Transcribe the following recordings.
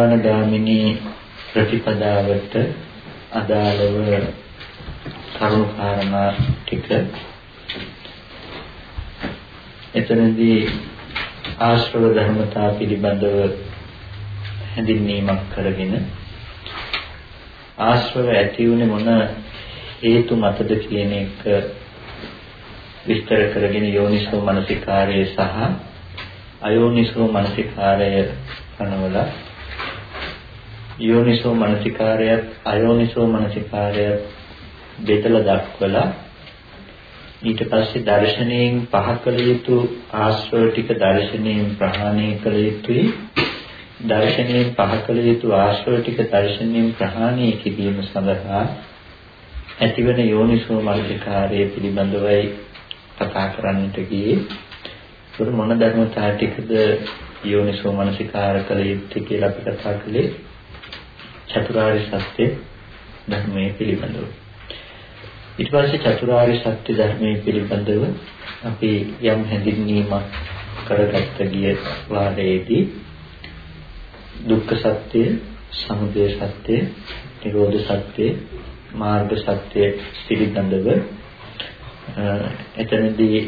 නිර්වාණ ගාමිනී ප්‍රතිපදාවට අදාළව කරුණු කාරණා ටික. එතනදී ආශ්‍රව ධර්මතා පිළිබඳව හැඳින්වීමක් කරගෙන ආශ්‍රව ඇති වුනේ මොන හේතු මතද කියන එක විස්තර කරගෙන යෝනිසෝ මනසිකාරය සහ අයෝනිසෝ මනසිකාරය කනවලා යෝනිසෝ මනසිකාරයත් අයෝනිසෝ මනසිකාරයත් බෙදලා දක්වලා ඊට පස්සේ දර්ශනයෙන් පහ කළ යුතු ආශ්‍රව ටික දර්ශනයෙන් ප්‍රහාණය කළ යුතුයි දර්ශනයෙන් පහ කළ යුතු ආශ්‍රව ටික දර්ශනයෙන් ප්‍රහාණය කිරීම සඳහා ඇතිවන යෝනිසෝ මනසිකාරය පිළිබඳවයි කතා කරන්නට ගියේ. ඒක මොන ධර්මතා ටිකද යෝනිසෝ මනසිකාර කළ යුත්තේ කියලා අපි කතා කළේ චතුරාර්ය සත්‍ය ධර්මයේ පිළිබඳව. ඊට පස්සේ චතුරාර්ය සත්‍ය ධර්මයේ පිළිබඳව අපි යම් හැඳින්වීමක් කරගත්ත ගිය වාරයේදී දුක්ඛ සත්‍ය, සමුදය සත්‍ය, නිරෝධ සත්‍ය, මාර්ග සත්‍ය පිළිබඳව එතනදී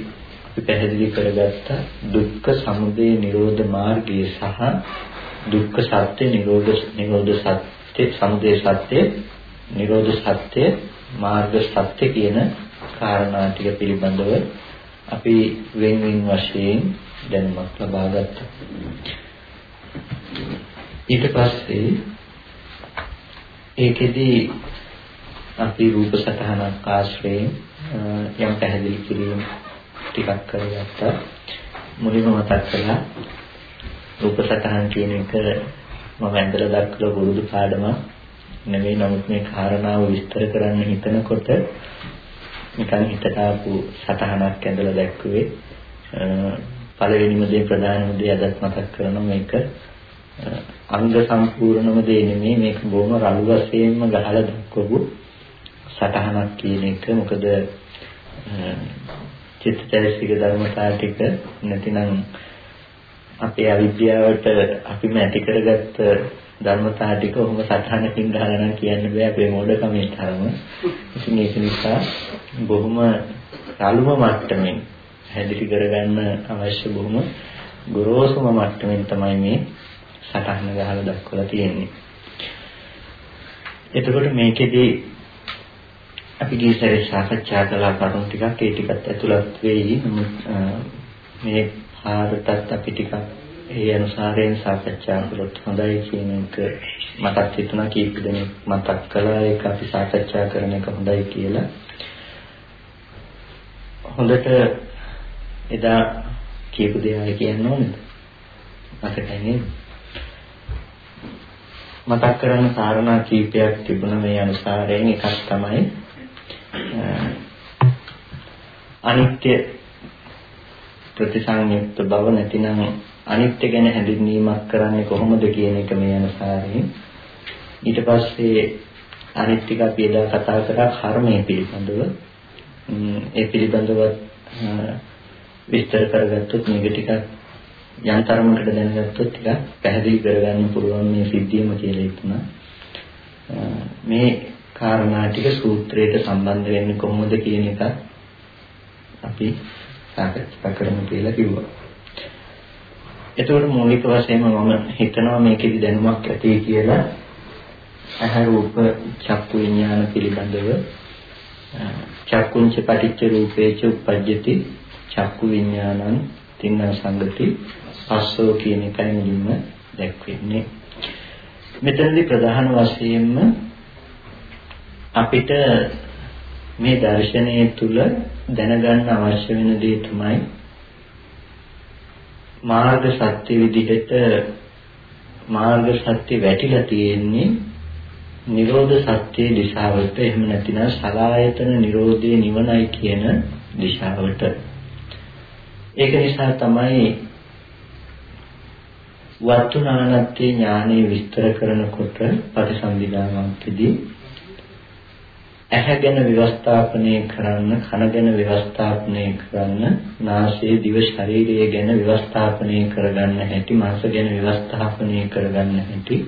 අපි පැහැදිලි කරගත්ත දුක්ඛ සමුදය නිරෝධ මාර්ගය සහ දුක්ඛ සත්‍ය නිරෝධ නිරෝධ සත්‍ය සමුදය සත්‍ය නිරෝධ සත්‍ය මාර්ග සත්‍ය කියන කාරණා ටික පිළිබඳව අපි වෙන වෙන වශයෙන් දැනුමක් ලබා ගත්තා. ඊට පස්සේ ඒකෙදි අපි රූප සතහනක් ආශ්‍රයෙන් යම් පැහැදිලි කිරීම ටිකක් කරගත්තා. මුලින්ම මතක් කළා රූප සතහන් කියන එක මම ඇඳලා දක්වලා පුරුදු පාඩමක් නෙවෙයි නමුත් මේ කාරණාව විස්තර කරන්න හිතනකොට නිකන් හිතට ආපු සතහනක් ඇඳලා දැක්කුවේ පළවෙනිම දේ ප්‍රධානම දේ අදත් මතක් කරනවා මේක. අංග සම්පූර්ණම දේ නෙමෙයි මේක බොහොම රළු වශයෙන්ම ගහලා දක්වපු සටහනක් කියන එක. මොකද චිත්තචෛතසික ධර්මතා ටික නැතිනම් අපේ අවිද්‍යාවට අපිම ඇති කරගත්ත ධර්මතා ටික ඔහොම සටහනකින් ගහලා නම් කියන්න බෑ අපේ මොඩකමේ තරම. ඉතින් ඒක නිසා බොහොම රළුම මට්ටමින් හැදිරි කරගන්න අවශ්‍ය බොහොම ගොරෝසුම මට්ටමින් තමයි මේ සටහන ගහලා දක්වලා තියෙන්නේ. එතකොට මේකෙදී අපි ගිය සැරේ සාකච්ඡා කළා කරුණු ටිකක් ඒ ටිකත් ඇතුළත් වෙයි. නමුත් මේ පාරටත් අපි ටිකක් ඒ අනුසාරයෙන් සාකච්ඡා කළොත් හොඳයි කියන එක මතක් හිතුණා කීප දෙනෙක් මතක් කළා ඒක අපි සාකච්ඡා කරන එක හොඳයි කියලා. හොඳට එදා කියපු දේ ආයෙ කියන්න ඕනද? මතකයි නේද? මතක් කරන්න කාරණා කීපයක් තිබුණා මේ අනුසාරයෙන් එකක් තමයි අනිත්‍ය ප්‍රතිසංයුක්ත බව නැතිනම් අනිත්‍ය ගැන හැඳින්වීමක් කරන්නේ කොහොමද කියන එක මේ අනුසාරයෙන් ඊට පස්සේ අනිත්‍යක අපි එදා කතා කරා කර්මය පිළිබඳව ඒ පිළිබඳව විස්තර කරගත්තොත් මේක ටිකක් යම් තරමකට දැනගත්තොත් ටිකක් පැහැදිලි කරගන්න පුළුවන් මේ සිද්ධියම කියලා හිතුණා. මේ කාරණා ටික සූත්‍රයට සම්බන්ධ වෙන්නේ කොහොමද කියන එක අපි සාකච්ඡා කරමු කියලා කිව්වා. එතකොට මූලික වශයෙන්ම මම හිතනවා මේකෙදි දැනුමක් ඇති කියලා අහ රූප චක්කු විඥාන පිළිබඳව චක්කුංච පටිච්ච රූපේච උප්පජ්ජති චක්කු විඥානං තින්න සංගති පස්සෝ කියන එකයි මුලින්ම දැක්වෙන්නේ. මෙතනදී ප්‍රධාන වශයෙන්ම අපිට මේ දර්ශනය තුල දැනගන්න අවශ්‍ය වෙන දේ තමයි මාර්ග සත්‍ය විදිහට මාර්ග සත්‍ය වැටිලා තියෙන්නේ නිරෝධ සත්‍ය දිශාවට. එහෙම නැතිනම් සලායතන නිරෝධයේ නිවනයි කියන දිශාවට. ඒක නිසා තමයි වත්තුනානත්තේ ඥානෙ විස්තර කරනකොට පටිසම්භිදානන්තදී ඇහැ ගැන ව්‍යවස්ථාපනය කරන්න, කන ගැන ව්‍යවස්ථාපනය කරන්න, නාසය, දිව, ශරීරය ගැන ව්‍යවස්ථාපනය කරගන්න හැටි, මනස ගැන ව්‍යවස්ථාපනය කරගන්න හැටි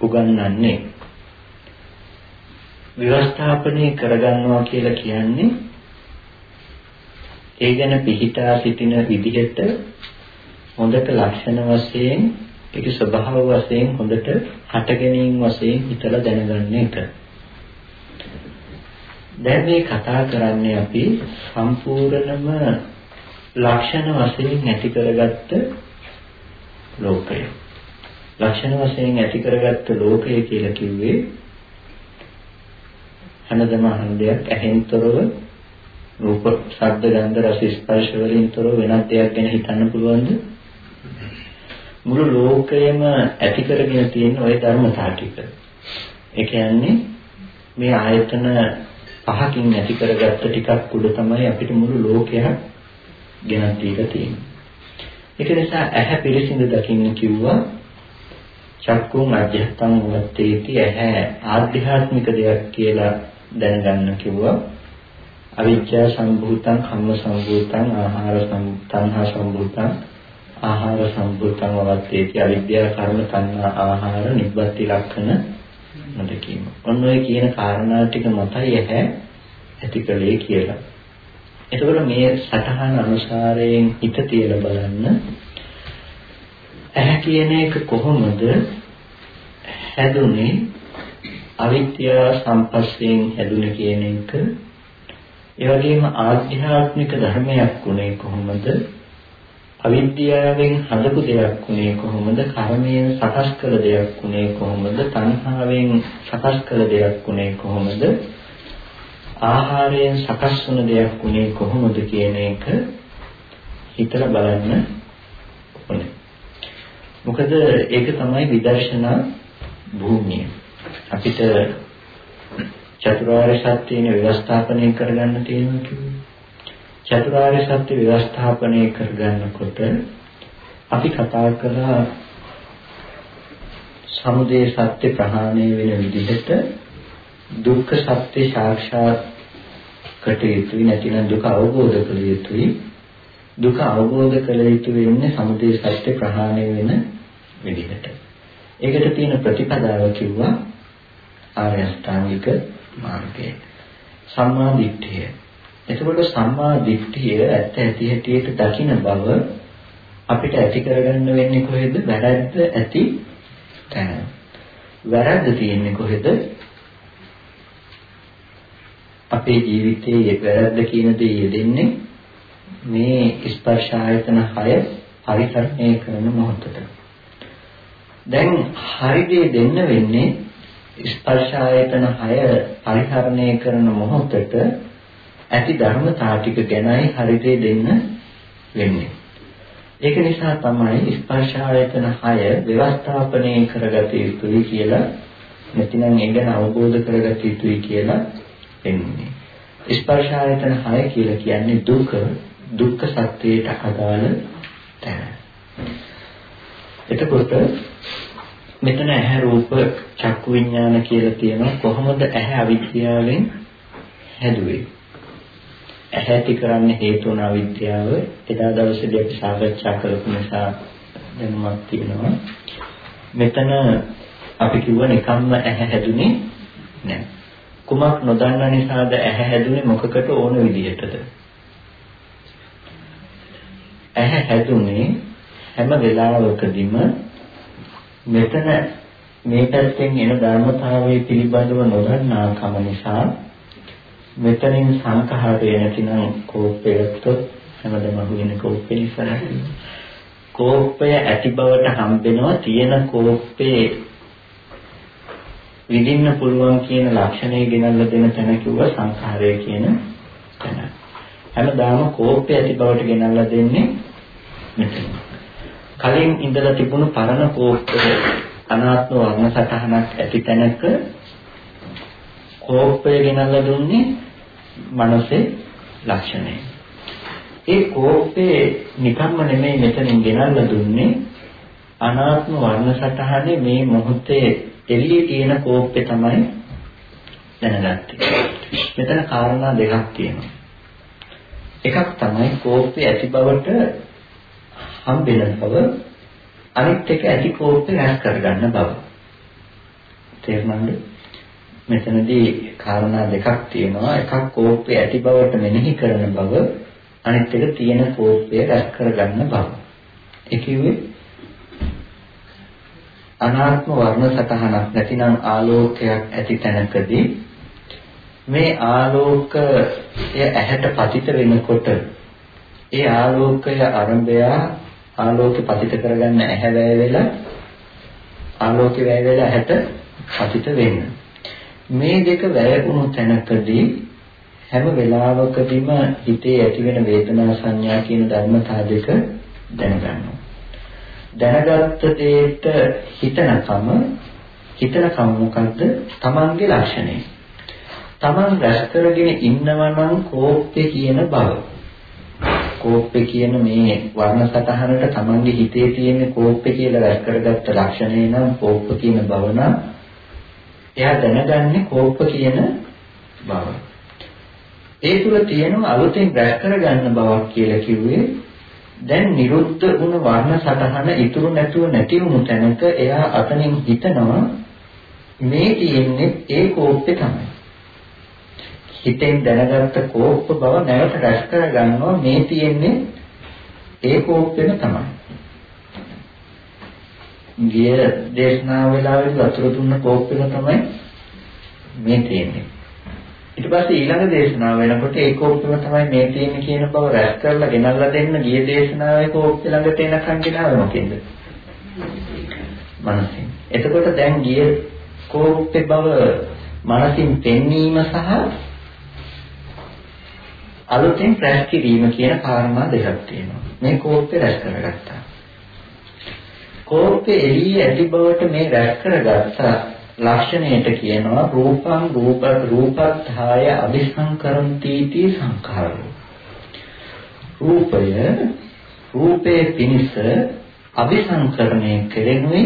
උගන්වන්නේ. ව්‍යවස්ථාපනය කරගන්නවා කියලා කියන්නේ ඒ ගැන පිහිටා සිටින විදිහට හොඳට ලක්ෂණ වශයෙන් ඒකේ ස්වභාව වශයෙන් හොඳට හට ගැනීම වශයෙන් හිතලා දැනගන්න එක. දැන් මේ කතා කරන්නේ අපි සම්පූර්ණම ලක්ෂණ වශයෙන් ඇති කරගත්ත ලෝකය. ලක්ෂණ වශයෙන් ඇති කරගත්ත ලෝකය කියලා කිව්වේ හැමදම හන්දයක් ඇහෙන්තරව රූප, ශබ්ද, ගන්ධ, රස, ස්පර්ශ වලින් තොරව වෙනත් දෙයක් ගැන හිතන්න පුළුවන්ද? මුළු ලෝකයම ඇති කරගෙන තියෙන ওই ධර්මතා ටික. ඒ කියන්නේ මේ ආයතන පහකින් ඇති කරගත්ත ටිකක් උඩ තමයි අපිට මුළු ලෝකයක් ගෙනත් දීලා තියෙන්නේ. ඒක නිසා ඇහැ පිරිසිදු දකින්න කිව්වා චක්කුම් අධ්‍යත්තං වත්තේති ඇහැ ආධ්‍යාත්මික දෙයක් කියලා දැනගන්න කිව්වා. අවිද්‍යා සම්භූතං කම්ම සම්භූතං ආහාර සම්තණ්හා සම්භූතං ආහාර සම්භූතං වත්තේති අවිද්‍යා කර්ම තණ්හා ආහාර නිබ්බති ලක්ෂණ නොදකීම. ඔන්න ඔය කියන කාරණා ටික මතයි ඇහැ ඇතිකලේ කියලා. එතකොට මේ සටහන අනුසාරයෙන් හිත තියලා බලන්න ඇහැ කියන එක කොහොමද හැදුනේ අවිද්‍යාව සම්පස්යෙන් හැදුනේ කියන එක ඒ වගේම ආධ්‍යාත්මික ධර්මයක් උනේ කොහොමද අවිද්‍යාවෙන් හදපු දෙයක් උනේ කොහොමද? කර්මයෙන් සකස් කළ දෙයක් උනේ කොහොමද? තණ්හාවෙන් සකස් කළ දෙයක් උනේ කොහොමද? ආහාරයෙන් සකස් වුණ දෙයක් උනේ කොහොමද කියන එක හිතලා බලන්න ඕනේ. මොකද ඒක තමයි විදර්ශනා භූමිය. අපිට චතුරාර්ය සත්‍යයේ ව්‍යවස්ථාපනය කරගන්න තියෙනවා කියන්නේ චතුරාර්ය සත්‍ය ව්‍යවස්ථාපනය කරගන්නකොට අපි කතා කළා සමුදය සත්‍ය ප්‍රහාණය වෙන විදිහට දුක්ඛ සත්‍ය සාක්ෂාත් කට යුතුයි නැතිනම් දුක අවබෝධ කළ යුතුයි. දුක අවබෝධ කළ යුතු වෙන්නේ සමුදය සත්‍ය ප්‍රහාණය වෙන විදිහට. ඒකට තියෙන ප්‍රතිපදාව කිව්වා ආර්ය අෂ්ටාංගික මාර්ගය. සම්මා දිට්ඨිය. එතකොට සම්මා දිට්ඨිය ඇත්ත ඇති හැටියට දකින බව අපිට ඇති කරගන්න වෙන්නේ කොහෙද? වැරද්ද ඇති තැන. වැරද්ද තියෙන්නේ කොහෙද? අපේ ජීවිතයේ වැරද්ද කියන දේ යෙදෙන්නේ මේ ස්පර්ශ ආයතන 6 පරිහරණය කරන මොහොතට. දැන් හරි දේ දෙන්න වෙන්නේ ස්පර්ශ ආයතන 6 පරිහරණය කරන මොහොතට ඇති ධර්මතා ටික ගැනයි හරිදේ දෙන්න වෙන්නේ. ඒක නිසා තමයි ස්පර්ශ ආයතන 6 ව්‍යවස්ථාපනය කරගත යුතුයි කියලා නැතිනම් ඒ ගැන අවබෝධ කරගත යුතුයි කියලා එන්නේ. ස්පර්ශ ආයතන 6 කියලා කියන්නේ දුක දුක්ඛ සත්‍යයට අදාළ තැන. එතකොට මෙතන ඇහැ රූප චක්කු විඥාන කියලා තියෙනවා කොහොමද ඇහැ අවිද්‍යාවෙන් හැදුවේ? ඇහැටි කරන්න හේතු වන අවිද්‍යාව එදා දවසේදී අපි සාකච්ඡා කරපු නිසා දැනුමක් තියෙනවා. මෙතන අපි කිව්ව නිකම්ම ඇහැ හැදුනේ නැහැ. කුමක් නොදන්න නිසාද ඇහැ හැදුනේ මොකකට ඕන විදිහටද? ඇහැ හැදුනේ හැම වෙලාවකදීම මෙතන මේ පැත්තෙන් එන ධර්මතාවයේ පිළිබඳව නොදන්නාකම නිසා මෙතනින් සංඛාරය නැතිනම් කෝපය ගත්තොත් හැමදම අහුවෙන කෝපය නිසා කෝපය ඇති බවට හම්බෙනවා තියෙන කෝපේ විඳින්න පුළුවන් කියන ලක්ෂණය ගෙනල්ලා දෙන තැන කිව්ව සංඛාරය කියන තැන. හැමදාම කෝපය ඇති බවට ගෙනල්ලා දෙන්නේ මෙතන. කලින් ඉඳලා තිබුණු පරණ කෝපය අනාත්ම වර්ණ සටහනක් ඇති තැනක කෝපය ගෙනල්ලා දුන්නේ මනසේ ලක්ෂණය. ඒ කෝපේ නිකම්ම නෙමෙයි මෙතනින් ගෙනල්ලා දුන්නේ අනාත්ම වර්ණ සටහනේ මේ මොහොතේ එළියේ තියෙන කෝප්පේ තමයි දැනගත්තේ. මෙතන කාරණා දෙකක් තියෙනවා. එකක් තමයි කෝප්පේ ඇති බවට හම්බෙන බව අනිත් එක ඇති කෝප්පේ රැස් කරගන්න බව. තේරුණාද? මෙතනදී කාරණා දෙකක් තියෙනවා. එකක් කෝප්පේ ඇති බවට මෙනෙහි කරන බව අනිත් එක තියෙන කෝප්පය රැස් කරගන්න බව. ඒ කිව්වේ අනාත්ම වර්ණ සතහනක් නැතිනම් ආලෝකයක් ඇති තැනකදී මේ ආලෝකය ඇහැට පතිත වෙනකොට ඒ ආලෝකය ආරම්භය ආලෝකෙ පතිත කරගන්න ඇහැ වැය වෙලා ආලෝකෙ වැය වෙලා ඇහැට පතිත වෙන්න මේ දෙක වැය වුණු තැනකදී හැම වෙලාවකදීම හිතේ ඇතිවෙන වේදනා සංඥා කියන ධර්මතා දෙක දැනගන්නවා දැනගත්ත දෙයට හිතනකම හිතනකම මොකද්ද? Tamange ලක්ෂණය. Taman රැස් කරගෙන ඉන්නවා නම් කෝප්පේ කියන බව. කෝප්පේ කියන මේ වර්ණ සතහනට Tamange හිතේ තියෙන කෝප්පේ කියලා රැස් කරගත්ත ලක්ෂණය නම් කෝප්ප කියන බව නම් එයා දැනගන්නේ කෝප්ප කියන බව. ඒ තුල තියෙන අලුතෙන් රැස් කරගන්න බවක් කියලා කිව්වේ දැන් නිරුද්ධ වුණ වර්ණ සටහන ඉතුරු නැතුව නැති වුණු තැනක එයා අතනින් හිතනවා මේ තියෙන්නේ ඒ කෝප්පේ තමයි. හිතෙන් දැනගත්ත කෝප්ප බව නැවත රැස් කර ගන්නවා මේ තියෙන්නේ ඒ කෝප්පෙම තමයි. ගිය දේශනා වෙලාවේදී වතුර දුන්න කෝප්පෙම තමයි මේ තියෙන්නේ. ඊට පස්සේ ඊළඟ දේශනාව වෙනකොට ඒ කෝප්පෙම තමයි මේ තියෙන්නේ කියන බව රැස් කරලා ගෙනල්ලා දෙන්න ගිය දේශනාවේ කෝප්පෙ ළඟට එනකන් ගෙනාවේ මොකෙන්ද? මනසින්. එතකොට දැන් ගිය කෝප්පේ බව මනසින් පෙන්වීම සහ අලුතෙන් රැස් කිරීම කියන කාරණා දෙකක් තියෙනවා. මේ කෝප්පේ රැස් කරගත්තා. කෝපය එළියේ ඇති බවට මේ රැස් කරගත්ත ලක්ෂණයට කියනවා රූපං රූප රූපත්ථාය අபிසංකරන්ති තී සංඛාරෝ. රූපය රූපේ පිනිස අபிසංකරණය කෙරෙනුයි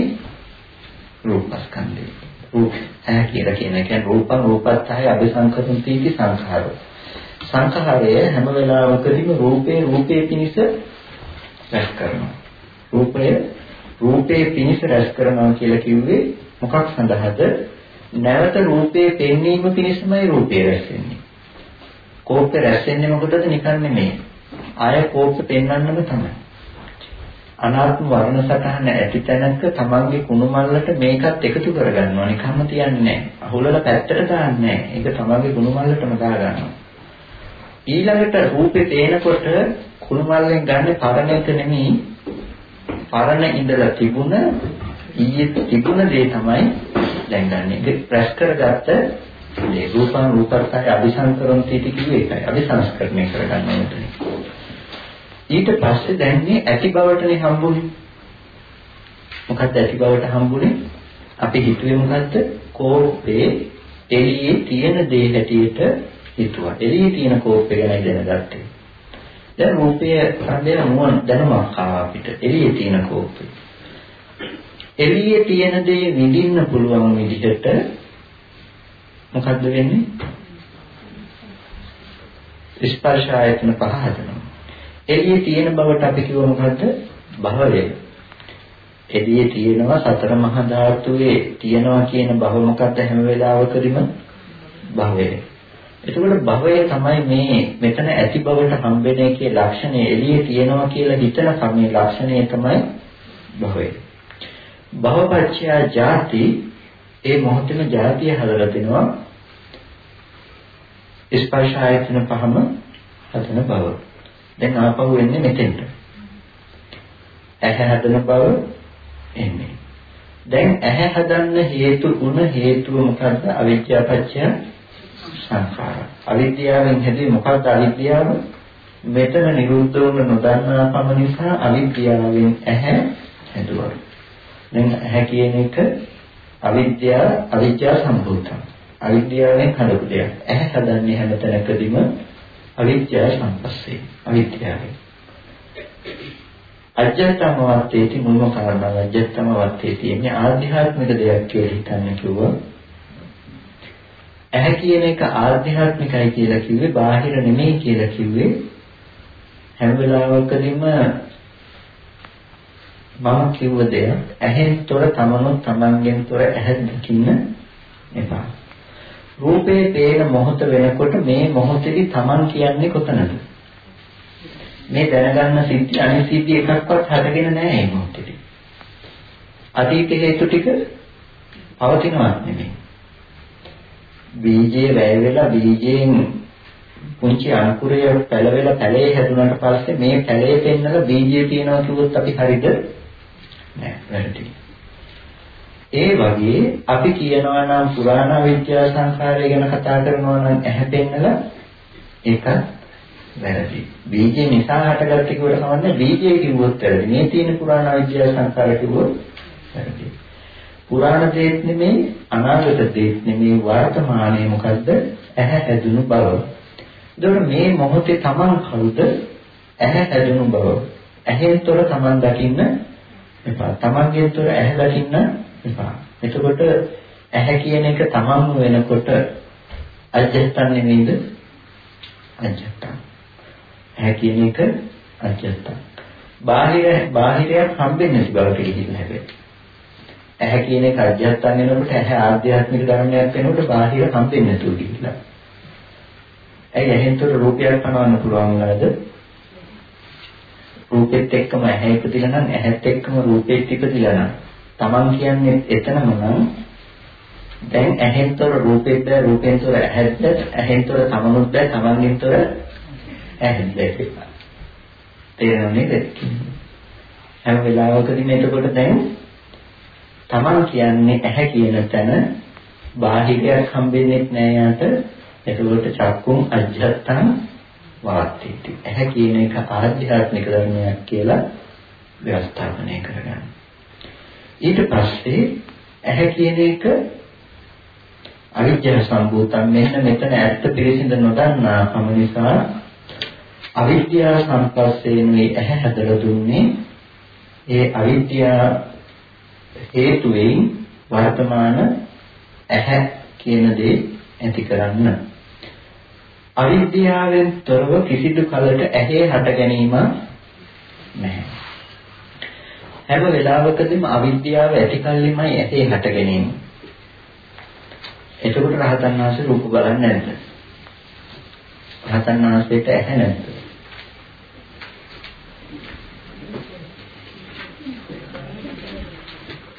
රූපස්කන්ධය. රූප ඇහැ කියලා කියන එක රූපං රූපත්ථය අபிසංකරණති इति සංඛාරෝ. සංඛාරය හැම වෙලාවකදීම රූපේ රූපේ පිනිස රැස් කරනවා. රූපය රූපේ පිනිස රැස් කරනවා කියලා කිව්වේ මොකක් සඳහාද? නැවත රූපේ පෙන්වීම පිණිසමයි රූපේ රැස් වෙන්නේ. කෝප්පේ රැස් වෙන්නේ මොකටද? නිකන් නෙමෙයි. ආය කෝප්පේ පෙන්වන්නම තමයි. අනාත්ම වර්ණ සටහන ඇති තැනක තමන්ගේ කුණු මල්ලට මේකත් එකතු කරගන්නවා. නිකම්ම තියන්නේ නැහැ. අහුලලා පැත්තට දාන්නේ නැහැ. ඒක තමන්ගේ කුණු මල්ලටම දාගන්නවා. ඊළඟට රූපේ පේනකොට කුණු මල්ලෙන් ගන්න පරණ එක නෙමෙයි පරණ ඉඳලා තිබුණ ඊයේ තිබුණ දේ තමයි දැන් ගන්න. ඒක ප්‍රෙස් කරගත්ත මේ රූපං රූපර්ථය අபிසංකරණ තීටි කිව්වේ ඒකයි. අபிසංස්කරණය කරගන්න ඕනේ. ඊට පස්සේ දැන් මේ ඇති බවටනේ හම්බුනේ. මොකක්ද ඇති බවට හම්බුනේ? අපි හිතුවේ මොකද්ද? කෝපේ එළියේ තියෙන දේ හැටියට හිතුවා. එළියේ තියෙන කෝපය ගැන දැනගත්තේ. දැන් රූපය සම්දේන මොන දැනුමක් ආවා අපිට. එළියේ තියෙන කෝපය. එළියේ තියෙන දේ විඳින්න පුළුවන් විදිහට මොකද්ද වෙන්නේ? ස්පර්ශ ආයතන පහ හදනවා. එළියේ තියෙන බවට අපි කිව්ව මොකද්ද? භවය. එළියේ තියෙනවා සතර මහා ධාතුවේ තියෙනවා කියන භව මොකද්ද හැම වෙලාවකදීම භවය. එතකොට භවය තමයි මේ මෙතන ඇති බවට හම්බෙන එකේ ලක්ෂණය එළියේ තියෙනවා කියලා හිතන කමේ ලක්ෂණය තමයි භවය. භවපච්චයා ජාති ඒ මොහොතේම ජාතිය හදලා තිනවා ස්පර්ශ ආයතන පහම හදන බව. දැන් ආපහු එන්නේ මෙතෙන්ට. ඇහැ හදන බව එන්නේ. දැන් ඇහැ හදන්න හේතු වුණ හේතුව මොකද්ද? අවිද්‍යාව පත්‍ය සංඛාර. අවිද්‍යාවෙන් හැදුවේ මොකද්ද අවිද්‍යාව? මෙතන නිරුද්ධ වුණ නොදන්නා කම නිසා අවිද්‍යාවෙන් ඇහැ හැදුවා. දැන් ඇහැ කියන එක අවිද්‍යාව අවිද්‍යාව සම්භූතයි. අවිද්‍යාවෙන් හදපු දෙයක්. ඇහැ හදන්නේ හැම තැනකදීම අවිද්‍යාව සම්පස්සේ. අවිද්‍යාවෙන්. අජත්තම වත්තේටි මුල්ම කාරණා අජත්තම වත්තේ තියෙන්නේ ආධ්‍යාත්මික දෙයක් කියලා හිතන්න කිව්වා. ඇහැ කියන එක ආධ්‍යාත්මිකයි කියලා කිව්වේ බාහිර නෙමෙයි කියලා කිව්වේ හැම වෙලාවකදීම මම කිව්ව දෙයක් ඇහෙන් තොර තමනුත් තමන්ගෙන් තොර ඇහැ දකින්න එපා. රූපේ පේන මොහොත වෙනකොට මේ මොහොතේදී තමන් කියන්නේ කොතනද? මේ දැනගන්න සිද්ධි අනිත් සිද්ධි එකක්වත් හදගෙන නැහැ මේ මොහොතේදී. අතීත හේතු ටික පවතිනවත් නෙමෙයි. බීජය වැය වෙලා බීජයෙන් පුංචි අංකුරය පැලවෙලා පැලේ හැදුනට පස්සේ මේ පැලේ පෙන්නලා බීජය තියනවා කිව්වොත් අපි හරිද? නෑ වැරදි. ඒ වගේ අපි කියනවා නම් පුරාණ විද්‍යා සංඛාරය ගැන කතා කරනවා නම් ඇහැ පෙන්නලා ඒක වැරදි. බීජේ නිසා හටගත්ත කිව්වට කවන්නේ බීජේ කිව්වොත් වැරදි. මේ තියෙන පුරාණ විද්‍යා සංඛාර කිව්වොත් වැරදි. පුරාණ දේත් නෙමෙයි අනාගත දේත් නෙමෙයි වර්තමානයේ මොකද්ද? ඇහැ හැදුණු බව. එතකොට මේ මොහොතේ Taman කවුද? ඇහැ හැදුණු බව. ඇහෙන්තොර Taman දකින්න එපා. Tamanගෙන්තොර ඇහැ දකින්න එපා. එතකොට ඇහැ කියන එක Tamanම වෙනකොට අජත්තන් නෙමෙයිද? අජත්තන්. ඇහැ කියන එක අජත්තන්. බාහිර බාහිරයක් හම්බෙන්නේ නැති බවට කිහිල්ල හැබැයි. ඇහැ කියන එක අධ්‍යාත්මයෙන් වෙනකොට ඇහැ ආධ්‍යාත්මික ධර්මයක් වෙනකොට බාහිර හම්බෙන්නේ නැතුව ගිහිල්ලා. ඇයි ඇහෙන්තර රූපයක් පනවන්න පුළුවන් වුණාද? රූපෙත් එක්කම ඇහැ ඉපදිලා නම් ඇහත් එක්කම රූපෙත් ඉපදිලා නම් Taman කියන්නේ එතනම නම් දැන් ඇහෙන්තර රූපෙත් බෑ රූපෙන්තර ඇහත් බෑ ඇහෙන්තර තමනුත් බෑ තමන්ගෙන්තර ඇහත් බෑ තේරෙන්නේ හැම වෙලාවකදීම එතකොට දැන් Taman කියන්නේ ඇහැ කියන තැන බාහිරයක් හම්බෙන්නේ නැහැ යාට. එතකොට චක්කුම් අජත්තං වාර්ථිති. ඇහැ කියන එක ආධ්‍යාත්මික ධර්මයක් කියලා ව්‍යවස්ථාපනය කරගන්න. ඊට පස්සේ ඇහැ කියන එක අවිද්‍යාව සම්භූතම් මෙන්න මෙතන ඇත්ත පිළිසිඳ නොදන්නා කම නිසා අවිද්‍යාව සංපස්සේනුයි ඇහැ හැදලා දුන්නේ ඒ අවිද්‍යාව හේතුවෙන් වර්තමාන ඇහැ කියන දේ ඇති කරන්න. අවිද්‍යාවෙන් තොරව කිසිදු කලක ඇහි හට ගැනීම නැහැ. හැම වෙලාවකදීම අවිද්‍යාව ඇති කල්ලිමයි ඇහි හට ගැනීම. එතකොට රහතන් වහන්සේ රූප බලන්නේ නැද්ද? රහතන් වහන්සේට ඇහැ නැද්ද?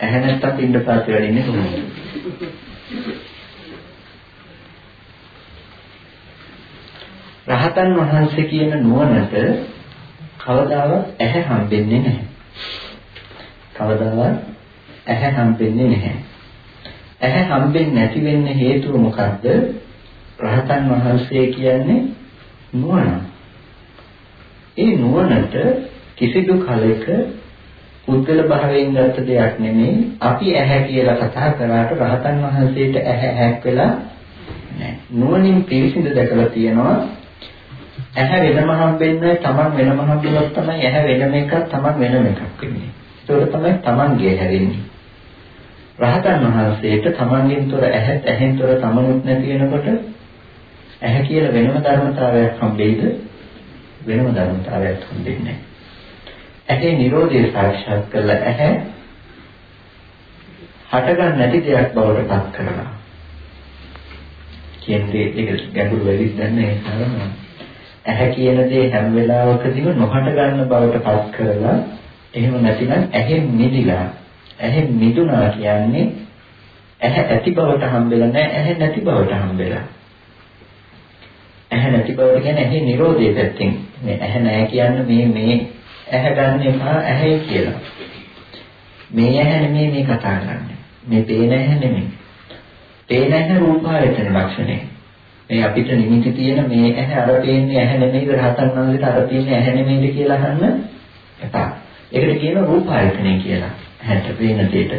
ඇහැ නැත්තම් පින්න පාත් වෙන්නේ කොහොමද? රහතන් වහන්සේ කියන නුවණට කවදාවත් ඇහැ හම්බෙන්නේ නැහැ. කවදාවත් ඇහැ හම්බෙන්නේ නැහැ. ඇහැ හම්බෙන්නේ නැති වෙන්න හේතුව මොකද්ද? රහතන් වහන්සේ කියන්නේ නුවණ. ඒ නුවණට කිසිදු කලෙක පුද්ගල භාවයෙන් ගත්ත දෙයක් නෙමෙයි. අපි ඇහැ කියලා කතා කරාට රහතන් වහන්සේට ඇහැ හැක් වෙලා නැහැ. නුවණින් පිරිසිදු දැකලා තියෙනවා. ඇහැ වෙනම හම්බෙන්නේ තමන් වෙනම හම්බුනොත් තමයි ඇහැ වෙනම එකක් තමන් වෙනම එකක් වෙන්නේ. ඒක තමයි තමන්ගේ හැරෙන්නේ. රහතන් වහන්සේට තමන්ගෙන් තොර ඇහත් ඇහෙන් තොර තමනුත් නැති වෙනකොට ඇහැ කියලා වෙනම ධර්මතාවයක් හම්බෙයිද? වෙනම ධර්මතාවයක් හම්බෙන්නේ නැහැ. ඇහි Nirodhe සාක්ෂාත් කරලා ඇහැ හටගන්න නැති දෙයක් බවට පත් කරනවා. කියන්නේ ඒක ගැඹුරු වෙලිස් දැන්නේ ඒ තරම. ඇහැ කියන දේ හැම වෙලාවකදීම නොහට ගන්න බවට පත් කරලා එහෙම නැතිනම් ඇහෙන් මිදිලා ඇහෙන් මිදුණා කියන්නේ ඇහැ ඇති බවට හම්බෙලා නැහැ ඇහැ නැති බවට හම්බෙලා. ඇහැ නැති බවට කියන්නේ ඇහි Nirodhe පැත්තෙන්. මේ ඇහැ නැහැ කියන්නේ මේ මේ ඇහැ ගන්න එපා ඇහැයි කියලා. මේ ඇහැ නෙමෙයි මේ කතා කරන්නේ. මේ පේන ඇහැ නෙමෙයි. පේන ඇහැ රූපායතන ලක්ෂණය. මේ අපිට නිමිති තියෙන මේ ඇහැ අර පේන්නේ ඇහැ නෙමෙයිද රහතන් වහන්සේට අර පේන්නේ ඇහැ නෙමෙයිද කියලා අහන්න එපා. ඒකට කියන රූපායතනය කියලා. ඇහැට පේන දෙයට.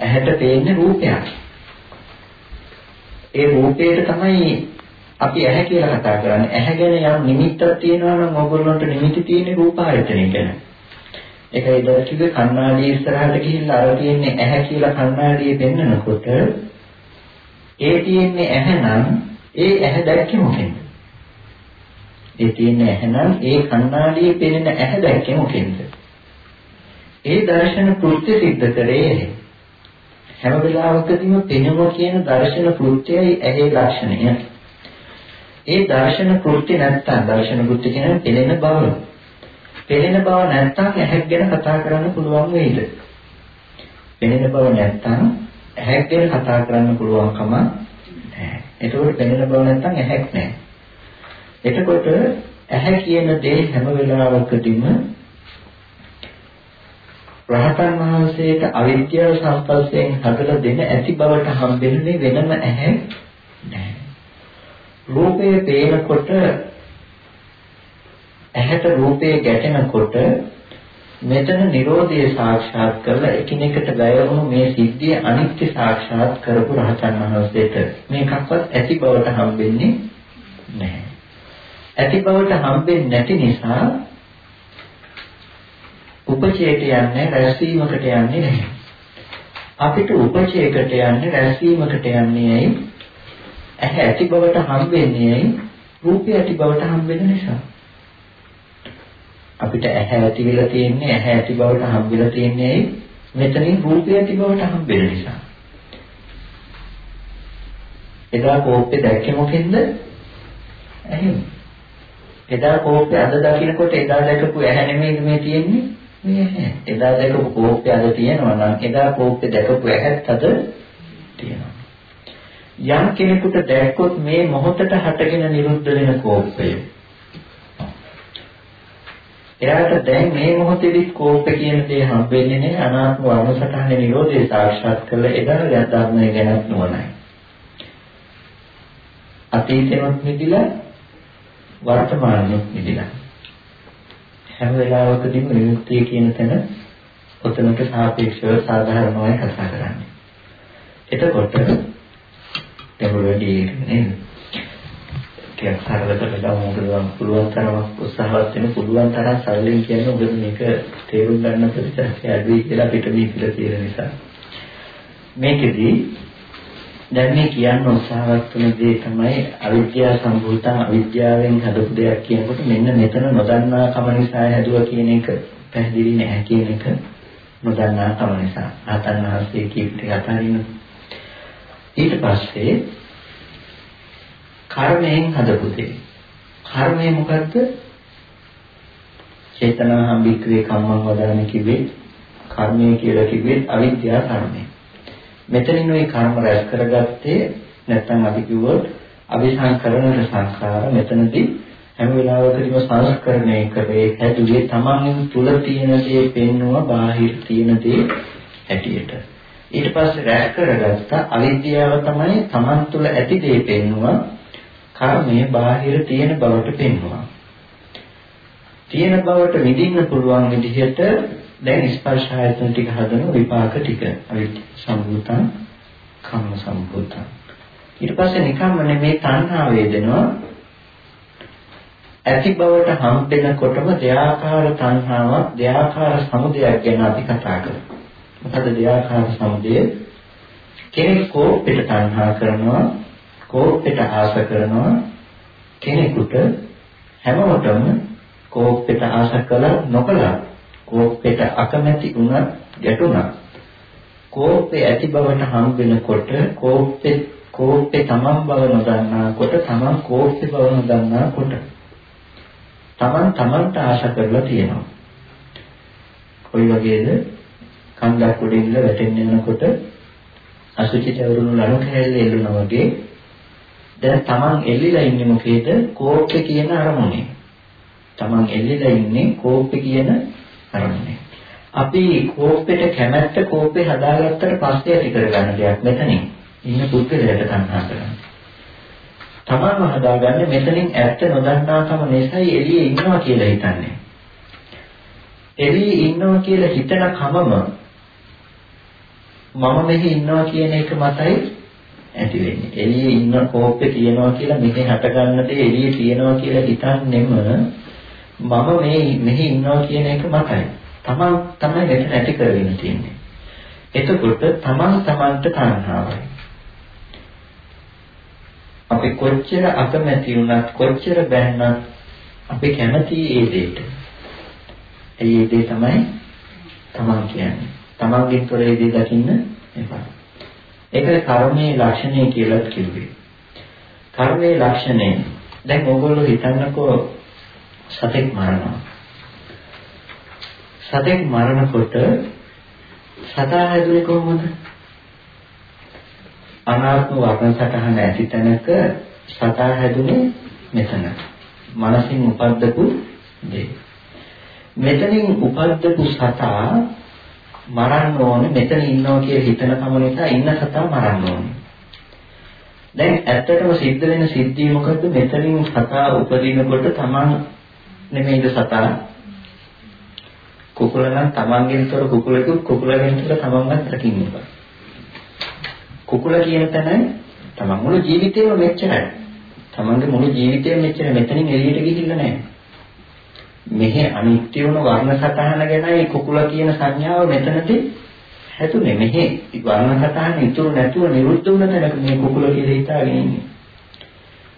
ඇහැට පේන්නේ රූපයක්. ඒ රූපයට තමයි අපි ඇහැ කියලා කතා කරන්නේ ඇහැ ගැන යම් නිමිත්තක් තියෙනවා නම් ඕගොල්ලන්ට නිමිති තියෙන්නේ රූප ආයතනය ගැන. ඒකයි ඉතල කිව්වේ කණ්ණාඩිය ඉස්සරහට ගිහිල්ලා අර තියෙන්නේ ඇහැ කියලා කණ්ණාඩිය දෙන්නකොට ඒ තියෙන්නේ ඇහැ නම් ඒ ඇහැ දැක්කේ මොකෙන්ද? ඒ තියෙන්නේ ඇහැ නම් ඒ කණ්ණාඩියේ පෙනෙන ඇහැ දැක්කේ මොකෙන්ද? ඒ දර්ශන කෘත්‍ය සිද්ධ කරේ හැම වෙලාවකදීම පෙනුම කියන දර්ශන කෘත්‍යයයි ඇහි ලක්ෂණය. ඒ දර්ශන කෘත්‍ය නැත්තම් දර්ශන කෘත්‍ය කියන්නේ පෙනෙන බව. පෙනෙන බව නැත්තම් ඇහැක් ගැන කතා කරන්න පුළුවන් වෙයිද? පෙනෙන බව නැත්තම් ඇහැක් ගැන කතා කරන්න පුළුවන්කම නැහැ. එතකොට පෙනෙන බව නැත්තම් ඇහැක් නැහැ. එතකොට ඇහැ කියන දේ හැම වෙලාවකදීම රහතන් වහන්සේට අවිද්‍යාව සම්පස්යෙන් හදලා දෙන ඇති බවට හම්බෙන්නේ වෙනම ඇහැ නැහැ. රූපය පේනකොට ඇහැට රූපය ගැටෙනකොට මෙතන Nirodha සාක්ෂාත් කරලා එකිනෙකට වැයවුණු මේ සිද්ධිය අනිත්‍ය සාක්ෂාත් කරපු රහතන් වහන්සේට මේකක්වත් ඇති බවට හම්බෙන්නේ නැහැ. ඇති බවට හම්බෙන්නේ නැති නිසා උපචේට යන්නේ රැස්වීමකට යන්නේ නැහැ. අපිට උපචේකට යන්නේ රැස්වීමකට යන්නේ ඇයි? ඇහැ ඇති බවට හම්බෙන්නේ ඇයි? රූපය ඇති බවට හම්බෙන නිසා. අපිට ඇහැ ඇති වෙලා තියෙන්නේ ඇහැ ඇති බවට හම්බෙලා තියෙන්නේ ඇයි? මෙතනින් රූපය ඇති බවට හම්බෙන නිසා. එදා කෝප්පේ දැක්කේ මොකෙන්ද? ඇහෙන්. එදා කෝප්පේ අද දකින්නකොට එදා දැකපු ඇහැ නෙමෙයි මේ තියෙන්නේ මේ එදා දැකපු කෝප්පය අද තියෙනවා නම් එදා කෝප්පේ දැකපු ඇහත් අද තියෙනවා. යම් කෙනෙකුට දැක්කොත් මේ මොහොතට හටගෙන නිරුද්ධ වෙන කෝප්පය. එයාට දැන් මේ මොහොතේදී කෝප්ප කියන දේ හම්බෙන්නේ නැහැ අනාත්ම වර්ණසටහනේ නිරෝධය සාක්ෂාත් කරලා එදා යථාර්ථය ගැනත් නුවණයි. අතීතෙවත් මිදිලා වර්තමානෙත් මිදිලා හැම වෙලාවකදීම විමුක්තිය කියන තැන ඔතනට සාපේක්ෂව සාධාරණවයි කතා කරන්නේ. එතකොට දෙවොලදී නේද? කියන සරලව කරලා මොකද පුළුවන් තරම් උත්සාහවත් වෙන පුළුවන් තරම් සරලින් කියන්නේ ඔබ මේක තේරුම් ගන්න ප්‍රතිචාරය අඩුයි කියලා පිට මේ කියලා තියෙන නිසා. මේකෙදී දැන් මේ කියන්න උත්සාහවත් වෙන දේ තමයි අවිද්‍යාව සම්භූතං අවිද්‍යාවෙන් හදපු දෙයක් කියනකොට මෙන්න මෙතන නොදන්නා කම නිසා හැදුවා කියන එක පැහැදිලි නැහැ කියන එක නොදන්නා කම නිසා ආතන් වහන්සේ කීපට අතරින් ඊට පස්සේ කර්මයෙන් හදපු දෙය. කර්මය මොකද්ද? චේතනා සම්බික්‍රේ කම්මං වදාන කිව්වේ කර්මය කියලා කිව්වේ අවිද්‍යා කර්මය. මෙතනින් ওই කර්ම රැස් කරගත්තේ නැත්නම් අපි කිව්වොත් අවිසංකරණ සංඛාර මෙතනදී හැම වෙලාවකදීම සංස්කරණය කරේ හැදුවේ තමන් තුල තියෙන දේ පෙන්නවා බාහිර තියෙන දේ හැටියට. ඊට පස්සේ රැස් කරගත්ත අවිද්‍යාව තමයි තමන් තුල ඇති දේ පෙන්නවා. කර්මය බාහිර තියෙන බවට පෙන්නවා. තියෙන බවට විඳින්න පුළුවන් විදිහට දැන් ස්පර්ශ ආයතන ටික හදන විපාක ටික. අවිද්‍ය සම්භූතං කම්ම සම්භූතං ඊට පස්සේ නිකම්ම නෙමේ තණ්හා වේදෙනවා ඇති බවට හම්බෙනකොටම දෙයාකාර තණ්හාවක් දෙයාකාර සමුදයක් ගැන අපි කතා කරමු. මොකද දෙයාකාර සමුදය කෙනෙක් කෝපෙට තණ්හා කරනවා කෝපෙට ආස කරනවා කෙනෙකුට හැමෝටම කෝපෙට ආස කළ නොකලා කෝප්පෙට අකමැති වුණත් ගැටුණා. කෝප්පේ ඇති බවට හම් වෙනකොට කෝප්පේ කෝප්පේ තමන් බව නොදන්නාකොට තමන් කෝප්පේ බව නොදන්නාකොට තමන් තමන්ට ආශා කරලා තියෙනවා. කොයි වගේද? කන්දක් උඩින් ඉඳලා වැටෙන්න යනකොට අසුචි තවරුණු ලණු කැලේ එල්ලුණා වගේ දැන් තමන් එල්ලිලා ඉන්නේ මොකේද? කෝප්පේ කියන අරමුණේ. තමන් එල්ලිලා ඉන්නේ කෝප්පේ කියන අරමුණේ. අපි කෝපෙට කැමැත්ත කෝපේ හදාගත්තට පස්සේ ඇති කරගන්න දෙයක් මෙතනින්. ඉන්න පුද්ගලයාට තණ්හා කරන්නේ. තමන්ව හදාගන්නේ මෙතනින් ඇත්ත නොදන්නාකම නිසායි එළියේ ඉන්නවා කියලා හිතන්නේ. එළියේ ඉන්නවා කියලා හිතන කමම මම මෙහි ඉන්නවා කියන එක මතයි ඇති වෙන්නේ. එළියේ ඉන්න කෝප්පේ තියනවා කියලා මෙහි හටගන්න දේ එළියේ තියනවා කියලා හිතන්නෙම මම මේ මෙහි ඉන්නවා කියන එක මතයි. තමන් තමයි මෙතන ඇති කරගෙන තියෙන්නේ. එතකොට තමන් තමන්ට තණ්හාවයි. අපි කොච්චර අකමැති වුණත් කොච්චර බැන්නත් අපි කැමති ඒ දෙයට. ඒ දේ තමයි තමන් කියන්නේ. තමන්ගෙන් තොර ඒ දේ දකින්න එපා. ඒකේ කර්මයේ ලක්ෂණය කියලා කිව්වේ. කර්මයේ ලක්ෂණය දැන් ඕගොල්ලෝ හිතන්නකෝ සතෙක් මරනවා. සතෙක් මරනකොට සතා හැදුනේ කොහොමද? අනාත්ම වර්ණ සටහන ඇති තැනක සතා හැදුනේ මෙතන. මනසින් උපද්දපු දේ. මෙතනින් උපද්දපු සතා මරන්න ඕනේ මෙතන ඉන්නවා කියලා හිතන කම නිසා ඉන්න සතා මරන්න ඕනේ. දැන් ඇත්තටම සිද්ධ වෙන සිද්ධිය මොකද්ද? මෙතනින් සතා උපදිනකොට තමන් නෙමෙයිද සතා කුකුල නම් තමන්ගෙන් තොර කුකුලෙකුත් කුකුලගෙන් තොර තමන්වත් රකින්න එපා. කුකුල කියන තැන තමන් මුළු ජීවිතේම මෙච්චරයි. තමන්ගේ මුළු ජීවිතේම මෙච්චර මෙතනින් එළියට ගිහිල්ලා නැහැ. මෙහි අනිත්‍ය වුණ වර්ණ සතහන ගැනයි කුකුල කියන සංඥාව මෙතනදී හැදුනේ. මෙහි වර්ණ සතහන ඉතුරු නැතුව නිරුද්ධ වුණ තැනක මේ කුකුල කියලා හිතාගෙන ඉන්නේ.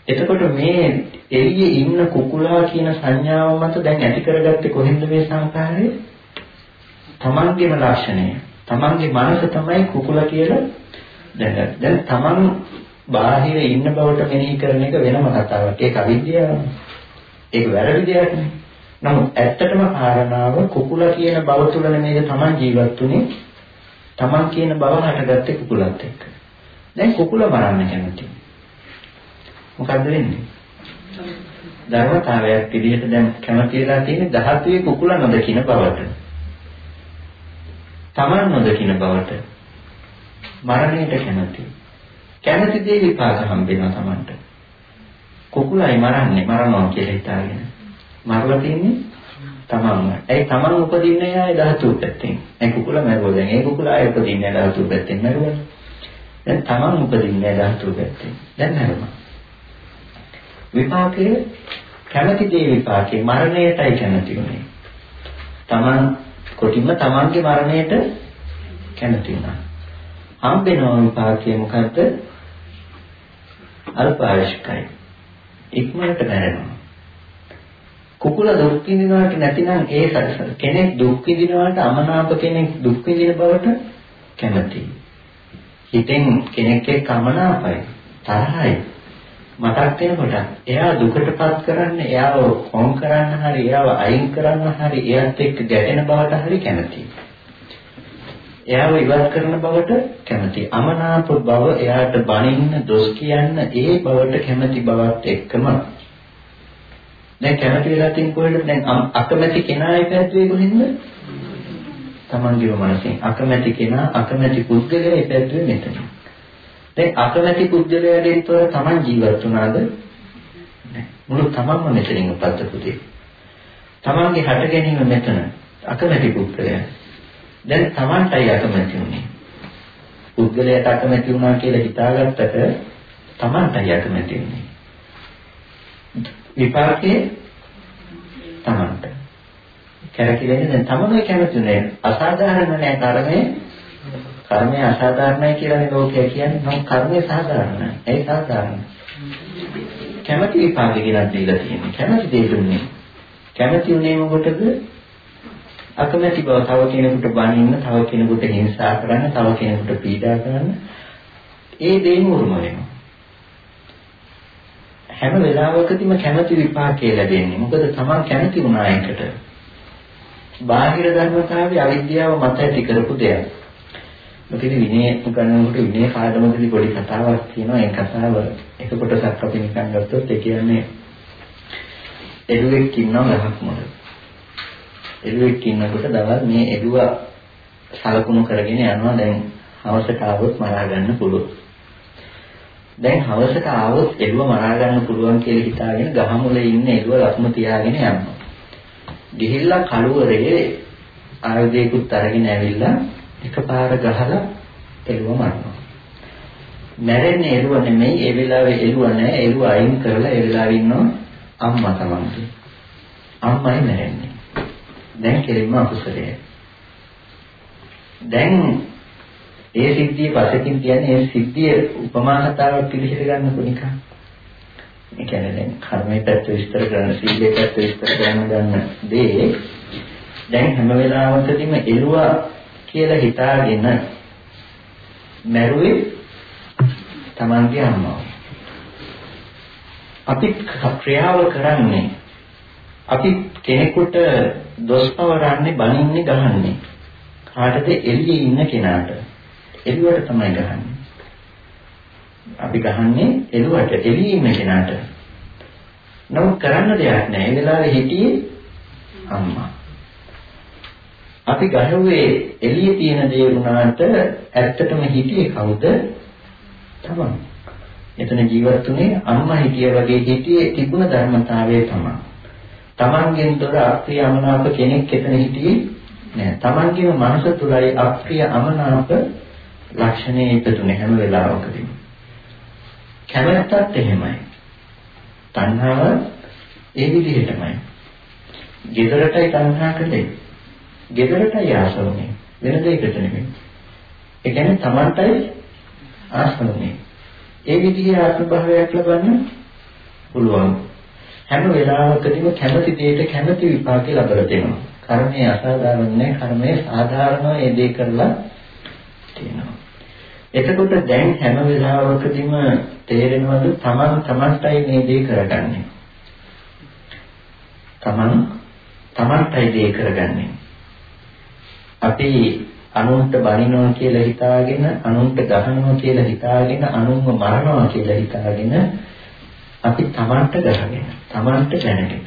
එතකොට මේ එළියේ ඉන්න කුකුලා කියන සංඥාව මත දැන් ඇති කරගත්තේ කොහෙන්ද මේ සංකාරය? තමන්ගේම ලක්ෂණය. තමන්ගේ මනස තමයි කුකුලා කියලා දැනගන්න. දැන් තමන් බාහිර ඉන්න බවට මෙනෙහි කරන එක වෙනම කතාවක්. ඒක අවිද්‍යාව. ඒක වැරදි දෙයක් නේ. නමුත් ඇත්තටම කාරණාව කුකුලා කියන බව තුළ නෙමෙයි තමන් ජීවත් වුනේ. තමන් කියන බව හටගත්තේ කුකුලත් එක්ක. දැන් කුකුල මරන්න කැමති. මොකද්ද වෙන්නේ? ධර්මතාවයක් විදිහට දැන් කැමති වෙලා තියෙන ධාතුවේ කුකුල නොදකින බවට. තමන් නොදකින බවට. මරණයට කැමති. කැමති දේ විපාක හම්බ වෙනවා තමන්ට. කුකුලයි මරන්නේ මරනවා කියලා හිතාගෙන. මරලා තින්නේ තමන්ම. ඒ තමන් උපදින්නේ ආයේ ධාතු පැත්තෙන්. ඒ කුකුල මරුවා දැන්. ඒ කුකුල ආයේ උපදින්නේ ධාතු පැත්තෙන් මරුවා. දැන් තමන් උපදින්නේ ධාතු පැත්තෙන්. දැන් මරුවා. විපාකයේ කැමැති දේ විපාකේ මරණයටයි කැමති උනේ. තමන් කොටින්ම තමන්ගේ මරණයට කැමති වුණා. හම්බෙනවා විපාකයේ මොකද්ද? අල්පායශකයි. ඉක්මනට මැරෙනවා. කුකුල දුක් විඳිනවට නැතිනම් ඒ කෙනෙක් දුක් විඳිනවට අමනාප කෙනෙක් දුක් විඳින බවට කැමතියි. හිතෙන් කෙනෙක් එක්ක අමනාපයි, තරහයි. මතක් වෙනකොට එයා දුකටපත් කරන්න, එයාව කොම් කරන්න හරි, එයාව අයින් කරන්න හරි, එයාත් එක්ක ගැටෙන බවට හරි කැමතියි. එයාව ඉවත් කරන බවට කැමති. අමනාප බව එයාට බනින්න, දොස් කියන්න ඒ බවට කැමති බවත් එක්කම දැන් කැමති වෙලා තියෙන කොහෙද දැන් අකමැති කෙනා ඉපැද්දුවේ කොහෙන්ද? තමන්ගේම මනසෙන් අකමැති කෙනා අකමැති පුද්ගලයා ඉපැද්දුවේ මෙතන. දැන් අකමැති පුද්ගලයාගෙන් තොර තමන් ජීවත් වුණාද? නැහැ. මුළු තමන්ම මෙතනින් උපද්දපු දෙයක්. තමන්ගේ හට ගැනීම මෙතන අකමැති පුද්ගලයා. දැන් තමන්ටයි අකමැති උනේ. පුද්ගලයාට අකමැති වුණා කියලා හිතාගත්තට තමන්ටයි අකමැති උනේ. විපාකයේ තමන්ට. කැරකිලෙන්නේ දැන් තමන්ගේ කැමතිනේ අසාධාරණ නෑ කර්මය. කර්මය අසාධාරණයි කියලානේ ලෝකය කියන්නේ. නම් කර්මය සාධාරණයි. ඒ සාධාරණ. කැමති විපාකේ ගෙනත් දීලා තියෙන්නේ. කැමති දේ දුන්නේ. කැමති උනේ මොකටද? අකමැති බව තව කෙනෙකුට බනින්න, තව කෙනෙකුට හිංසා කරන්න, තව කෙනෙකුට පීඩා කරන්න ඒ දේම උරුම වෙනවා. හැම වෙලාවකදීම කැමැති විපාකේ ලැබෙන්නේ. මොකද Taman කැමැති වුණා එකට. බාහිර ධර්මතාවයේ අවිද්‍යාව මත ඇති කරපු දෙයක්. මොකද විනය උගන්වනකොට විනය පාඩමකදී පොඩි කතාවක් තියෙනවා. ඒ කතාව එක කොටසක් අපි නිකන් ගත්තොත් ඒ කියන්නේ එළුවෙක් ඉන්නවා ගහක් මුල. එළුවෙක් ඉන්නකොට දවල් මේ එළුව සලකුණු කරගෙන යනවා දැන් හවසට ආවොත් මරා ගන්න පුළුවන්. දැන් හවසට ආවොත් එළුව මරා ගන්න පුළුවන් කියලා හිතාගෙන ගහමුලේ ඉන්න එළුව ලකුණු තියාගෙන යනවා. ගිහිල්ලා කළුවරේ ආයුධයකුත් අරගෙන ඇවිල්ලා එකපාර ගහලා එළුව මරනවා. මැරෙන්නේ එළුව නෙමෙයි ඒ වෙලාවේ එළුව නැහැ එළුව අයින් කරලා ඒ වෙලාවේ ඉන්නවා අම්මා තමයි. අම්මයි මැරෙන්නේ. දැන් කෙලින්ම අකුසලය. දැන් ඒ සිද්ධිය පසකින් කියන්නේ ඒ සිද්ධිය උපමා කතාවක් පිළිහෙල ගන්නකො නිකන්. ඒ කියන්නේ දැන් කර්මයේ පැත්ත විස්තර කරන සීලයේ පැත්ත විස්තර කරන ගන්න දේ දැන් හැම වෙලාවකදීම එළුවා කියලා හිතාගෙන මැරුවේ Tamange අම්මා. අපි ක්‍රියාව කරන්නේ අපි කෙනෙකුට දොස් පවරන්නේ බනින්නේ ගහන්නේ කාටද එළියේ ඉන්න කෙනාට එළුවට තමයි ගහන්නේ. අපි ගහන්නේ එළුවට එළියේ ඉන්න කෙනාට. නමුත් කරන්න දෙයක් නැහැ. ඒ වෙලාවේ හිටියේ අම්මා. අපි ගහුවේ එළියේ තියෙන දේ වුණාට ඇත්තටම හිටියේ කවුද? තමන්. එතන ජීවත් වුණේ අම්මා හිටිය වගේ හිටියේ තිබුණ ධර්මතාවය තමයි තමන්ගෙන් තොර අප්‍රිය අමනාප කෙනෙක් එතන හිටියේ නෑ. තමන්ගේම මනස තුලයි අප්‍රිය අමනාප ලක්ෂණේ ඉපදුනේ හැම වෙලාවකදීම. කැමැත්තත් එහෙමයි. තණ්හාව ඒ විදිහටමයි. ගෙදරටයි තණ්හා කළේ. ගෙදරටයි ආසවන්නේ. වෙන දෙයකට නෙමෙයි. ඒ කියන්නේ තමන්ටයි ආසවන්නේ. ඒ විදිහේ ආත්ම භාවයක් ලබන්න පුළුවන්. හැම වෙලාවකදීම කැමති දෙයට කැමති විපාකේ ලබලා දෙනවා. කර්මය අසාධාරණ නැහැ. කර්මය සාධාරණව ඒ දේ කරලා තියෙනවා. එතකොට දැන් හැම වෙලාවකදීම තේරෙනවද තමන් තමන්ටයි මේ දේ කරගන්නේ. තමන් තමන්ටයි දේ කරගන්නේ. අපි අනුන්ට බනිනවා කියලා හිතාගෙන අනුන්ට ගහනවා කියලා හිතාගෙන අනුන්ව මරනවා කියලා හිතාගෙන අපි තමන්ට ගහගෙන තමන්ට දැනගෙන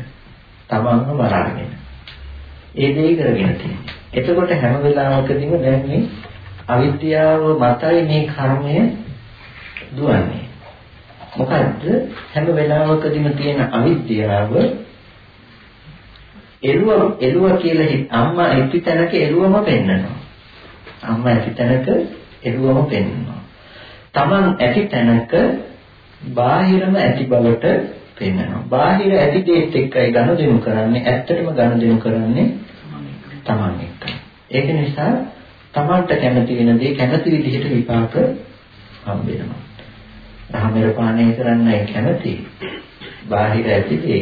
තමන්ව මරාගෙන ඒ දේ කරගෙන තියෙනවා. එතකොට හැම වෙලාවකදීම දැන් මේ අවිද්‍යාව මතයි මේ කර්මය දුවන්නේ. මොකද්ද හැම වෙලාවකදීම තියෙන අවිද්‍යාව එළුව එළුව කියලා හිත අම්මා ඇති තැනක එළුවම පෙන්නනවා. අම්මා ඇති තැනක එළුවම පෙන්නනවා. Taman ඇති තැනක බාහිරම ඇති බවට පෙන්වනවා. බාහිර ඇති දේත් එක්කයි ගනුදෙනු කරන්නේ. ඇත්තටම ගනුදෙනු කරන්නේ Taman එක්කයි. ඒක නිසා Tamanට කැමති වෙන දේ කැමති විදිහට විපාක හම්බ වෙනවා. රහමෙර පානය කරන්නයි කැමති. බාහිර ඇති දේ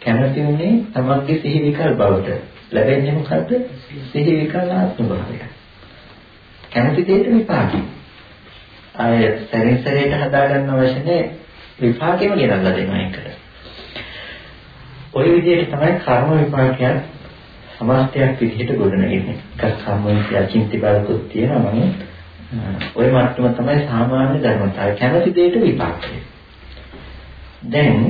කැමති උනේ Tamanගේ සිහි විකල් බවට. ලැබෙන්නේ මොකද්ද? සිහි විකල් ආත්ම භාවය. කැමති දෙයට විපාකයි. ආය සැරින් සැරේට හදාගන්න අවශ්‍ය නැහැ විපාකෙම ගෙනල්ලා දෙනවා ඒකට. ওই විදිහට තමයි කර්ම විපාකයන් සමස්තයක් විදිහට ගොඩනගෙන්නේ. එකක් සම්මෝහිත අචින්ති බලකුත් තියෙනවා මම ওই මට්ටම තමයි සාමාන්‍ය ධර්මතාවය. කැමති දෙයට විපාකය. දැන්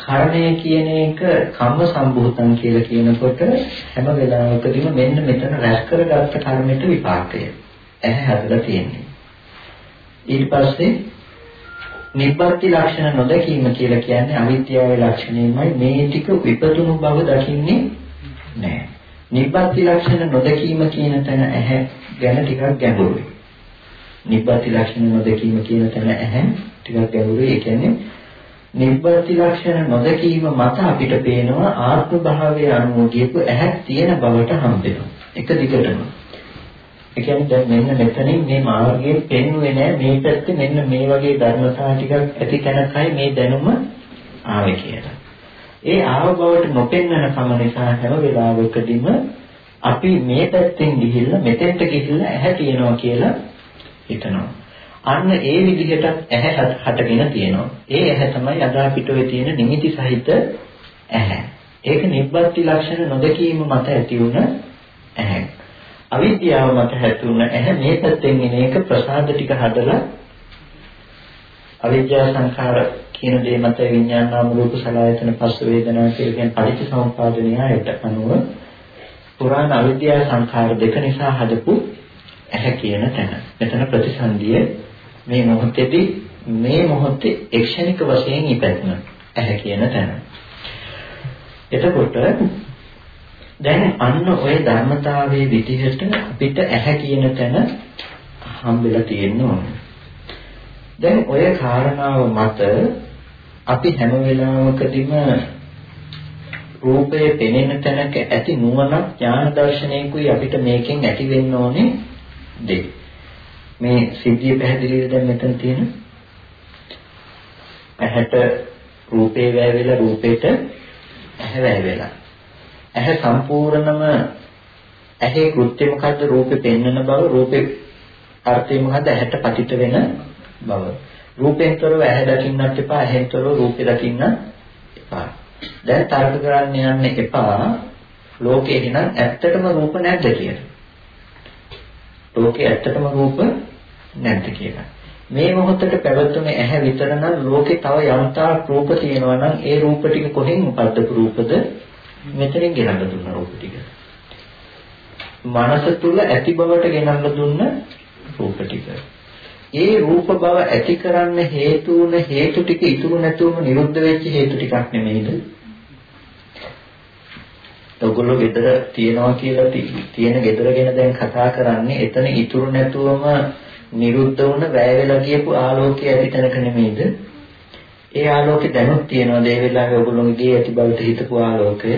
කර්ණය කියන එක කම්ම සම්භූතං කියලා කියනකොට හැම වෙලාවකදීම මෙන්න මෙතන රැස් කරගත්ත කර්මයට විපාකය. ඇහැ හදලා තියෙන්නේ. ඊට පස්සේ නිබ්බත්ති ලක්ෂණ නොදකීම කියලා කියන්නේ අවිද්‍යාවේ ලක්ෂණයමයි මේ ටික විපතුණු බව දකින්නේ නැහැ. නිබ්බත්ති ලක්ෂණ නොදකීම කියන තැන ඇහැ ගැන ටිකක් ගැඹුරුයි. නිබ්බත්ති ලක්ෂණ නොදකීම කියන තැන ඇහැ ටිකක් ගැඹුරුයි. ඒ කියන්නේ නිබ්බත්ති ලක්ෂණ නොදකීම මත අපිට පේනවා ආත්ම භාවයේ අනුමෝගියක ඇහැක් තියෙන බවට හම්බෙනවා. එක දිගටම. ඒ කියන්නේ දැන් මෙන්න මෙතනින් මේ මාර්ගයෙන් පෙන්වුවේ නෑ මේ පැත්තේ මෙන්න මේ වගේ ධර්මතා ටිකක් ඇති තැනකයි මේ දැනුම ආවේ කියලා. ඒ ආව බවට නොපෙන්වන කම නිසා හැම වෙලාවකදීම අපි මේ පැත්තෙන් ගිහිල්ලා මෙතෙන්ට ගිහිල්ලා ඇහැ තියනවා කියලා හිතනවා. අන්න ඒ විදිහට ඇහැ හටගෙන තියෙනවා. ඒ ඇහැ තමයි අද අපිට ඔය තියෙන නිමිති සහිත ඇහැ. ඒක නිබ්බත්ති ලක්ෂණ නොදකීම මත ඇති වුණ ඇහැ. අවිද්‍යාව මත හැතුන ඇහැ මේ පැත්තෙන් එන එක ප්‍රසාද ටික හදලා අවිද්‍යා සංඛාර කියන දේ මත විඥාන නාම රූප සලආයතන පස්ස වේදනා කියලා කියන පටිච්චසමුප්පාද න්‍යායයට අනුව පුරාණ අවිද්‍යාව සංඛාර දෙක නිසා හදපු ඇහැ කියන තැන. මෙතන ප්‍රතිසන්දිය මේ මොහොතේදී මේ මොහොතේ ක්ෂණික වශයෙන් ඉපැත්ම ඇහැ කියන තැන. එතකොට දැන් අන්න ওই ධර්මතාවයේ විදිහට අපිට ඇහැ කියන තැන හම්බෙලා තියෙන්න ඕනේ. දැන් ඔය කාරණාව මත අපි හැම වෙලාවකදීම රූපයේ පෙනෙන තැනක ඇති නුවණක් ඥාන දර්ශනයකුයි අපිට මේකෙන් ඇති වෙන්න ඕනේ දෙක. මේ සිද්ධිය පැහැදිලිද දැන් මෙතන තියෙන? ඇහැට රූපේ වැයවිලා රූපෙට ඇහැ වැයවිලා. ඇහැ සම්පූර්ණම ඇහි කෘත්‍ය මොකද්ද රූපේ පෙන්වන බව රූපේ අර්ථය මොකද්ද ඇහැට පතිත වෙන බව. රූපෙන්තරව ඇහැ දකින්නත් එපා, ඇහෙන්තරව රූපේ දකින්න එපා. දැන් තර්ක කරන්න යන්න එපා. ලෝකේ එහෙනම් ඇත්තටම රූප නැද්ද කියලා. ලෝකේ ඇත්තටම රූප නැද්ද කියලා. මේ මොහොතට පැවතුනේ ඇහැ විතර නම් ලෝකේ තව යම්තා රූප තියෙනවා නම් ඒ රූප ටික කොහෙන් උපද්දපු රූපද? මෙතනින් ගෙනල්ලා දුන්න රූප ටික. මනස තුල ඇති බවට ගෙනල්ලා දුන්න රූප ටික. ඒ රූප බව ඇති කරන්න හේතු වුණ හේතු ටික ඉතුරු නැතුවම නිරුද්ධ වෙච්ච හේතු ටිකක් නෙමෙයිද? ඔගොල්ලෝ ගෙදර තියනවා කියලා තියෙන ගෙදර ගැන දැන් කතා කරන්නේ එතන ඉතුරු නැතුවම නිරුද්ධ වුණ වැය වෙලා ගියපු ආලෝකය ඇති තැනක නෙමෙයිද? ඒ ආලෝකය දැනුත් තියනවා ඒ වෙලාවේ ඔයගොල්ලෝගේ ගේ ඇති බවට හිතපු ආලෝකය.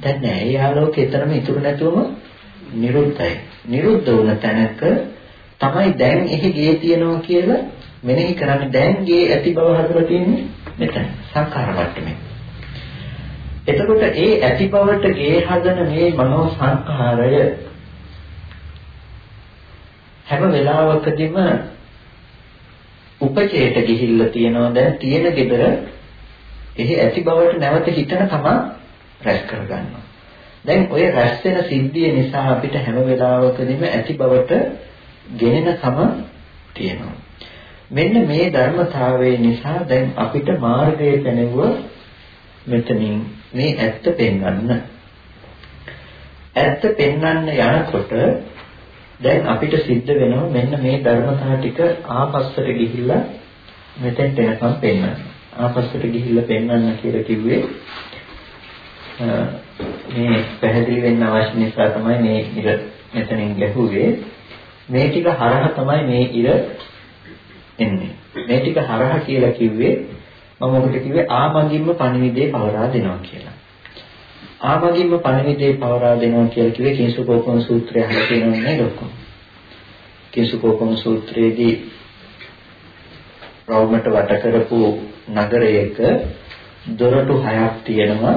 දැන් නෑ. ඒ ආලෝකය එතරම් ඉතුරු නැතුවම නිරුද්ධයි. නිරුද්ධ වුණ තැනක තමයි දැන් එහි ගේ තියනවා කියලා මෙනෙහි කරන්නේ දැන් ගේ ඇති බව හදලා තියෙන්නේ මෙතන සංඛාර මට්ටමේ. එතකොට ඒ ඇති බවට ගේ හදන මේ මනෝ සංඛාරය හැම වෙලාවකදීම උපචේත ගිහිල්ලා තියෙනවා දැන් තියෙන gedara එහි ඇති බවට නැවත හිතන තමා රැස් කරගන්නවා. දැන් ඔය රැස් වෙන සිද්ධිය නිසා අපිට හැම වෙලාවකදීම ඇති බවට ගෙනෙන කම තියෙනවා. මෙන්න මේ ධර්මතාවය නිසා දැන් අපිට මාර්ගය පැනෙව මෙතනින් මේ ඇත්ත පෙන්වන්න. ඇත්ත පෙන්වන්න යනකොට දැන් අපිට සිද්ධ වෙනවා මෙන්න මේ ධර්මතාව ටික ආපස්සට ගිහිල්ලා මෙතෙන්ට එනකම් පෙන්වන්න. ආපස්සට ගිහිල්ලා පෙන්වන්න කියලා කිව්වේ මේ පැහැදිලි වෙන්න අවශ්‍ය නිසා තමයි මේ ඉර මෙතනින් ගැහුවේ. මේ ටික හරහා තමයි මේ ඉර එන්නේ. මේ ටික හරහා කියලා කිව්වේ මම ඔකට කිව්වේ ආමගින්ම පණිවිඩේ පවරා දෙනවා කියලා. ආමගින්ම පණිවිඩේ පවරා දෙනවා කියලා කිව්වේ කිංසුකෝපම සූත්‍රය අහලා තියෙනවනේ නේද ඔක්කොම. කිංසුකෝපම සූත්‍රයේදී රවුමට වට කරපු නගරයක දොරටු හයක් තියෙනවා.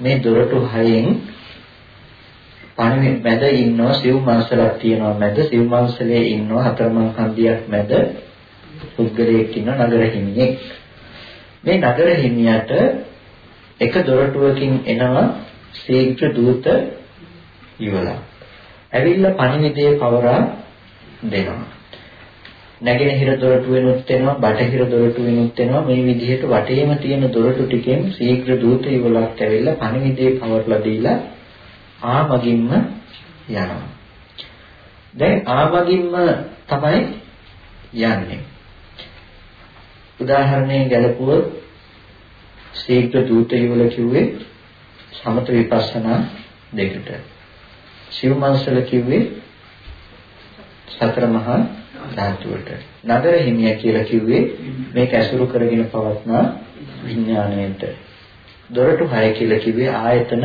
මේ දොරටු හයෙන් පණිවිඩ මැද ඉන්නවා සිව් මාංශලක් තියෙනවා මැද සිව් මාංශලයේ ඉන්නවා හතරමං හන්දියක් මැද පුද්ගලයෙක් ඉන්නවා නගර හිමියෙක්. මේ නගර හිමියට එක දොරටුවකින් එනවා ශීඝ්‍ර දූත ඉවලා ඇවිල්ලා පණිවිඩයේ පවරා දෙනවා? නැගෙනහිර දොරටුවෙනුත් එනවා බටහිර දොරටුවෙනුත් එනවා මේ විදිහට වටේම තියෙන දොරටු ටිකෙන් ශීඝ්‍ර දූත ඉවලක් ඇවිල්ලා පණිවිඩයේ පවරලා දීලා ආමගින්ම යනවා. දැන් ආමගින්ම තමයි යන්නේ. උදාහරණයක් ගැලපුවොත් ශීඝ්‍ර දූතය වල කිව්වේ සමත විපස්සනා දෙකට. ශිවමංශල කිව්වේ සතර මහා ධාතුවට. නගර හිමිය කියලා කිව්වේ මේක ඇසුරු කරගෙන පවත්නා විඥාණයට. දොරටු 6 කියලා කිව්වේ ආයතන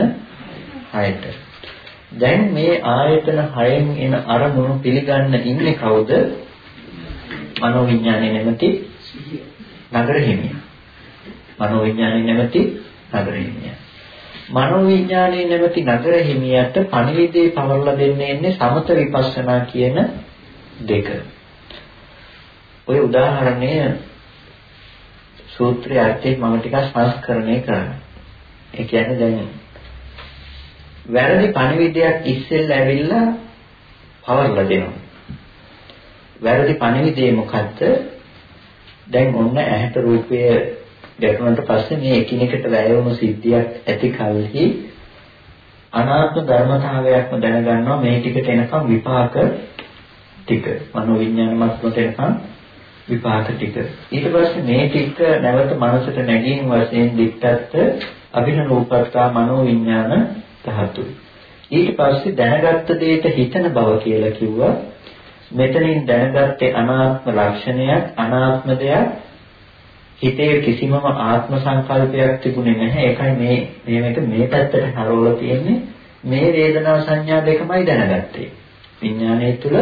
6ට. දැන් මේ ආයතන 6න් එන අරමුණු පිළිගන්න ඉන්නේ කවුද? මනෝවිඥානේ නැමැති නගර හිමියා. මනෝවිඥානේ නැමැති නගර හිමියා. මනෝවිඥානේ නැමැති නගර හිමියට පණිවිඩේ පවරලා දෙන්නේ ඉන්නේ සමත විපස්සනා කියන දෙක. ඔය උදාහරණය සූත්‍රය අර්ථයෙන් මම ටිකක් සංස්කරණය කරනවා. ඒ කියන්නේ දැන් වැරදි පණිවිඩයක් ඉස්සෙල්ලා ඇවිල්ලා පවර්ලා දෙනවා. වැරදි පණිවිඩය මොකද්ද? දැන් ඔන්න ඇහැට රූපය ගැටුණාට පස්සේ මේ එකිනෙකට වැය වුණු සිද්ධියක් ඇති කලෙහි අනාත්ම ධර්මතාවයක්ම දැනගන්නවා මේ ටිකට එනකම් විපාක ටික මනෝවිඤ්ඤාණ මට්ටමට එනකම් විපාක ටික ඊට පස්සේ මේ ටික නැවත මනසට නැගීම වශයෙන් දික්කත් අභිනරූපත්තා මනෝවිඤ්ඤාණ ධාතු ඊට පස්සේ දැනගත්ත දෙයට හිතන බව කියලා කිව්වා මෙතනින් දැනගත්තේ අනාත්ම ලක්ෂණයක් අනාත්ම දෙයක් හිතේ කිසිමම ආත්ම සංකල්පයක් තිබුණේ නැහැ. ඒකයි මේ මේ මේක මේ පැත්තට හරවලා තියෙන්නේ. මේ වේදනා සංඥා දෙකමයි දැනගත්තේ. විඥානයේ තුල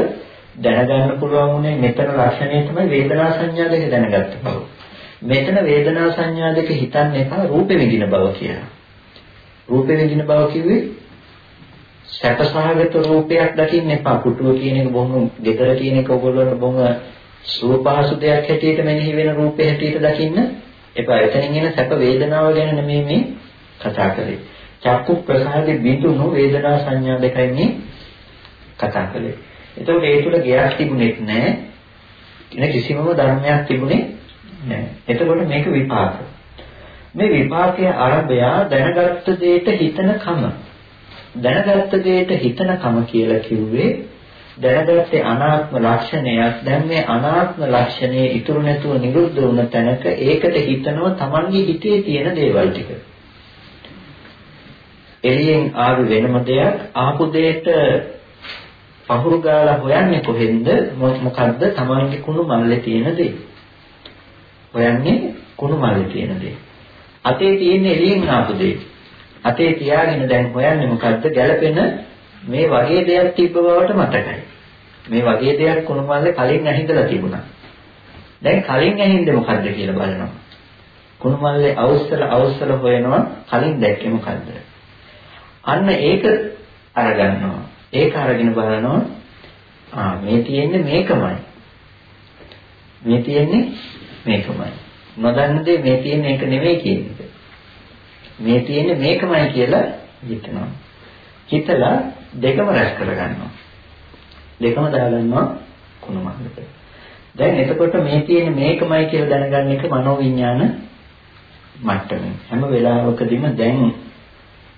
දැනගන්න පුළුවන් උනේ මෙතන ලක්ෂණය තමයි වේදනා සංඥා දෙක දැනගත්ත බව. මෙතන වේදනා සංඥා දෙක හිතන්න එපා රූපෙ විඳින බව කියලා. රූපෙ විඳින බව කිව්වේ සැපසහගත රූපයක් දකින්න එපා. කුටුව කියන එක බොහොම දෙතර කියන එක ඔයගොල්ලන්ට බොහොම සුවපහසු දෙයක් හැටියට මෙනෙහි වෙන රූපේ හැටියට දකින්න එපා. එතනින් එන සැප වේදනාව ගැන නෙමෙයි මේ කතා කරේ. චක්කු ප්‍රසාදේ බිඳුණු වේදනා සංඥා දෙකයි මේ කතා කරේ. එතකොට ඒ තුල ගයක් තිබුණෙත් නැහැ. එන කිසිමම ධර්මයක් තිබුණේ නැහැ. එතකොට මේක විපාක. මේ විපාකයේ ආරම්භය දැනගත්ත දෙයට හිතන කම. දැනගත්ත දෙයට හිතන කම කියලා කිව්වේ දැනගත්තේ අනාත්ම ලක්ෂණයක්. දැන් මේ අනාත්ම ලක්ෂණය ඉතුරු නැතුව නිරුද්ධ වුණ තැනක ඒකට හිතනවා Tamanගේ හිතේ තියෙන දේවල් ටික. එළියෙන් ආවි වෙනම දෙයක් ආපු දෙයට පහුරු ගාලා හොයන්නේ කොහෙන්ද මොකද්ද Tamanගේ කුණු මල්ලේ තියෙන දේ. හොයන්නේ කුණු මල්ලේ තියෙන දේ. අතේ තියෙන එළියෙන් ආපු දේ. අතේ තියාගෙන දැන් හොයන්නේ මොකද්ද ගැළපෙන මේ වගේ දෙයක් තිබ්බ බවට මතකයි. මේ වගේ දෙයක් කුණුමල්ලේ කලින් ඇහිඳලා තිබුණා. දැන් කලින් ඇහිඳ මොකද්ද කියලා බලනවා. කුණුමල්ලේ අවුස්සල අවුස්සල හොයනවා කලින් දැක්කේ මොකද්ද? අන්න ඒක අරගන්නවා. ඒක අරගෙන බලනවා ආ මේ තියෙන්නේ මේකමයි. මේ තියෙන්නේ මේකමයි. නොදන්න දේ මේ තියෙන්නේ ඒක නෙමෙයි කියන එක. මේ තියෙන්නේ මේකමයි කියලා හිතනවා. හිතලා දෙකම රැස් කරගන්නවා. දෙකම දාගන්නවා කුණු මහලට. දැන් එතකොට මේ තියෙන මේකමයි කියලා දැනගන්න එක මනෝවිඤ්ඤාණ මට්ටමේ. හැම වෙලාවකදීම දැන්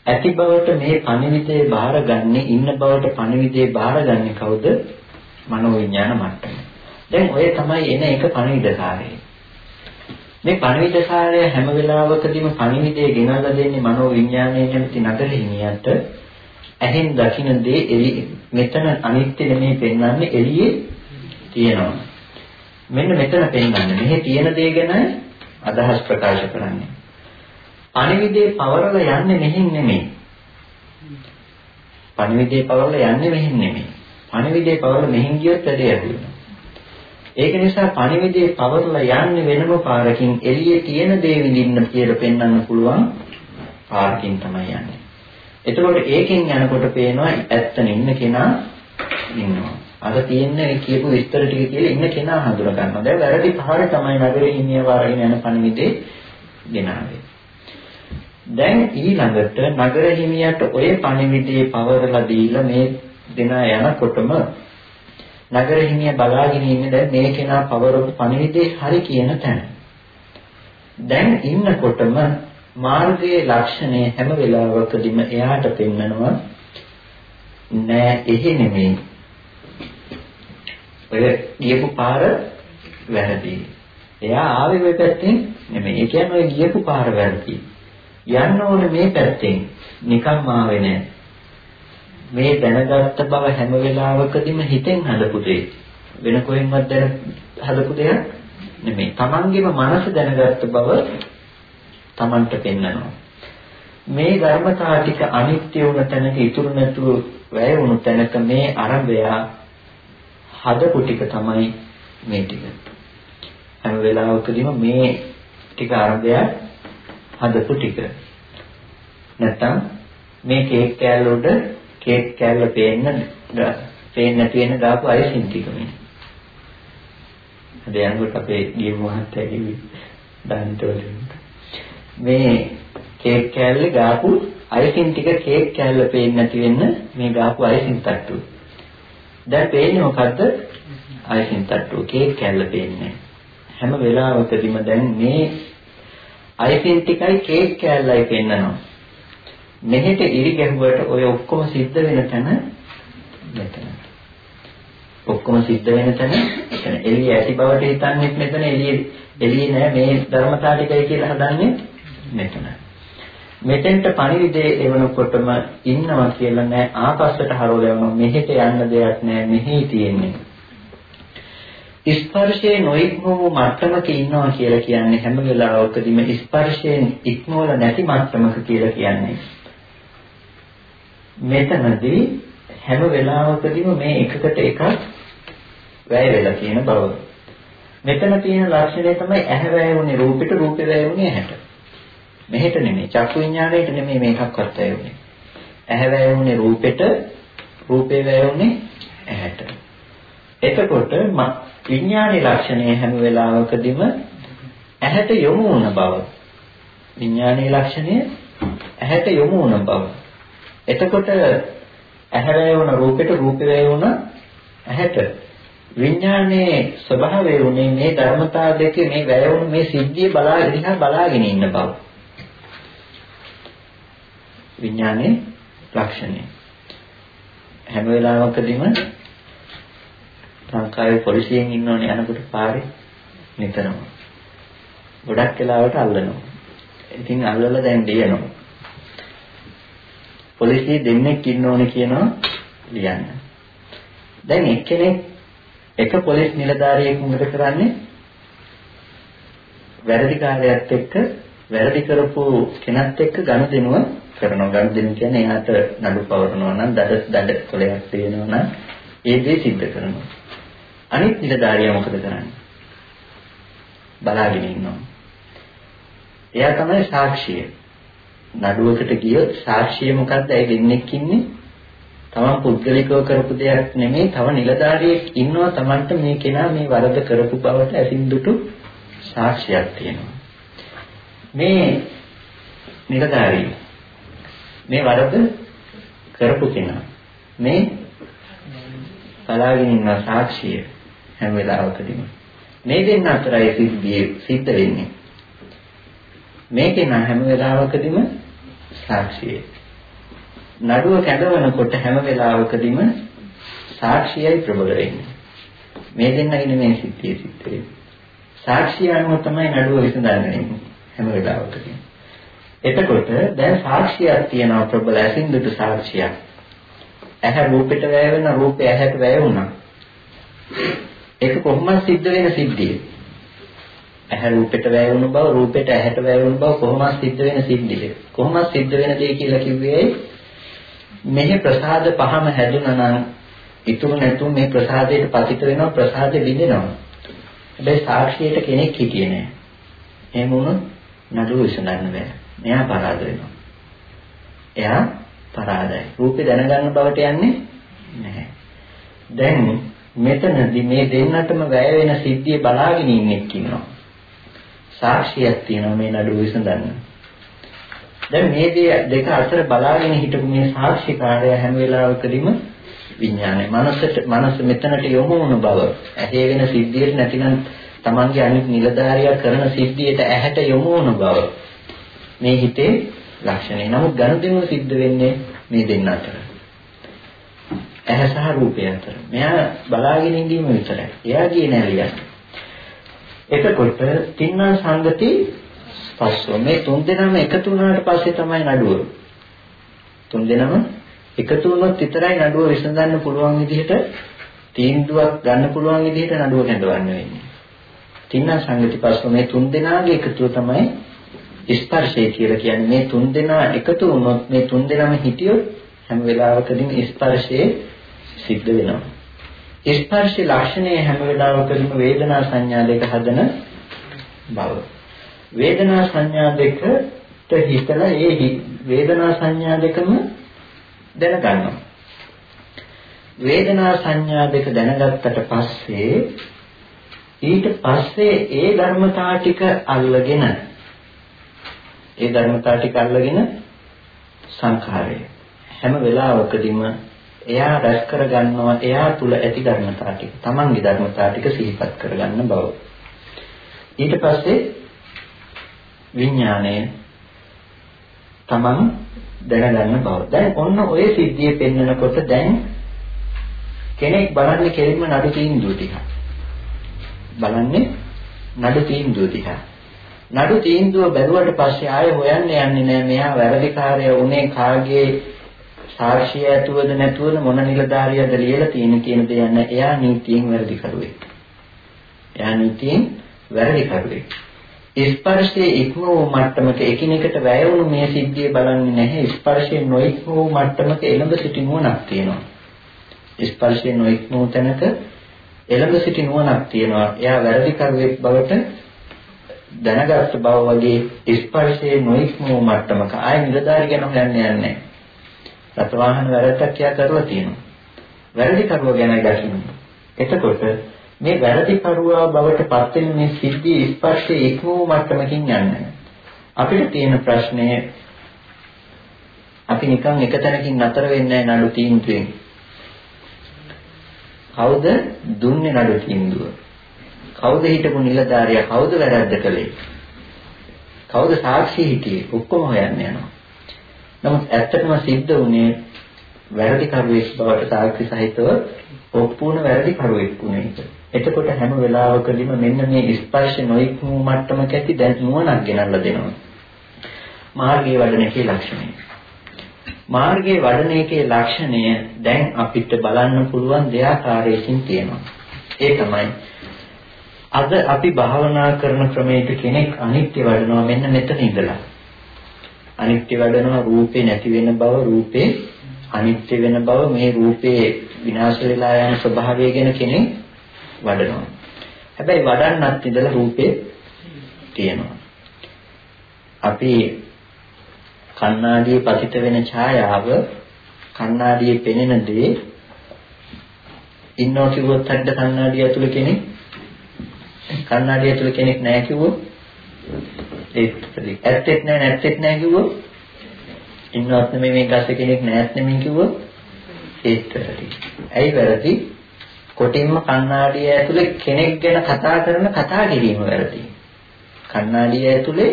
ඇති බවට මේ පණිවිඩේ බාරගන්නේ ඉන්න බවට පණිවිඩේ බාරගන්නේ කවුද? මනෝවිඤ්ඤාණ මට්ටමේ. දැන් ඔය තමයි එන එක පණිවිඩකාරය. මේ පණිවිඩකාරය හැම වෙලාවකදීම පණිවිඩය ගෙනල්ලා දෙන්නේ මනෝවිඤ්ඤාණය නැමැති නගර හිමියට ඇහෙන් දකින්න දේ එළි මෙතන අනිත්‍ය නෙමෙයි පෙන්වන්නේ එළියේ තියෙනවා. මෙන්න මෙතන පෙන්වන්නේ. මෙහි තියෙන දේ ගැන අදහස් ප්‍රකාශ කරන්නේ. පණිවිඩේ පවරල යන්නේ මෙහින් නෙමෙයි. පණිවිඩේ පවරල යන්නේ මෙහින් නෙමෙයි. පණිවිඩේ පවරල මෙහින් ගියොත් වැඩේ ඇදුණා. ඒක නිසා පණිවිඩේ පවරල යන්නේ වෙනම පාරකින් එළියේ තියෙන දේ විඳින්න කියලා පෙන්වන්න පුළුවන් පාරකින් තමයි යන්නේ. එතකොට ඒකෙන් යනකොට පේනවා ඇත්තන ඉන්න කෙනා ඉන්නවා. අර තියෙන කියපු විස්තර ටික කියලා ඉන්න කෙනා හඳුන ගන්නවා. දැන් වැරදි පහර තමයි නගරේ ඉන්නේ වාරගෙන යන පණිවිඩේ ගෙනාවේ. දැන් ඊළඟට නගර හිමියට ඔය පණිවිඩේ පවරලා දීලා මේ දෙනා යනකොටම නගර හිමිය බලාගෙන ඉන්නේ දැන් මේ කෙනා පවරපු පණිවිඩේ හරි කියන තැන. දැන් ඉන්නකොටම මාර්ගයේ ලක්ෂණය හැම වෙලාවකදීම එයාට පෙන්නනවා නෑ එහෙ නෙමෙයි. ඔය ගියපු පාර වැරදි. එයා ආවේ ওই පැත්තෙන් නෙමෙයි. ඒ කියන්නේ ඔය ගියපු පාර වැරදි. යන්න ඕනේ මේ පැත්තෙන්. නිකම්ම ආවේ නෑ. මේ දැනගත්ත බව හැම වෙලාවකදීම හිතෙන් හදපු දෙයක්. වෙන කොහෙන්වත් දැන හදපු දෙයක් නෙමෙයි. Tamangeම මනස දැනගත්ත බව Tamanට පෙන්නනවා. මේ ධර්මතා ටික අනිත්‍ය වුණ තැනක ඉතුරු නැතුව වැය වුණු තැනක මේ අරබය හදපු ටික තමයි මේ ටික. හැම වෙලාවකදීම මේ ටික අරබය හදපු ටික. නැත්තම් මේ කේක් කෑල්ල උඩ කේක් කෑල්ල පේන්න පේන්න නැති වෙන දාපු අයසින් ටික මේ. අද යනකොට අපේ ගිය මහත්තයා කිව්වේ දාන්නට වලින් මේ කේක් කෑල්ල ගාපු අයිසින් ටික කේක් කෑල්ල පේන්නේ නැති වෙන්න මේ ගාපු අයිසින් තට්ටුව. දැන් පේන්නේ මොකද්ද? අයිසින් තට්ටුව කේක් කෑල්ල පේන්නේ. හැම වෙලාවකදීම දැන් මේ අයිපින් ටිකයි කේක් කෑල්ලයි පෙන්නනවා. මෙහෙට ඉරි ගැහුවට ඔය ඔක්කොම සිද්ධ වෙන තැන මෙතන. ඔක්කොම සිද්ධ වෙන තැන එතන. එළිය ඇති බවට හිතන්නේ මෙතන එළිය එළිය නෑ මේ ධර්මතාව ටිකයි කියලා හදන්නේ මෙතන. මෙතෙන්ට පණිවිඩේ එවනකොටම ඉන්නවා කියලා නෑ ආපස්සට හරවලවනවා මෙහෙට යන්න දෙයක් නෑ මෙහෙයි තියෙන්නේ. ස්පර්ශයේ නොඉක්මවූ මට්ටමක ඉන්නවා කියලා කියන්නේ හැම වෙලාවකදීම ස්පර්ශයෙන් ඉක්මවල නැති මට්ටමක කියලා කියන්නේ. මෙතනදී හැම වෙලාවකදීම මේ එකකට එකක් වැය වෙලා තියෙන බව. මෙතන තියෙන ලක්ෂණය තමයි ඇහැ වැය වුනේ රූපෙට රූපේ වැය වුනේ ඇහැට. මෙහෙට නෙමෙයි චක්කු විඤ්ඤාණයට නෙමෙයි මේකක්වත් වැය වුනේ. ඇහැ වැය වුනේ රූපෙට රූපේ වැය වුනේ ඇහැට. එතකොට විඥානයේ ලක්ෂණය හැම වෙලාවකදීම ඇහැට යොමු වුණ බව. විඥානයේ ලක්ෂණය ඇහැට යොමු වුණ බව. එතකොට ඇහැ වැය වුණ රූපෙට රූපේ වැය වුණ ඇහැට විඥානයේ ස්වභාවය උනේ මේ ධර්මතා දෙකේ මේ වැය වුණ මේ සිද්ධිය බලා දිහා බලාගෙන ඉන්න බව. විඥානයේ ලක්ෂණය හැම වෙලාවකදීම ලංකාවේ පොලිසියෙන් ඉන්නෝනේ යනකොට පාරේ නිතරම. ගොඩක් වෙලාවට අල්ලනවා. ඉතින් අල්ලලා දැන් ලියනවා. පොලිසිය දෙන්නෙක් ඉන්නෝනේ කියනවා ලියන්න. දැන් එක්කෙනෙක් එක පොලිස් නිලධාරියෙක් මොකද කරන්නේ? වැරදිකාරයත් එක්ක වැරදි කරපු කෙනත් එක්ක ගනුදෙනුව කරනවා. ගනුදෙනු කියන්නේ එයාට නඩු පවරනවා නම් දඩ දඩ කොලයක් තියෙනවා නම් ඒ දේ සිද්ධ කරනවා. අනිත් නිලධාරියා මොකද කරන්නේ? බලාගෙන ඉන්නවා. එයා තමයි සාක්ෂිය. නඩුවකට ගියොත් සාක්ෂිය මොකද්ද? ඒ දෙන්නෙක් ඉන්නේ තමන් පුද්ගලිකව කරපු දෙයක් නෙමෙයි තව නිලධාරියෙක් ඉන්නවා තමන්ට මේ කෙනා මේ වරද කරපු බවට ඇසින් දුටු සාක්ෂියක් තියෙනවා. මේ නිලධාරිය මේ වරද කරපු කෙනා මේ බලාගෙන ඉන්න සාක්ෂිය හැම වෙලාවකදීම. මේ දෙන්න අතරයි සිද්ධිය සිද්ධ වෙන්නේ. මේකේ නම් හැම වෙලාවකදීම සාක්ෂියයි. නඩුව කැඳවනකොට හැම වෙලාවකදීම සාක්ෂියයි ප්‍රබල වෙන්නේ. මේ දෙන්නගේ මේ සිද්ධිය සිද්ධ වෙන්නේ. සාක්ෂිය අනුව තමයි නඩුව විසඳන්නේ හැම වෙලාවකදීම. එතකොට දැන් සාක්ෂියක් තියෙනවා ප්‍රබල ඇසින්දුට සාක්ෂියක්. ඇහැ රූපෙට වැය වෙන රූපය ඇහැට වැය වුණා. ඒක කොහොමද සිද්ධ වෙන සිද්ධිය? ඇහැ රූපෙට වැය වුණු බව, රූපෙට ඇහැට වැය වුණු බව කොහොමද සිද්ධ වෙන සිද්ධිය? කොහොමද සිද්ධ වෙන දේ කියලා කිව්වේ මෙහි ප්‍රසාද පහම හැදුනා නම් ඉතුරු නැතුව මේ ප්‍රසාදයට පතිත වෙනවා ප්‍රසාදෙ බිඳෙනවා. හැබැයි සාක්ෂියට කෙනෙක් හිටියේ නෑ. එහෙම වුණොත් නඩුව විසඳන්න බෑ. එයා පරාද වෙනවා. එයා පරාදයි. රූපේ දැනගන්න බවට යන්නේ නැහැ. දැන් මෙතනදී මේ දෙන්නටම වැය වෙන සිද්ධිය බලාගෙන ඉන්නෙක් ඉන්නවා. සාක්ෂියක් තියෙනවා මේ නඩුව විසඳන්න. දැන් මේ දෙක අතර බලාගෙන හිටපු මේ සාක්ෂිකාරය හැම වෙලාවකදීම විඥානය මනසට මනස මෙතනට යොමු වුණු බව ඇහි වෙන සිද්ධියට නැතිනම් Tamange අනිත් නිලධාරියා කරන සිද්ධියට ඇහැට යොමු වුණු බව මේ හිතේ ලක්ෂණය. නමුත් ගනුදෙනුව සිද්ධ වෙන්නේ මේ දෙන්න අතර. ඇහැ සහ රූපය අතර. මෙයා බලාගෙන ඉඳීම විතරයි. එයා ගියේ නෑ ලියන්න. එතකොට තින්නා සංගති පස්සෝ මේ තුන් දෙනාම එකතු වුණාට පස්සේ තමයි නඩුව. තුන් දෙනාම එකතු වුණොත් විතරයි නඩුව විසඳන්න පුළුවන් විදිහට තීන්දුවක් ගන්න පුළුවන් විදිහට නඩුව කැඳවන්න වෙන්නේ. තින්නා සංගති පස්සෝ මේ තුන් දෙනාගේ එකතුව තමයි ස්පර්ශය කියලා කියන්නේ මේ තුන් දෙනා එකතු වුණොත් මේ තුන් දෙනාම හිටියොත් හැම වෙලාවකදීම ස්පර්ශයේ සිද්ධ වෙනවා. ස්පර්ශ ලක්ෂණය හැම වෙලාවකදීම වේදනා සංඥා දෙක හදන බව. වේදනා සංඥා දෙකට හිතලා ඒ වේදනා සංඥා දෙකම දැනගන්නවා. වේදනා සංඥා දෙක දැනගත්තට පස්සේ ඊට පස්සේ ඒ ධර්මතා ටික අල්ලගෙන ඒ ධර්මතා ටික අල්ලගෙන සංඛාරය හැම වෙලාවකදීම එයා රැස් කරගන්නවා එයා තුල ඇති ධර්මතා ටික. තමන්ගේ ධර්මතා ටික සිහිපත් කරගන්න බව. ඊට පස්සේ විඥාණය තමන් දැනගන්න බව. දැන් ඔන්න ඔය සිද්ධිය පෙන්වනකොට දැන් කෙනෙක් බලන්නේ කෙලින්ම නඩු තීන්දුව දිහා. බලන්නේ නඩු තීන්දුව දිහා. නඩු තීන්දුව බැලුවට පස්සේ ආයෙ හොයන්න යන්නේ නැහැ මෙයා වැරදිකාරය උනේ කාගේ සාක්ෂිය ඇතුවද නැතුවද මොන නිලධාරියද ලියලා තියෙන කියන දේ යන එයා නීතියෙන් වැරදිකරුවෙක්. එයා නීතියෙන් වැරදිකරුවෙක්. ස්පර්ශයේ ඉක්ම වූ මට්ටමක එකිනෙකට වැය වුණු මේ සිද්ධිය බලන්නේ නැහැ. ස්පර්ශයේ නොඉක්ම වූ මට්ටමක එළඹ සිටි නුවණක් තියෙනවා. ස්පර්ශයේ නොඉක්ම වූ තැනක එළඹ සිටි නුවණක් තියෙනවා. එයා වැරදි කරුවෙක් බවට දැනගත් බව වගේ ස්පර්ශයේ නොඉක්ම වූ මට්ටමක. ආය නිලධාරි ගැන හොයන්න යන්නේ රතවාහන වැරද්දක් කියා කරලා තියෙනවා වැරදි කරුව ගැන දකින්න එතකොට මේ වැරදි කරුවා බවට පත් වෙන මේ සිද්ධිය ස්පර්ශයේ ඉක්ම වූ මට්ටමකින් යන්නේ. අපිට තියෙන ප්‍රශ්නය අපි නිකන් එක තැනකින් නතර වෙන්නේ නැහැ නඩු තීන්දුවෙන්. කවුද දුන්නේ නඩු තීන්දුව? කවුද හිටපු නිලධාරියා? කවුද වැරද්ද කළේ? කවුද සාක්ෂි හිටියේ? ඔක්කොම හොයන්න යනවා. නමුත් ඇත්තටම සිද්ධ වුණේ වැරදි කරුවෙක් බවට සාක්ෂි සහිතව ඔප්පුවන වැරදි කරුවෙක් වුණේ. එතකොට හැම වෙලාවකදීම මෙන්න මේ ස්පර්ශ නොයික්මු මට්ටමක ඇති දැන් නුවණක් ගෙනල්ලා දෙනවා. මාර්ගයේ වඩන එකේ ලක්ෂණය. මාර්ගයේ වඩන එකේ ලක්ෂණය දැන් අපිට බලන්න පුළුවන් දෙආකාරයකින් තියෙනවා. ඒ තමයි අද අපි භාවනා කරන ක්‍රමයක කෙනෙක් අනිත්‍ය වඩනවා මෙන්න මෙතන ඉඳලා. අනිත්‍ය වඩනවා රූපේ නැති වෙන බව රූපේ අනිත්‍ය වෙන බව මේ රූපේ විනාශ වෙලා යන ස්වභාවය ගැන කෙනෙක් වඩනවා. හැබැයි වඩන්නත් ඉඳලා රූපේ තියෙනවා. අපි කණ්ණාඩියේ පතිත වෙන ඡායාව කණ්ණාඩියේ පෙනෙන දේ ඉන්නෝ කිව්වොත් හරිද කණ්ණාඩිය ඇතුලේ කෙනෙක් කණ්ණාඩිය ඇතුලේ කෙනෙක් නැහැ කිව්වොත් ඒත් ඇත්තෙත් නැහැ නැත්තෙත් නැහැ කිව්වොත් ඉන්නවත් නෙමෙයි මේ ගස්සේ කෙනෙක් නැත් නෙමෙයි කිව්වොත් ඒත් වැරදි. ඇයි වැරදි? කොටින්ම කණ්ණාඩිය ඇතුලේ කෙනෙක් ගැන කතා කරන කතා කිරීම වැරදි. කණ්ණාඩිය ඇතුලේ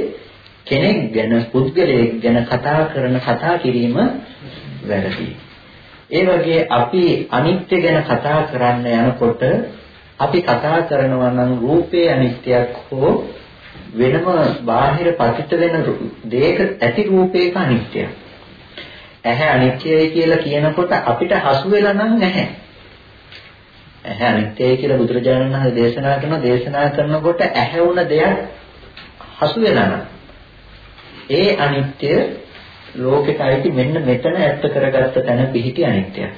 කෙනෙක් ගැන පුද්ගලයෙක් ගැන කතා කරන කතා කිරීම වැරදි. ඒ වගේ අපි අනිත්‍ය ගැන කතා කරන්න යනකොට අපි කතා කරනවා නම් රූපේ අනිත්‍යයක් හෝ වෙනම බාහිර පතිත වෙන දෙයක ඇති රූපේක අනිත්‍යයක්. ඇහැ අනිත්‍යයි කියලා කියනකොට අපිට හසු වෙලා නම් නැහැ. ඇහැ අනිත්‍යයි කියලා බුදුරජාණන් වහන්සේ දේශනා කරන දේශනා කරනකොට ඇහැ වුණ දෙයක් හසු වෙලා නම් ඒ අනිත්‍ය ලෝකෙට අයිති මෙන්න මෙතන ඇත්ත කරගත්ත තැන පිහිටි අනිත්‍යයි.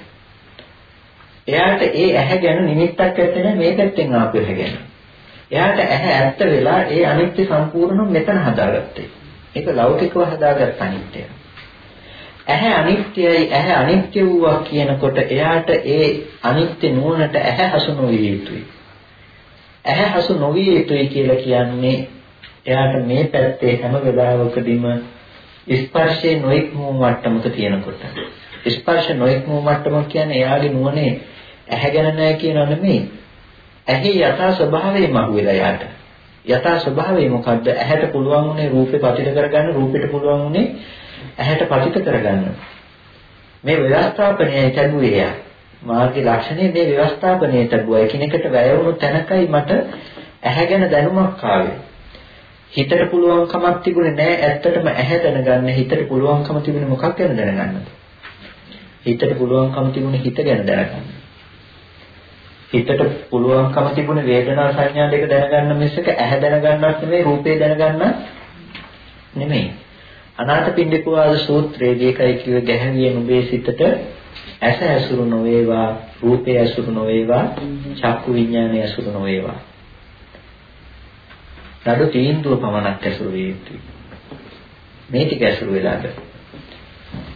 එයාට ඒ ඇහැ ගැන නිමිත්තක් ඇත්තේ නැහැ මේ පැත්තෙන් ආපු ඇහැ ගැන. එයාට ඇහැ ඇත්ත වෙලා ඒ අනිත්‍ය සම්පූර්ණව මෙතන හදාගත්තේ. ඒක ලෞකිකව හදාගත්ත අනිත්‍යය. ඇහැ අනිත්‍යයි ඇහැ අනිත්‍ය වූවා කියනකොට එයාට ඒ අනිත්‍ය නුවණට ඇහැ හසු නොවිය යුතුයි. ඇහැ හසු නොවිය යුතුයි කියලා කියන්නේ එයාට මේ පැත්තේ හැම වෙලාවකදීම ස්පර්ශයේ නොයික්මු මට්ටමක තියෙනකොට ස්පර්ශ නොයික්මු මට්ටම කියන්නේ එයාගේ නුවණේ ඇහැ ගැන නැහැ කියනව නෙමෙයි. ඇහි යථා ස්වභාවය මහුවෙලා යාට. යථා ස්වභාවය මොකද්ද? ඇහැට පුළුවන් උනේ රූපේ පතිත කරගන්න, රූපෙට පුළුවන් උනේ ඇහැට පතිත කරගන්න. මේ ව්‍යවස්ථාපනයයි ලැබුවේ යා. මාර්ගයේ ලක්ෂණය මේ ව්‍යවස්ථාපනයේ ලැබුවා. එකිනෙකට වැය වුණු තැනකයි මට ඇහැ ගැන දැනුමක් ආවේ. හිතට පුළුවන්කමක් තිබුණේ නෑ ඇත්තටම ඇහැ දැනගන්න. හිතට පුළුවන්කම තිබුණේ මොකක් ගැන දැනගන්නද? හිතට පුළුවන්කම තිබුණේ හිත ගැන දැනගන්න. හිතට පුළුවන්කම තිබුණේ වේදනා සංඥා දෙක දැනගන්න මිසක ඇහැ දැනගන්නත් නෙමෙයි රූපේ දැනගන්න නෙමෙයි. අනාථපිණ්ඩිකවාද සූත්‍රයේදී ඒකයි කිව්වේ ගැහැවිය නුඹේ සිතට ඇස ඇසුරු නොවේවා රූපය ඇසුරු නොවේවා චක්කු විඥානය ඇසුරු නොවේවා. නඩු තීන්දුව පමණක් ඇසුරු විය යුතුයි. මේ ටික ඇසුරු වෙලාද?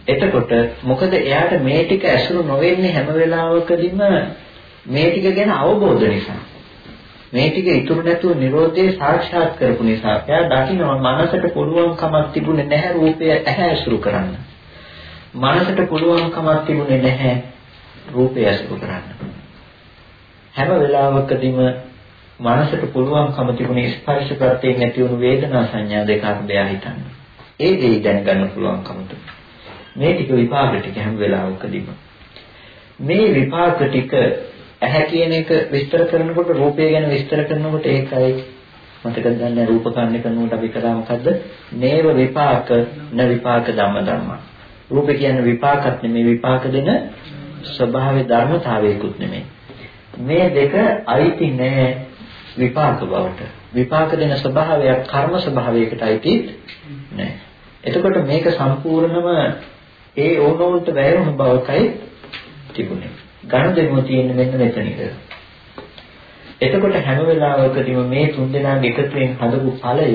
එතකොට මොකද එයාට මේ ටික ඇසුරු නොවෙන්නේ හැම වෙලාවකදීම මේ ටික ගැන අවබෝධ නිසා මේ ටික ඉතුරු නැතුව Nirodhe සාක්ෂාත් කරපු නිසා එයා දකිනවා මනසට පුළුවන්කමක් තිබුණේ නැහැ රූපය ඇහැ ඇසුරු කරන්න. මනසට පුළුවන්කමක් තිබුණේ නැහැ රූපය ඇසුරු කරන්න. හැම වෙලාවකදීම මනසට පුළුවන්කම තිබුණේ ස්පර්ශ ප්‍රත්‍යයෙන් ඇති වුණු වේදනා සංඥා දෙක අර්ධය හිතන්න. ඒ දේ දැනගන්න පුළුවන්කම මේ ටික විපාක ටික හැම වෙලාවකදීම. මේ විපාක ටික ඇහැ කියන එක විස්තර කරනකොට රූපය ගැන විස්තර කරනකොට ඒකයි මතකද ගන්න රූපකාණ්ඩ කරනකොට අපි කරා මොකද්ද? නේව විපාක න විපාක ධම්ම ධම්ම. රූප කියන්නේ විපාකත් නෙමෙයි විපාක දෙන ස්වභාවයේ ධර්මතාවයකුත් නෙමෙයි. මේ දෙක අයිති නෑ විපාක බවට. විපාක දෙන ස්වභාවයක් කර්ම ස්වභාවයකට අයිති නෑ. එතකොට මේක සම්පූර්ණම ඒ ඕනෝන්ට වැයුණු බවකයි තිබුණේ. ගනුදෙනුව තියෙන්නේ මෙන්න මෙතන ඉඳලා. එතකොට හැම වෙලාවකදීම මේ තුන් දෙනාගේ එකතුවෙන් හදපු ඵලය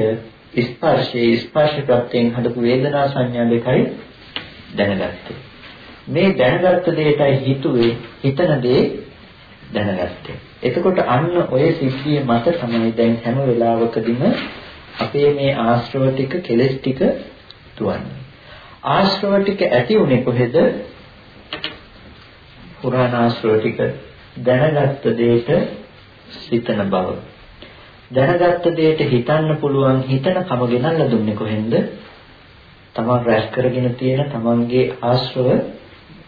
ස්පර්ශයේ ස්පර්ශ ප්‍රත්‍යයෙන් හදපු වේදනා සංඥා දෙකයි දැනගත්තේ. මේ දැනගත්ත දෙයටයි හිතුවේ හිතන දේ දැනගත්තේ. එතකොට අන්න ඔය සිද්ධිය මත තමයි දැන් හැම වෙලාවකදීම අපේ මේ ආශ්‍රව ටික කෙලස් ටික තුවන්නේ. ආශ්‍රව ටික ඇති උනේ කොහෙද? පුරාණාශ්‍රව ටික දැනගත්ත දෙයට සිතන බව. දැනගත්ත දෙයට හිතන්න පුළුවන් හිතන කම ගෙනල්ලා දුන්නේ කොහෙන්ද? තමන් රැස් කරගෙන තියෙන තමන්ගේ ආශ්‍රව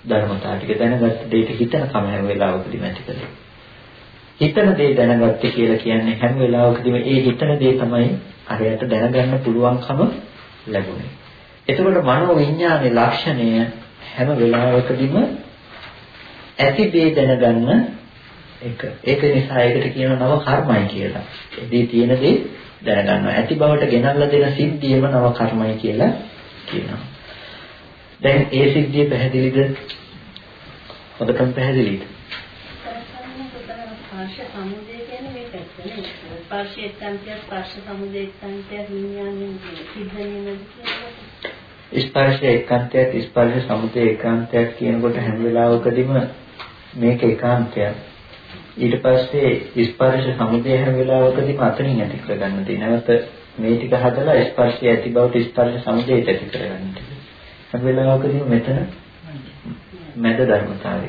ධර්මතාව ටික දැනගත්ත දෙයට හිතන කම හැම වෙලාවකදීම ඇති කරේ. හිතන දේ දැනගත්තේ කියලා කියන්නේ හැම වෙලාවකදීම ඒ හිතන දේ තමයි අරයට දැනගන්න පුළුවන්කම ලැබුණේ. එතකොට මනෝ විඥානයේ ලක්ෂණය හැම වෙලාවකදීම ඇති දේ දැනගන්න එක. ඒක නිසා ඒකට කියනවා නව කර්මයි කියලා. එදී තියෙන දේ දැනගන්නවා. ඇති බවට ගෙනල්ලා දෙන සිද්ධියම නව කර්මයි කියලා කියනවා. දැන් ඒ සිද්ධිය පැහැදිලිද? හොඳටම පැහැදිලිද? ස්පර්ශ සමුදය කියන්නේ මේ පැත්තනේ. ස්පර්ශ එක්කන්තය ස්පර්ශ සමුදය එක්කන්තය විඥානයෙන් සිද්ධ ස්පර්ශ එක්කන්තයක් ස්පර්ශ සමුදය එක්කන්තයක් කියනකොට හැම වෙලාවකදීම මේක එකාන්තයක්. ඊට පස්සේ ස්පර්ශ සමුදය හැම වෙලාවකදීම අතනින් ඇති කරගන්න තියෙනවා. නැවත මේ ටික හදලා ස්පර්ශය ඇති බවට ස්පර්ශ සමුදය ඇති කරගන්න තියෙනවා. හැම වෙලාවකදීම මෙතන මැද ධර්මතාවය.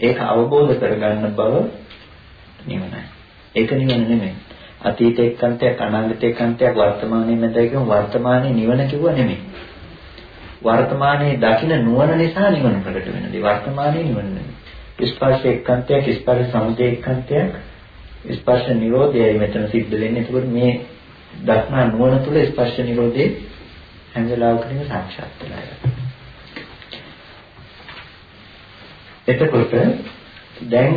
ඒක අවබෝධ කරගන්න බව නිවනයි. ඒක නිවන නෙමෙයි. අතීත එක්කන්තයක් අනාගත එක්කන්තයක් වර්තමානයේ මැදයි කියමු වර්තමානයේ නිවන කිව්ව නෙමෙයි. වර්තමානයේ දකින්න නුවණ නිසා නිවන ප්‍රකට වෙනදී වර්තමානයේ නිවන නෙමෙයි. ස්පර්ශ එක්කන්තයක් ස්පර්ශ සමුදය එක්කන්තයක් ස්පර්ශ නිරෝධයයි මෙතන සිද්ධ වෙන්නේ. ඒකෝට මේ දක්නා නුවණ තුළ ස්පර්ශ නිරෝධේ හැම වෙලාවකදීම සාක්ෂාත් වෙලා යනවා. එතකොට දැන්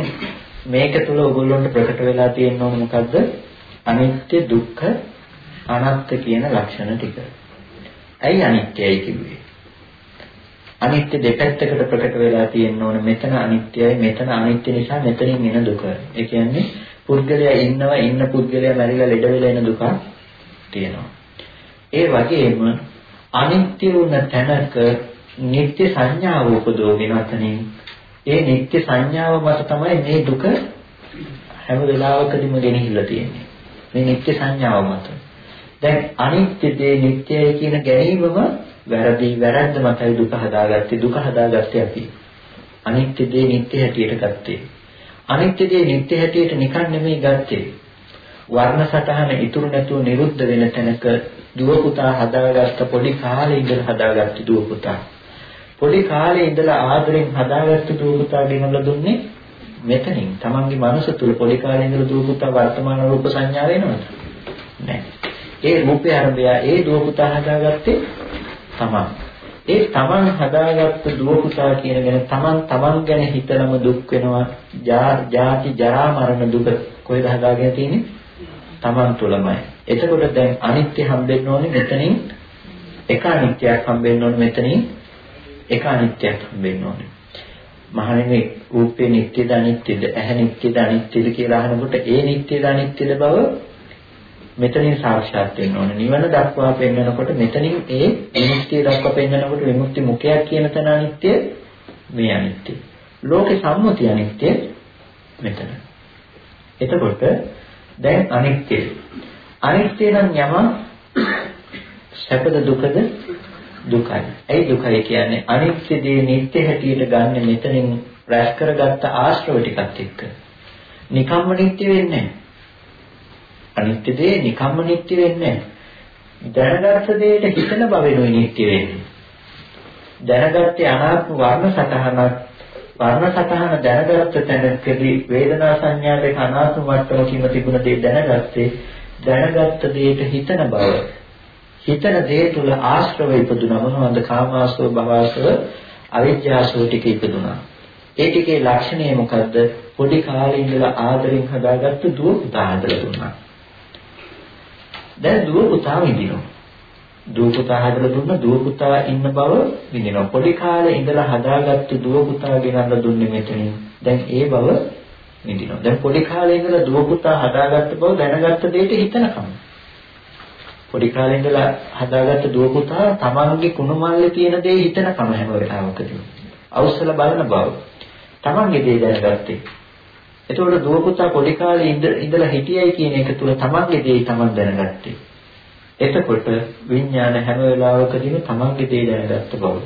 මේක තුල ඔයගොල්ලන්ට ප්‍රකට වෙලා තියෙන ඕන මොකද්ද? අනිත්‍ය දුක්ඛ අනාත්ම කියන ලක්ෂණ ටික. ඇයි අනිත්‍යයි කිව්වේ? අනිත්‍ය දෙපැත්තකට ප්‍රකට වෙලා තියෙන්න ඕන මෙතන අනිත්‍යයි මෙතන අනිත්‍ය නිසා මෙතනින් එන දුක. ඒ කියන්නේ පුද්ගලයා ඉන්නවා ඉන්න පුද්ගලයා මැරිලා ලෙඩ වෙලා එන දුක තියෙනවා. ඒ වගේම අනිත්‍ය වුණ තැනක නිත්‍ය සංඥාව උපදෝගෙන අතනින් ඒ නිත්‍ය සංඥාව මත තමයි මේ දුක හැම වෙලාවකදීම ගෙනහිල්ලා තියෙන්නේ. මේ නිත්‍ය සංඥාව මත. දැන් අනිත්‍ය දේ නිත්‍යයි කියන ගැනීමම වැරදි වැරද්ද මතයි දුක හදාගත්තේ දුක හදාගත්තේ අපි. අනිත්‍ය දේ නිත්‍ය හැටියට ගත්තේ. අනිත්‍ය දේ නිත්‍ය හැටියට නිකන් නෙමෙයි ගත්තේ. වර්ණ සටහන ඉතුරු නැතුව නිරුද්ධ වෙන තැනක දුව පුතා හදාගත්ත පොඩි කාලේ ඉඳලා හදාගත්ත දුව පුතා. පොඩි කාලේ ඉඳලා ආදරෙන් හදාගත්ත දුව පුතා ගෙනල්ලා දුන්නේ මෙතනින්. Tamanගේ මනස තුල පොඩි කාලේ ඉඳලා දුව පුතා වර්තමාන රූප සංඥා වෙනවද? නැහැ. ඒ රූපය අරබය ඒ දුව පුතා හදාගත්තේ තමන්. ඒ තමන් හදාගත්ත දුව පුතා කියන ගැන තමන් තමන් ගැන හිතනම දුක් වෙනවා. ජාති ජරා මරණ දුක කොහෙද හදාගෙන තියෙන්නේ? තමන් තුළමයි. එතකොට දැන් අනිත්‍ය හම්බෙන්න ඕනේ මෙතනින් එක අනිත්‍යයක් හම්බෙන්න ඕනේ මෙතනින් එක අනිත්‍යයක් හම්බෙන්න ඕනේ. මහණෙනි රූපේ නිට්ටයද අනිත්‍යද ඇහැ නිට්ටයද අනිත්‍යද කියලා අහනකොට ඒ නිට්ටයද අනිත්‍යද බව මෙතනින් සාක්ෂාත් වෙන්න ඕනේ. නිවන දක්වා පෙන්වනකොට මෙතනින් ඒ විමුක්තිය දක්වා පෙන්වනකොට විමුක්ති මුඛයක් කියන තැන අනිත්‍ය මේ අනිත්‍ය. ලෝකේ සම්මුතිය අනිත්‍ය මෙතන. එතකොට දැන් අනිත්‍ය. අනිත්‍ය නම් යම සැපද දුකද දුකයි. ඇයි දුකයි කියන්නේ? අනිත්‍ය දේ නිත්‍ය හැටියට ගන්න මෙතනින් රැස් කරගත්ත ආශ්‍රව ටිකත් එක්ක. නිකම්ම නිත්‍ය වෙන්නේ අනිත්‍ය දේ නිකම්ම නිට්ටය වෙන්නේ නැහැ. දැනගත්ත දෙයට හිතන බවෙනුයි නිට්ටය වෙන්නේ. දැනගත්තේ අනාත්ම වර්ණ සතහනක් වර්ණ සතහන දැනගත්ත තැනකදී වේදනා සංඥා දෙක අනාත්ම මට්ටමකින් තිබුණ දේ දැනගත්තේ දැනගත්ත දෙයට හිතන බව හිතන දේ තුල ආශ්‍රව ඉපදුනා මොනවද කාමාශ්‍රව භවශ්‍රව අවිජ්ජාශ්‍රව ටික ඉපදුනා ඒ ටිකේ ලක්ෂණය මොකද්ද පොඩි කාලේ ඉඳලා ආදරෙන් හදාගත්ත දුව පුතා හදලා දුන්නා දැන් දුව පුතා විඳිනවා. දුව පුතා හදලා දුන්න දුව පුතා ඉන්න බව විඳිනවා. පොඩි කාලේ ඉඳලා හදාගත්ත දුව පුතා ගෙනල්ලා දුන්නේ මෙතනින්. දැන් ඒ බව විඳිනවා. දැන් පොඩි කාලේ ඉඳලා දුව පුතා හදාගත්ත බව දැනගත්ත දෙයට හිතනකම. පොඩි කාලේ ඉඳලා හදාගත්ත දුව පුතා තමන්ගේ කුණු මල්ලේ තියෙන දේ හිතනකම හැම වෙලාවකදීම. අවසල බලන බව. තමන්ගේ දේ දැනගත්තේ. එතකොට දුව පුතා පොඩි කාලේ ඉඳලා හිටියයි කියන එක තුල තමන්ගේ දේ තමන් දැනගත්තේ එතකොට විඥාන හැම වෙලාවකදීම තමන්ගේ දේ දැනගත්ත බව.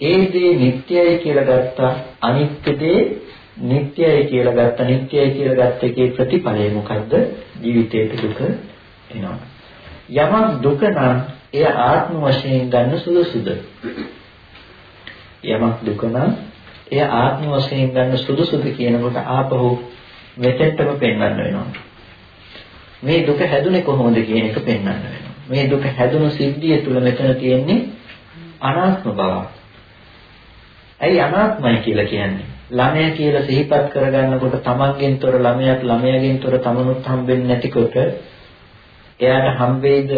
ඒ දේ නිට්ටයයි කියලා ගත්තා අනිත්‍ය දේ නිට්ටයයි කියලා ගත්තා නිට්ටයයි කියලා ගත්ත එකේ ප්‍රතිඵලය මොකද්ද? ජීවිතයේ දුක එනවා. යමක් දුක නම් එය ආත්ම වශයෙන් ගන්න සුදුසුද? යමක් දුක නම් එය ආත්ම වශයෙන් ගන්න සුදුසුද කියනකොට ආපහු මෙතෙන්ටම පෙන්වන්න වෙනවා. මේ දුක හැදුනේ කොහොමද කියන එක පෙන්වන්න වෙනවා. මේ දුක හැදුණු සිද්ධිය තුල මෙතන තියෙන්නේ අනාත්ම බව. ඇයි අනාත්මයි කියලා කියන්නේ? ළමයා කියලා සිහිපත් කරගන්නකොට තමන්ගෙන් තොර ළමයාට ළමයාගෙන් තොර තමනුත් හම්බෙන්නේ නැතිකොට එයාට හම්බෙයිද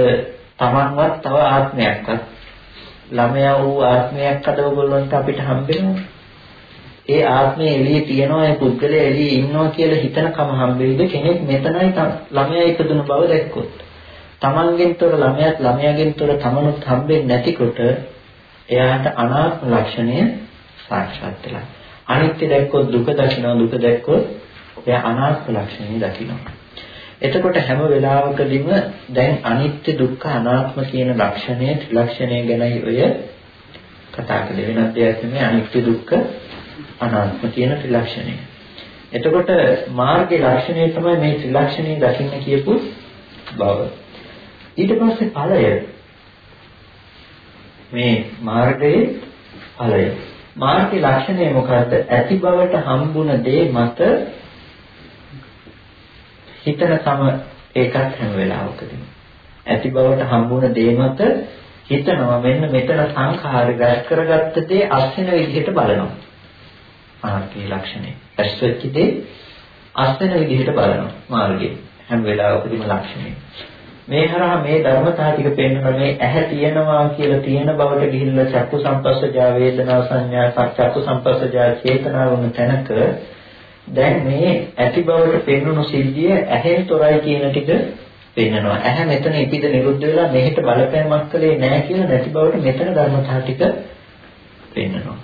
තමන්වත් තව ආත්මයක්වත් ළමයා වූ ආත්මයක් අද ඔයගොල්ලන්ට අපිට හම්බෙනවා. ඒ ආත්මය එළියේ තියනවා ඒ පුද්ගලයා එළියේ ඉන්නවා කියලා හිතනකම හම්බෙයිද කෙනෙක් මෙතනයි ළමයා ඉපදුණු බව දැක්කොත්. තමන්ගෙන් තොර ළමයාත් ළමයාගෙන් තොර තමනුත් හම්බෙන්නේ නැතිකොට එයාට අනාත්ම ලක්ෂණය සාක්ෂාත් වෙලා. අනිත්‍ය දැක්කොත් දුක දකිනවා දුක දැක්කොත් එයා අනාත්ම ලක්ෂණය දකිනවා. එතකොට හැම වෙලාවකදීම දැන් අනිත්‍ය දුක්ඛ අනාත්ම කියන ලක්ෂණය ත්‍රිලක්ෂණය ගැනයි ඔය කතා කළේ වෙනත් දෙයක් නෙමෙයි අනිත්‍ය දුක්ඛ අනාත්ම කියන ත්‍රිලක්ෂණය. එතකොට මාර්ගයේ ලක්ෂණය තමයි මේ ත්‍රිලක්ෂණය දකින්න කියපු බව. ඊට පස්සේ ඵලය. මේ මාර්ගයේ ඵලය. මාර්ගයේ ලක්ෂණය මොකද්ද? ඇති බවට හම්බුන දේ මත හිතන සම ඒකත් හැම වෙලාවකදීම. ඇති බවට හම්බුන දේ මත හිතනවා. මෙන්න මෙතන සංඛාරය රැස් කරගත්ත දේ අස්වෙන විදිහට බලනවා. මාර්ගයේ ලක්ෂණය ඇස්වෙච්ච දේ අස්වෙන විදිහට බලනවා මාර්ගයේ හැම වෙලාවකදීම ලක්ෂණය මේ හරහා මේ ධර්මතා ටික පෙන්වන මේ ඇහැ තියෙනවා කියලා තියෙන බවට ගිහිල්ලා චක්කු සම්පස්සජා වේදනා සංඥා චක්කු සම්පස්සජා චේතනා වුණ තැනක දැන් මේ ඇති බවට පෙන්වන සිද්ධිය ඇහෙන් තොරයි කියන ටික පෙන්වනවා. ඇහැ මෙතන ඉපිද නිරුද්ධ වෙලා මෙහෙට බලපෑමක් කළේ නැහැ කියන නැති බවට මෙතන ධර්මතා ටික පෙන්වනවා.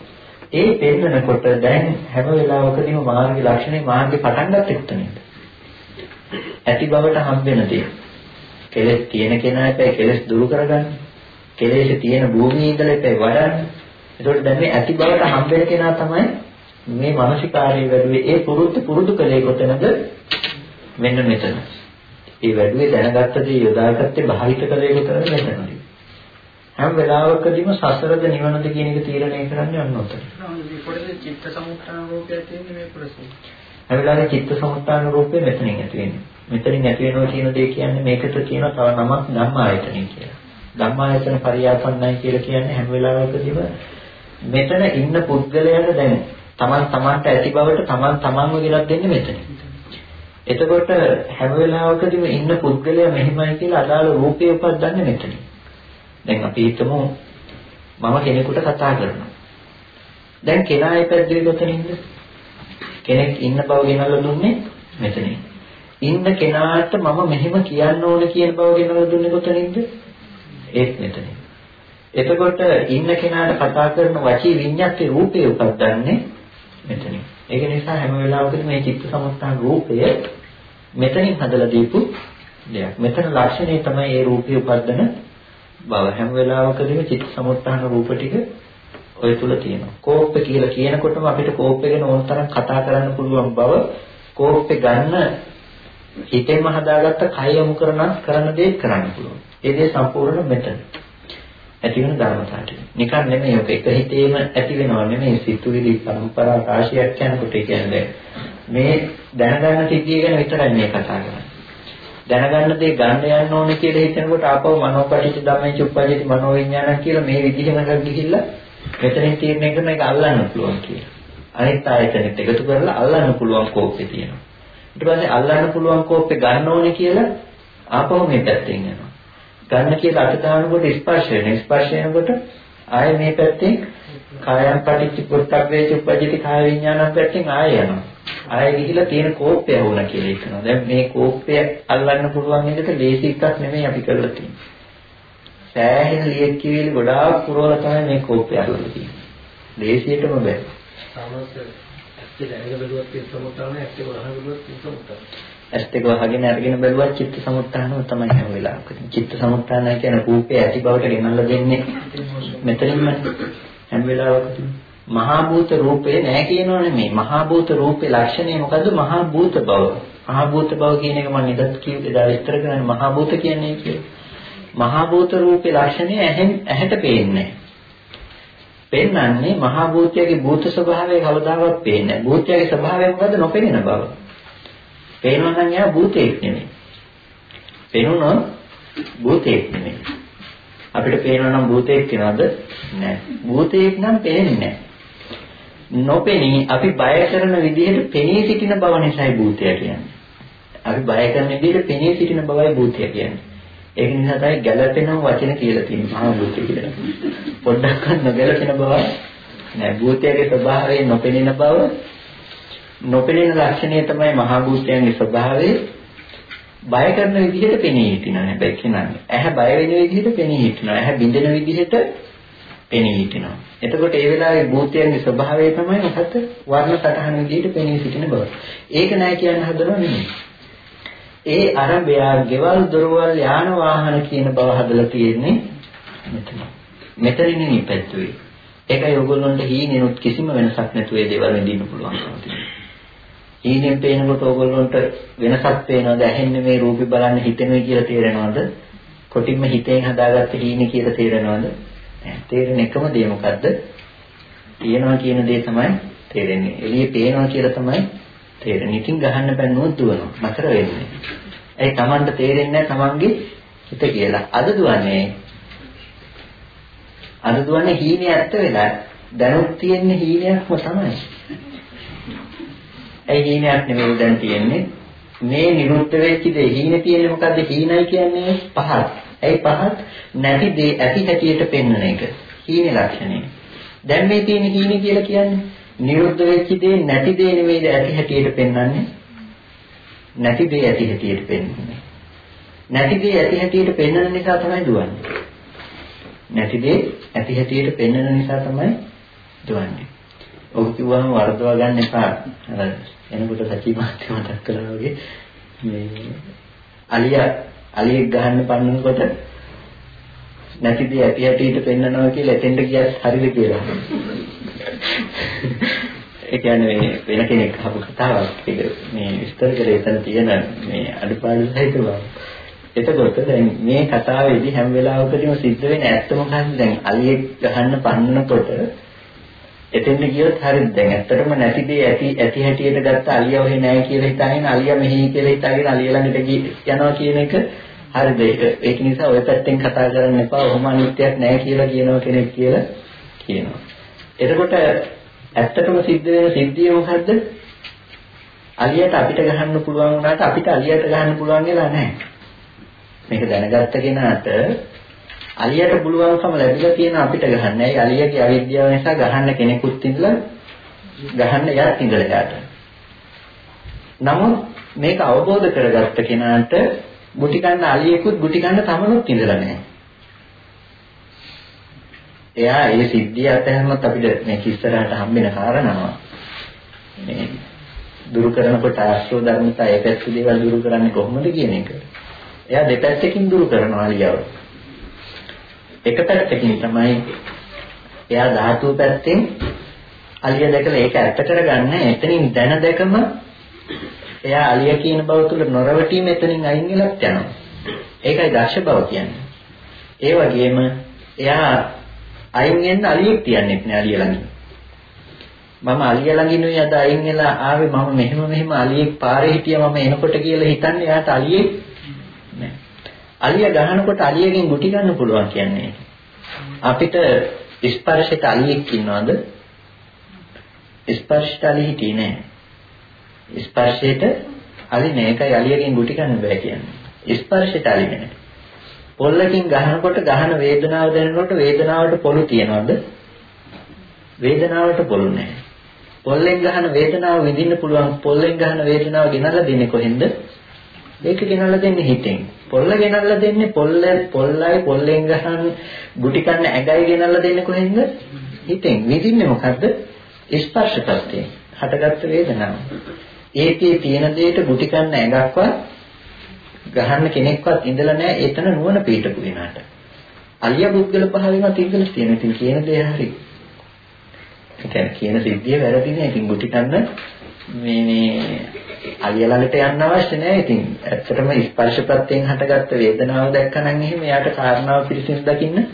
ඒ පෙන්නකොට දැන් හැම වෙලාවකදීම මාර්ගයේ ලක්ෂණේ මාර්ගේ පටන් ගන්න එක්තනේද? ඇති බවට හම්බෙන දේ. කෙලෙස් තියෙන කෙනා එපැයි කෙලෙස් දුරු කරගන්න. කෙලෙස් තියෙන භූමියේ ඉඳලා එපැයි වඩන්න. ඒකට දැන් මේ ඇති බවට හම්බෙන කෙනා තමයි මේ මානසිකාරය වැඩුවේ ඒ පුරුද්ද පුරුදු කලේ කොතනද? මෙන්න මෙතන. ඒ වැඩුවේ දැනගත්ත දේ යොදාගත්තේ භාවිත කලේ කොතනද මෙතනදී. හැම වෙලාවකදීම සසරද නිවනද කියන එක තීරණය කරන්නේ අන්න උතන. පොඩි චිත්ත සමුත්‍රාණ රූපය තියෙන්නේ මේ කොටසේ. හැම වෙලාවෙම චිත්ත සමුත්‍රාණ රූපය මෙතනින් ඇති වෙන්නේ. මෙතනින් ඇති වෙනවා කියන දේ කියන්නේ මේකට කියනවා තව නමක් ධම්මායතනෙ කියලා. ධම්මායතන පරියාපන්නයි කියලා කියන්නේ හැම වෙලාවකදීම මෙතන ඉන්න පුද්ගලයාට දැන් Taman Tamanට ඇති බවට Taman Tamanව ගෙනත් දෙන්නේ මෙතන. එතකොට හැම වෙලාවකදීම ඉන්න පුද්ගලයා මෙහිමයි කියලා අදාළ රූපේ උපදින්නේ මෙතන. දැන් අපි හිතමු මම කෙනෙකුට කතා කරනවා. දැන් කෙනා ඉපැද්දුවේ කොතනින්ද? කෙනෙක් ඉන්න බව ගෙනල්ලා දුන්නේ මෙතනින්. ඉන්න කෙනාට මම මෙහෙම කියන්න ඕන කියන බව ගෙනල්ලා දුන්නේ කොතනින්ද? ඒත් මෙතනින්. එතකොට ඉන්න කෙනාට කතා කරන වචී විඤ්ඤාතේ රූපේ උපදින්නේ මෙතනින්. ඒක නිසා හැම වෙලාවකදී මේ චිත්ත සමුත්ථාන රූපය මෙතනින් හදලා දීපු දෙයක්. මෙතන ලක්ෂණය තමයි ඒ රූපේ උපදින බව. හැම වෙලාවකදීම චිත්ත සමුත්ථාන රූප ටික ඔය තුල තියෙනවා. කෝප්ප කියලා කියනකොටම අපිට කෝප්ප ගැන ඕන තරම් කතා කරන්න පුළුවන් බව කෝප්පේ ගන්න හිතෙන්ම හදාගත්ත කය යොමු කරන කරන දේ කරන්න පුළුවන්. ඒ දේ සම්පූර්ණ මෙතන. ඇති වෙන ධර්මතාවට. නිකන් නෙමෙයි ඔක එක හිතේම ඇති වෙනව නෙමෙයි සිතුවිලි පරම්පරා රාශියක් යනකොට කියන්නේ මේ දැනගන්න සිද්ධිය ගැන විතරයි මේ කතා කරන්නේ. දැනගන්න දේ ගන්න යන්න ඕනේ කියලා හිතනකොට ආපහු මනෝපටිච්ච ධම්මේ චුප්පජිත මනෝවිඤ්ඤාණ කියලා මේ විදිහම ගිහිල්ලා මෙතනින් තීරණය කරන එක අල්ලන්න පුළුවන් කියලා. අනිත් ආයතනෙත් එකතු කරලා අල්ලන්න පුළුවන් කෝප්පේ තියෙනවා. ඊට පස්සේ අල්ලන්න පුළුවන් කෝප්පේ ගන්න ඕනේ කියලා ආපහු මේ පැත්තෙන් යනවා. ගන්න කියලා අත දානකොට ස්පර්ශ වෙන. ස්පර්ශ වෙනකොට ආයෙ මේ පැත්තෙන් කායම් පටිච්ච පුත්තක්වේ චුප්පජිත කාය විඤ්ඤාණම් පැත්තෙන් ආයෙ යනවා. ආයෙ ගිහිලා තියෙන කෝප්පය වුණා කියලා හිතනවා. දැන් මේ කෝප්පය අල්ලන්න පුළුවන් එකට ලේසි එකක් නෙමෙයි අපි කරලා තියෙන්නේ. සෑහෙන ලියෙක් කිවිලි ගොඩාක් පුරවලා තමයි මේ කෝප්පය අල්ලලා තියෙන්නේ. ලේසියටම බෑ. දෙක වහගෙන අරගෙන බැලුවත් චිත්ත සමුත්‍රාණය තමයි හැම වෙලාවකදී. චිත්ත සමුත්‍රාණය කියන්නේ රූපේ ඇති බවට ගෙනල්ලා දෙන්නේ මෙතනින්ම හැම වෙලාවකදී. මහා භූත රූපේ නෑ කියනෝ නෙමෙයි. මහා භූත රූපේ ලක්ෂණය මොකද්ද? මහා භූත බව. මහා භූත බව කියන එක මම නිදත් කිව්වේ එදා විස්තර කරන්නේ මහා භූත කියන්නේ කියලා. මහා භූත රූපේ ලක්ෂණය ඇහෙන් ඇහැට පේන්නේ පෙන්වන්නේ මහා භූතයේ භූත ස්වභාවය කවදාවත් පේන්නේ නැහැ. භූතයේ ස්වභාවය මොකද්ද? නොපෙනෙන බව. පේනවා නම් එයා භූතයක් නෙමෙයි. පේනොත් භූතයක් නෙමෙයි. අපිට පේනවා නම් භූතයක් කියනවද? නැහැ. භූතයක් නම් පේන්නේ නැහැ. නොපෙනී අපි බය කරන විදිහට පෙනී සිටින බව නිසායි භූතය කියන්නේ. අපි බය කරන විදිහට පෙනී සිටින බවයි භූතය කියන්නේ. ඒක නිසා තමයි ගැළපෙන වචන කියලා තියෙන්නේ මහා භූතය කියලා. පොඩ්ඩක් නොගැළපෙන බව නෑ භූතයේ ස්වභාවය නොපෙනෙන බව නොපෙනෙන ලක්ෂණය තමයි මහා භූතයන්ගේ ස්වභාවය බය කරන විදිහට පෙනී හිටිනවා හැබැයි කියන්නේ. ඇහැ බය වෙන විදිහට පෙනී හිටිනවා. ඇහැ බිඳෙන විදිහට පෙනී හිටිනවා. එතකොට ඒ වෙලාවේ භූතයන්ගේ ස්වභාවය තමයි මොකද? වර්ණ සටහන විදිහට පෙනී සිටින බව. ඒක නෑ කියන්න හදනව නෙමෙයි. ඒ අරබයා ගෙවල් දොරවල් යාන වාහන කියන බව හදලා තියෙන්නේ මෙතන. මෙතනින් නිපැත්තුවේ. ඒකයි ඔයගොල්ලන්ට හීනෙනුත් කිසිම වෙනසක් නැතුව ඒ දේවල් විඳින්න පුළුවන්කම තියෙනවා. හීනෙන් පේනකොට ඔයගොල්ලන්ට වෙනසක් පේනවද? ඇහෙන්නේ මේ රූපේ බලන්න හිතෙන්නේ කියලා තේරෙනවද? කොටින්ම හිතෙන් හදාගත්ත හීනේ කියලා තේරෙනවද? තේරෙන එකම දේ මොකද්ද? තියෙනවා කියන දේ තමයි තේරෙන්නේ. එළියේ පේනවා කියලා තමයි තේරෙන්නේ. ඉතින් ගහන්න බැන්නුවොත් දුවනවා. නතර වෙන්නේ. ඒ Tamanට තේරෙන්නේ නැහැ Tamanගේ හිත කියලා. අද දුවන්නේ අද දුවන්නේ හීනේ ඇත්ත වෙලා දැනුත් තියෙන්නේ හීනයක්ම තමයි. ඒ හීනයක් නෙමෙයි දැන් තියෙන්නේ. මේ නිරුද්ධ වෙච්ච දේ හීනේ තියෙන්නේ මොකද්ද? හීනයි කියන්නේ පහත්. ඒ පහත් නැති දේ ඇති හැටියට පෙන්වන එක. හීනේ ලක්ෂණය. දැන් මේ තියෙන හීනේ කියලා කියන්නේ නිරුද්ධ වෙච්ච දේ නැති දේ නෙමෙයිද ඇති හැටියට පෙන්වන්නේ? නැති දේ ඇති හැටියට පෙන්වන්නේ. නැති දේ ඇති හැටියට පෙන්වන නිසා තමයි දුවන්නේ. නැති දේ ඇති හැටියට පෙන්වන නිසා තමයි දුවන්නේ. ඔහු කිව්වම වර්ධව ගන්න එපා. අර එනකොට සචි මාත්‍ය මතක් කළා වගේ මේ අලියා අලියෙක් ගහන්න පන්නනකොට නැති දේ ඇති හැටියට පෙන්වනවා කියලා එතෙන්ට ගියත් හරිද කියලා. ඒ කියන්නේ මේ වෙන කෙනෙක් අහපු කතාවක්. ඒක මේ විස්තර කරේ එතන තියෙන මේ අඩපාඩු සහිත බව. එතකොට දැන් මේ කතාවේදී හැම වෙලාවකදීම සිද්ධ වෙන ඇත්ත මොකක්ද දැන් අලියෙක් ගහන්න පන්නනකොට එතෙන්ට ගියොත් හරිද දැන් ඇත්තටම නැති දේ ඇති ඇති හැටියට ගත්ත අලියා ඔහේ නැහැ කියලා හිතාගෙන අලියා මෙහි කියලා හිතාගෙන අලියා ළඟට යනවා කියන එක හරිද ඒක ඒක නිසා ඔය පැත්තෙන් කතා කරන්න එපා ඔහොම අනිත්‍යයක් නැහැ කියලා කියනවා කෙනෙක් කියලා කියනවා එතකොට ඇත්තටම සිද්ධ වෙන සිද්ධිය මොකද්ද? අලියට අපිට ගහන්න පුළුවන් වුණාට අපිට අලියට ගහන්න පුළුවන් වෙලා නැහැ. මේක දැනගත්ත කෙනාට අලියට පුළුවන්කම ලැබිලා තියෙන අපිට ගහන්න. ඒ අලියගේ අවිද්‍යාව නිසා ගහන්න කෙනෙකුත් ඉඳලා ගහන්න යක් ඉඳලා යාට. නමුත් මේක අවබෝධ කරගත්ත කෙනාට ගුටි කන්න අලියෙකුත් ගුටි කන්න තමනුත් ඉඳලා නැහැ. එයා ඒ සිද්ධිය අතහැරනොත් අපිට මේ ඉස්සරහට හම්බෙන කාරණාව මේ දුරු කරනකොට ආශ්‍රව ධර්මතා ඒ පැත්ත දේවල් දුරු කරන්නේ කොහොමද කියන එක. එයා දෙපැත්තකින් දුරු කරනවා අලියව. එක පැත්තකින් තමයි එයා ධාතු පැත්තෙන් අලිය දැකලා ඒක ඇත්ත කරගන්න එතනින් දැන දැකම එයා අලිය කියන බව තුල නොරවටි මෙතනින් අයින් වෙලත් යනවා. ඒකයි දක්ෂ බව කියන්නේ. ඒ වගේම එයා අයින් වෙන්න අලියෙක් තියන්නේ නැහැ අලිය ළඟින්. මම අලිය ළඟිනුයි අද අයින් වෙලා ආවේ මම මෙහෙම මෙහෙම අලියෙක් පාරේ හිටියා මම එනකොට කියලා හිතන්නේ එයාට අලියෙක් නෑ. අලිය ගහනකොට අලියගෙන් ගුටි ගන්න පුළුවන් කියන්නේ. අපිට ස්පර්ශයට අලියෙක් ඉන්නවද? ස්පර්ශයට අලිය හිටියේ නෑ. ස්පර්ශයට අලි නෑ. ඒකයි අලියගෙන් ගුටි ගන්න බෑ කියන්නේ. ස්පර්ශයට අලි නෑ. පොල්ලකින් ගහනකොට ගහන වේදනාව දැනෙනකොට වේදනාවට පොළු තියනවද? වේදනාවට පොළු නෑ. පොල්ලෙන් ගහන වේදනාව විඳින්න පුළුවන් පොල්ලෙන් ගහන වේදනාව ගෙනල්ලා දෙන්නේ කොහෙන්ද? ඒක ගෙනල්ලා දෙන්නේ හිතෙන්. පොල්ල ගෙනල්ලා දෙන්නේ පොල්ල පොල්ලයි පොල්ලෙන් ගහන ගුටි කන්න ඇඟයි ගෙනල්ලා දෙන්නේ කොහෙන්ද? හිතෙන්. විඳින්නේ මොකද්ද? ස්පර්ශ ප්‍රත්‍යයෙන්. හටගත්ත වේදනාව. ඒකේ තියෙන දෙයට ගුටි කන්න ඇඟක්වත් ගහන්න කෙනෙක්වත් ඉඳලා නැහැ එතන නුවණ පිටපු වෙනාට. අලිය පුද්ගල පහවෙන්වත් ඉඳලා තියෙන. ඉතින් කියන දේ හරියි. ඒ කියන්නේ කියන සිද්ධිය වැරදි නෑ. ඉතින් ගුටි කන්න මේ මේ අලිය ළඟට යන්න අවශ්‍ය නෑ. ඉතින් ඇත්තටම ස්පර්ශ ප්‍රත්‍යයෙන් හටගත්ත වේදනාව දැක්කනම් එහෙම එයාට කාරණාව පිළිසින් දකින්න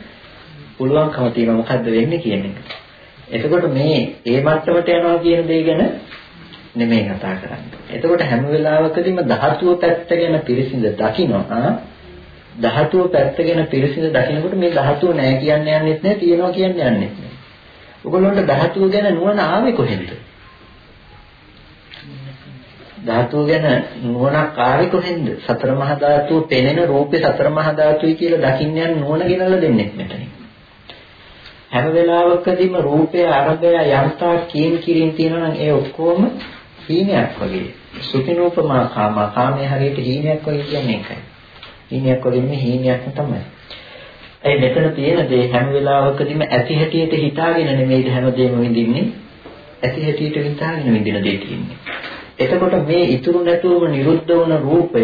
පුළුවන්කම තියෙනවා මොකද්ද වෙන්නේ කියන එක. එතකොට මේ ඒ මට්ටමට යනවා කියන දේ ගැන නෙමෙයි කතා කරන්නේ. එතකොට හැම වෙලාවකදීම ධාතුව පැත්ත ගැන පිළිසිඳ දකිනවා. ධාතුව පැත්ත ගැන පිළිසිඳ දකිනකොට මේ ධාතුව නෑ කියන්නේ යන්නෙත් නෑ තියෙනවා කියන්නේ යන්නෙත් නෑ. ඔයගොල්ලන්ට ධාතුව ගැන නුවණ ආවේ කොහෙන්ද? ධාතුව ගැන නුවණක් ආවේ කොහෙන්ද? සතර මහා ධාතුව පෙනෙන රූපේ සතර මහා ධාතුයි කියලා දකින්න යන නුවණ ගෙනල්ලා දෙන්නේ මෙතනින්. හැම වෙලාවකදීම රූපය අරබය යන්තා කීම් කිරින් තියෙනවා නම් ඒ ඔක්කොම හීනයක් වගේ. සුඛිනූපමා කාම කාමයේ හරියට හීනයක් වගේ කියන්නේ ඒකයි. හීනයක් වගේ නෙමෙයි හීනයක්ම තමයි. ඒ මෙතන තියෙන දේ හැම වෙලාවකදීම ඇති හැටියට හිතාගෙන නෙමෙයි හැමදේම විඳින්නේ. ඇති හැටියට හිතාගෙන විඳින දේ තියෙන්නේ. එතකොට මේ ඉතුරු නැතුවම නිරුද්ධ වුණ රූපය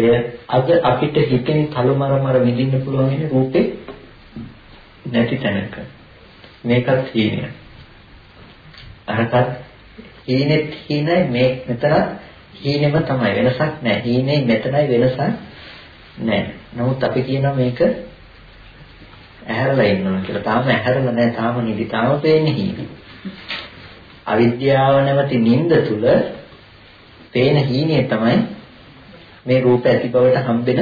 අද අපිට හිතෙන් කලමරමර විඳින්න පුළුවන් වෙන රූපේ නැති තැනක. මේකත් හීනය. අරකට හීනෙත් හීනයි මේ මෙතන හීනෙම තමයි වෙනසක් නැහැ. හීනේ මෙතනයි වෙනසක් නැහැ. නමුත් අපි කියනවා මේක ඇහැරලා ඉන්නවා කියලා. තාම ඇහැරලා නැහැ. තාම නිදි. තාම පේන්නේ හීන. අවිද්‍යාව නැමැති නිින්ද තුල පේන හීනේ තමයි මේ රූප ඇති බවට හම්බෙන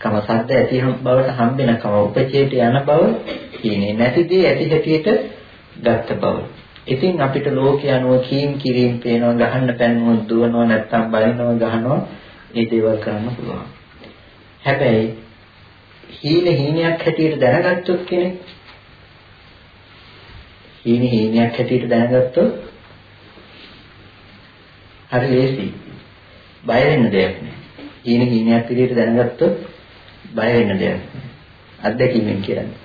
කම සද්ද ඇති බවට හම්බෙන කම උපචේත යන බව හීනේ නැතිදී ඇති හැටියට ගත්ත බව. ඉතින් අපිට ලෝකේ අනුව කීම් කිරීම පේනවා ගහන්න පැන්නුව දුවනවා නැත්තම් බලිනවා ගහනවා මේ දේවල් කරන්න පුළුවන්. හැබැයි හීන හීනයක් හැටියට දැනගත්තොත් කෙනෙක් හීන හීනයක් හැටියට දැනගත්තොත් හරි ලේසි. බය වෙන්න දෙයක් නෑ. හීන හීනයක් විදිහට දැනගත්තොත් බය වෙන්න දෙයක් නෑ. අත්දැකීමෙන් කියන්නේ.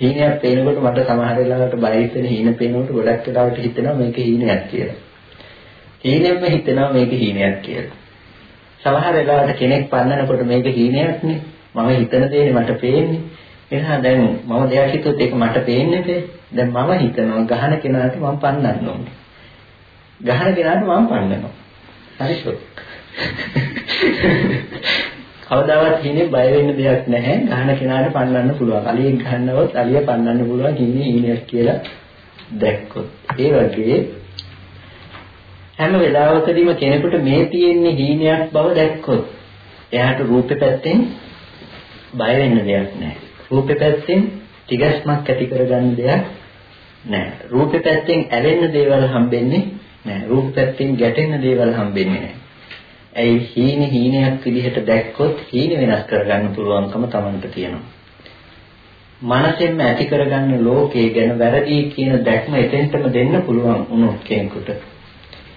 හීනයක් පේනකොට මට සමහර වෙලාවට බය හිතෙන හීන පේනකොට ගොඩක් වෙලාවට හිතෙනවා මේක හීනයක් කියලා. හීනෙන්ම හිතෙනවා මේක හීනයක් කියලා. සමහර වෙලාවට කෙනෙක් පන්නනකොට මේක හීනයක් නේ. මම හිතන දේනේ මට පේන්නේ. එහෙනම් දැන් මම දෙයක් හිතුවොත් ඒක මට පේන්නේ නැහැ. දැන් මම හිතනවා ගහන කෙනාට මම පන්නන්න ඕනේ. ගහන කෙනාට මම පන්නනවා. හරිද? කවදාවත් හිනේ බය වෙන්න දෙයක් නැහැ. ගහන කෙනාට පන්නන්න පුළුවන්. අලියෙන් ගහනවොත් අලිය පන්නන්න පුළුවන් හිනේ හීනයක් කියලා දැක්කොත්. ඒ වගේ හැම වෙලාවකදීම කෙනෙකුට මේ තියෙන්නේ හීනයක් බව දැක්කොත් එයාට රූපේ පැත්තෙන් බය වෙන්න දෙයක් නැහැ. රූපේ පැත්තෙන් තිගස්මක් ඇති කරගන්න දෙයක් නැහැ. රූපේ පැත්තෙන් ඇලෙන්න දේවල් හම්බෙන්නේ නැහැ. රූප පැත්තෙන් ගැටෙන්න දේවල් හම්බෙන්නේ නැහැ. ඇයි හීන හීනයක් විදිහට දැක්කොත් හීන වෙනස් කරගන්න පුළුවන්කම Tamanට තියෙනවා. මනසෙන්ම ඇති කරගන්න ලෝකේ ගැන වැරදි කියන දැක්ම එතෙන්ටම දෙන්න පුළුවන් වුණොත් කෙනෙකුට.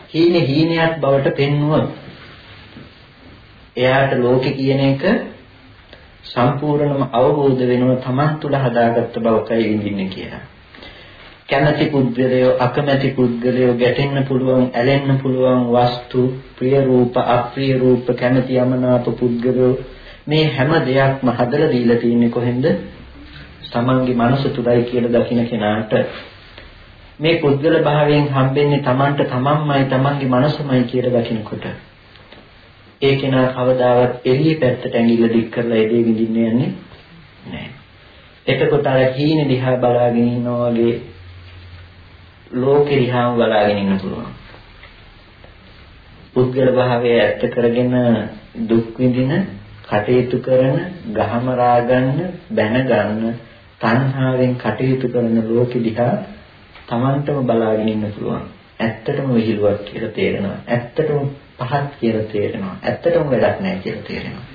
හීන හීනයක් බවට පෙන්වුවොත් එයාට ලෝකේ කියන එක සම්පූර්ණම අවබෝධ වෙනවා තමන් තුළ හදාගත්ත බවකයි විඳින්නේ කියලා. කැමැති පුද්ගලයෝ අකමැති පුද්ගලයෝ ගැටෙන්න පුළුවන් ඇලෙන්න පුළුවන් වස්තු ප්‍රිය රූප අප්‍රිය රූප කැමැති යමනාප පුද්ගලයෝ මේ හැම දෙයක්ම හදලා දීලා තියෙන්නේ කොහෙන්ද? තමන්ගේ මනස තුලයි කියලා දකින්න කෙනාට මේ පුද්ගල භාවයෙන් හම්බෙන්නේ Tamanට Tamanමයි Tamanගේ මනසමයි කියලා දකිනකොට ඒ කෙනා කවදාවත් එළිය පැත්තට ඇඟිල්ල දික් කරලා ඒ දේ විඳින්න යන්නේ නැහැ. එතකොට අර හීන දිහා බලාගෙන ඉන්නා වගේ ලෝකෙ දිහාම බලාගෙන ඉන්න පුළුවන්. පුද්ගල භාවය ඇත්ත කරගෙන දුක් විඳින කටයුතු කරන ගහමරා ගන්න බැන ගන්න තණ්හාවෙන් කටයුතු කරන ලෝකෙ දිහා Tamanටම බලාගෙන ඉන්න පුළුවන්. ඇත්තටම විහිළුවක් කියලා තේරෙනවා. ඇත්තටම පහත් කියලා තේරෙනවා. ඇත්තටම වැඩක් නැහැ කියලා තේරෙනවා.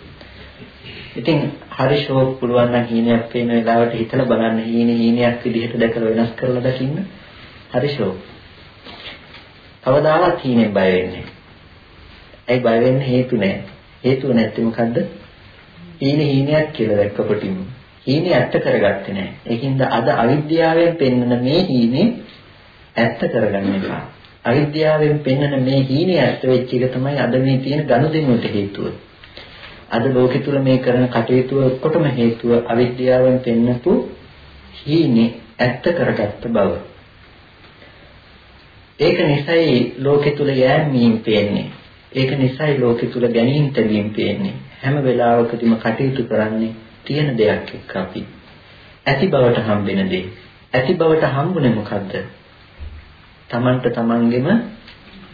ඉතින් හරි ෂෝක් පුළුවන් නම් හීනයක් පේන වෙලාවට හිතලා බලන්න හීන හීනයක් විදිහට දැකලා වෙනස් කරලා දකින්න. හරි ෂෝක්. කවදාවත් හීනෙන් බය වෙන්නේ ඇයි බය වෙන්න හේතු නැහැ. හේතුව නැත්තේ මොකද්ද? හීන හීනයක් කියලා දැක්ක කොටින්ම. හීනේ ඇත්ත කරගත්තේ නැහැ. ඒකින්ද අද අවිද්‍යාවෙන් පෙන්වන මේ හීනේ ඇත්ත කරගන්න එපා. අවිද්‍යාවෙන් පෙන්වන මේ හීනේ ඇත්ත වෙච්ච එක තමයි අද මේ තියෙන ගනුදෙනුවට හේතුව. අද ලෝකෙ තුල මේ කරන කටයුතු ඔක්කොටම හේතුව අවිද්‍යාවෙන් පෙන්වපු හීනේ ඇත්ත කරගත්ත බව. ඒක නිසායි ලෝකෙ තුල යෑමීම් පේන්නේ. ඒක නිසායි ලෝකෙ තුල ගැනීම තැබීම් පේන්නේ. හැම වෙලාවකදීම කටයුතු කරන්නේ තියෙන දෙයක් එක්ක අපි. ඇති බවට හම්බෙන දේ. ඇති බවට හම්බුනේ මොකද්ද? Tamanට Tamanගෙම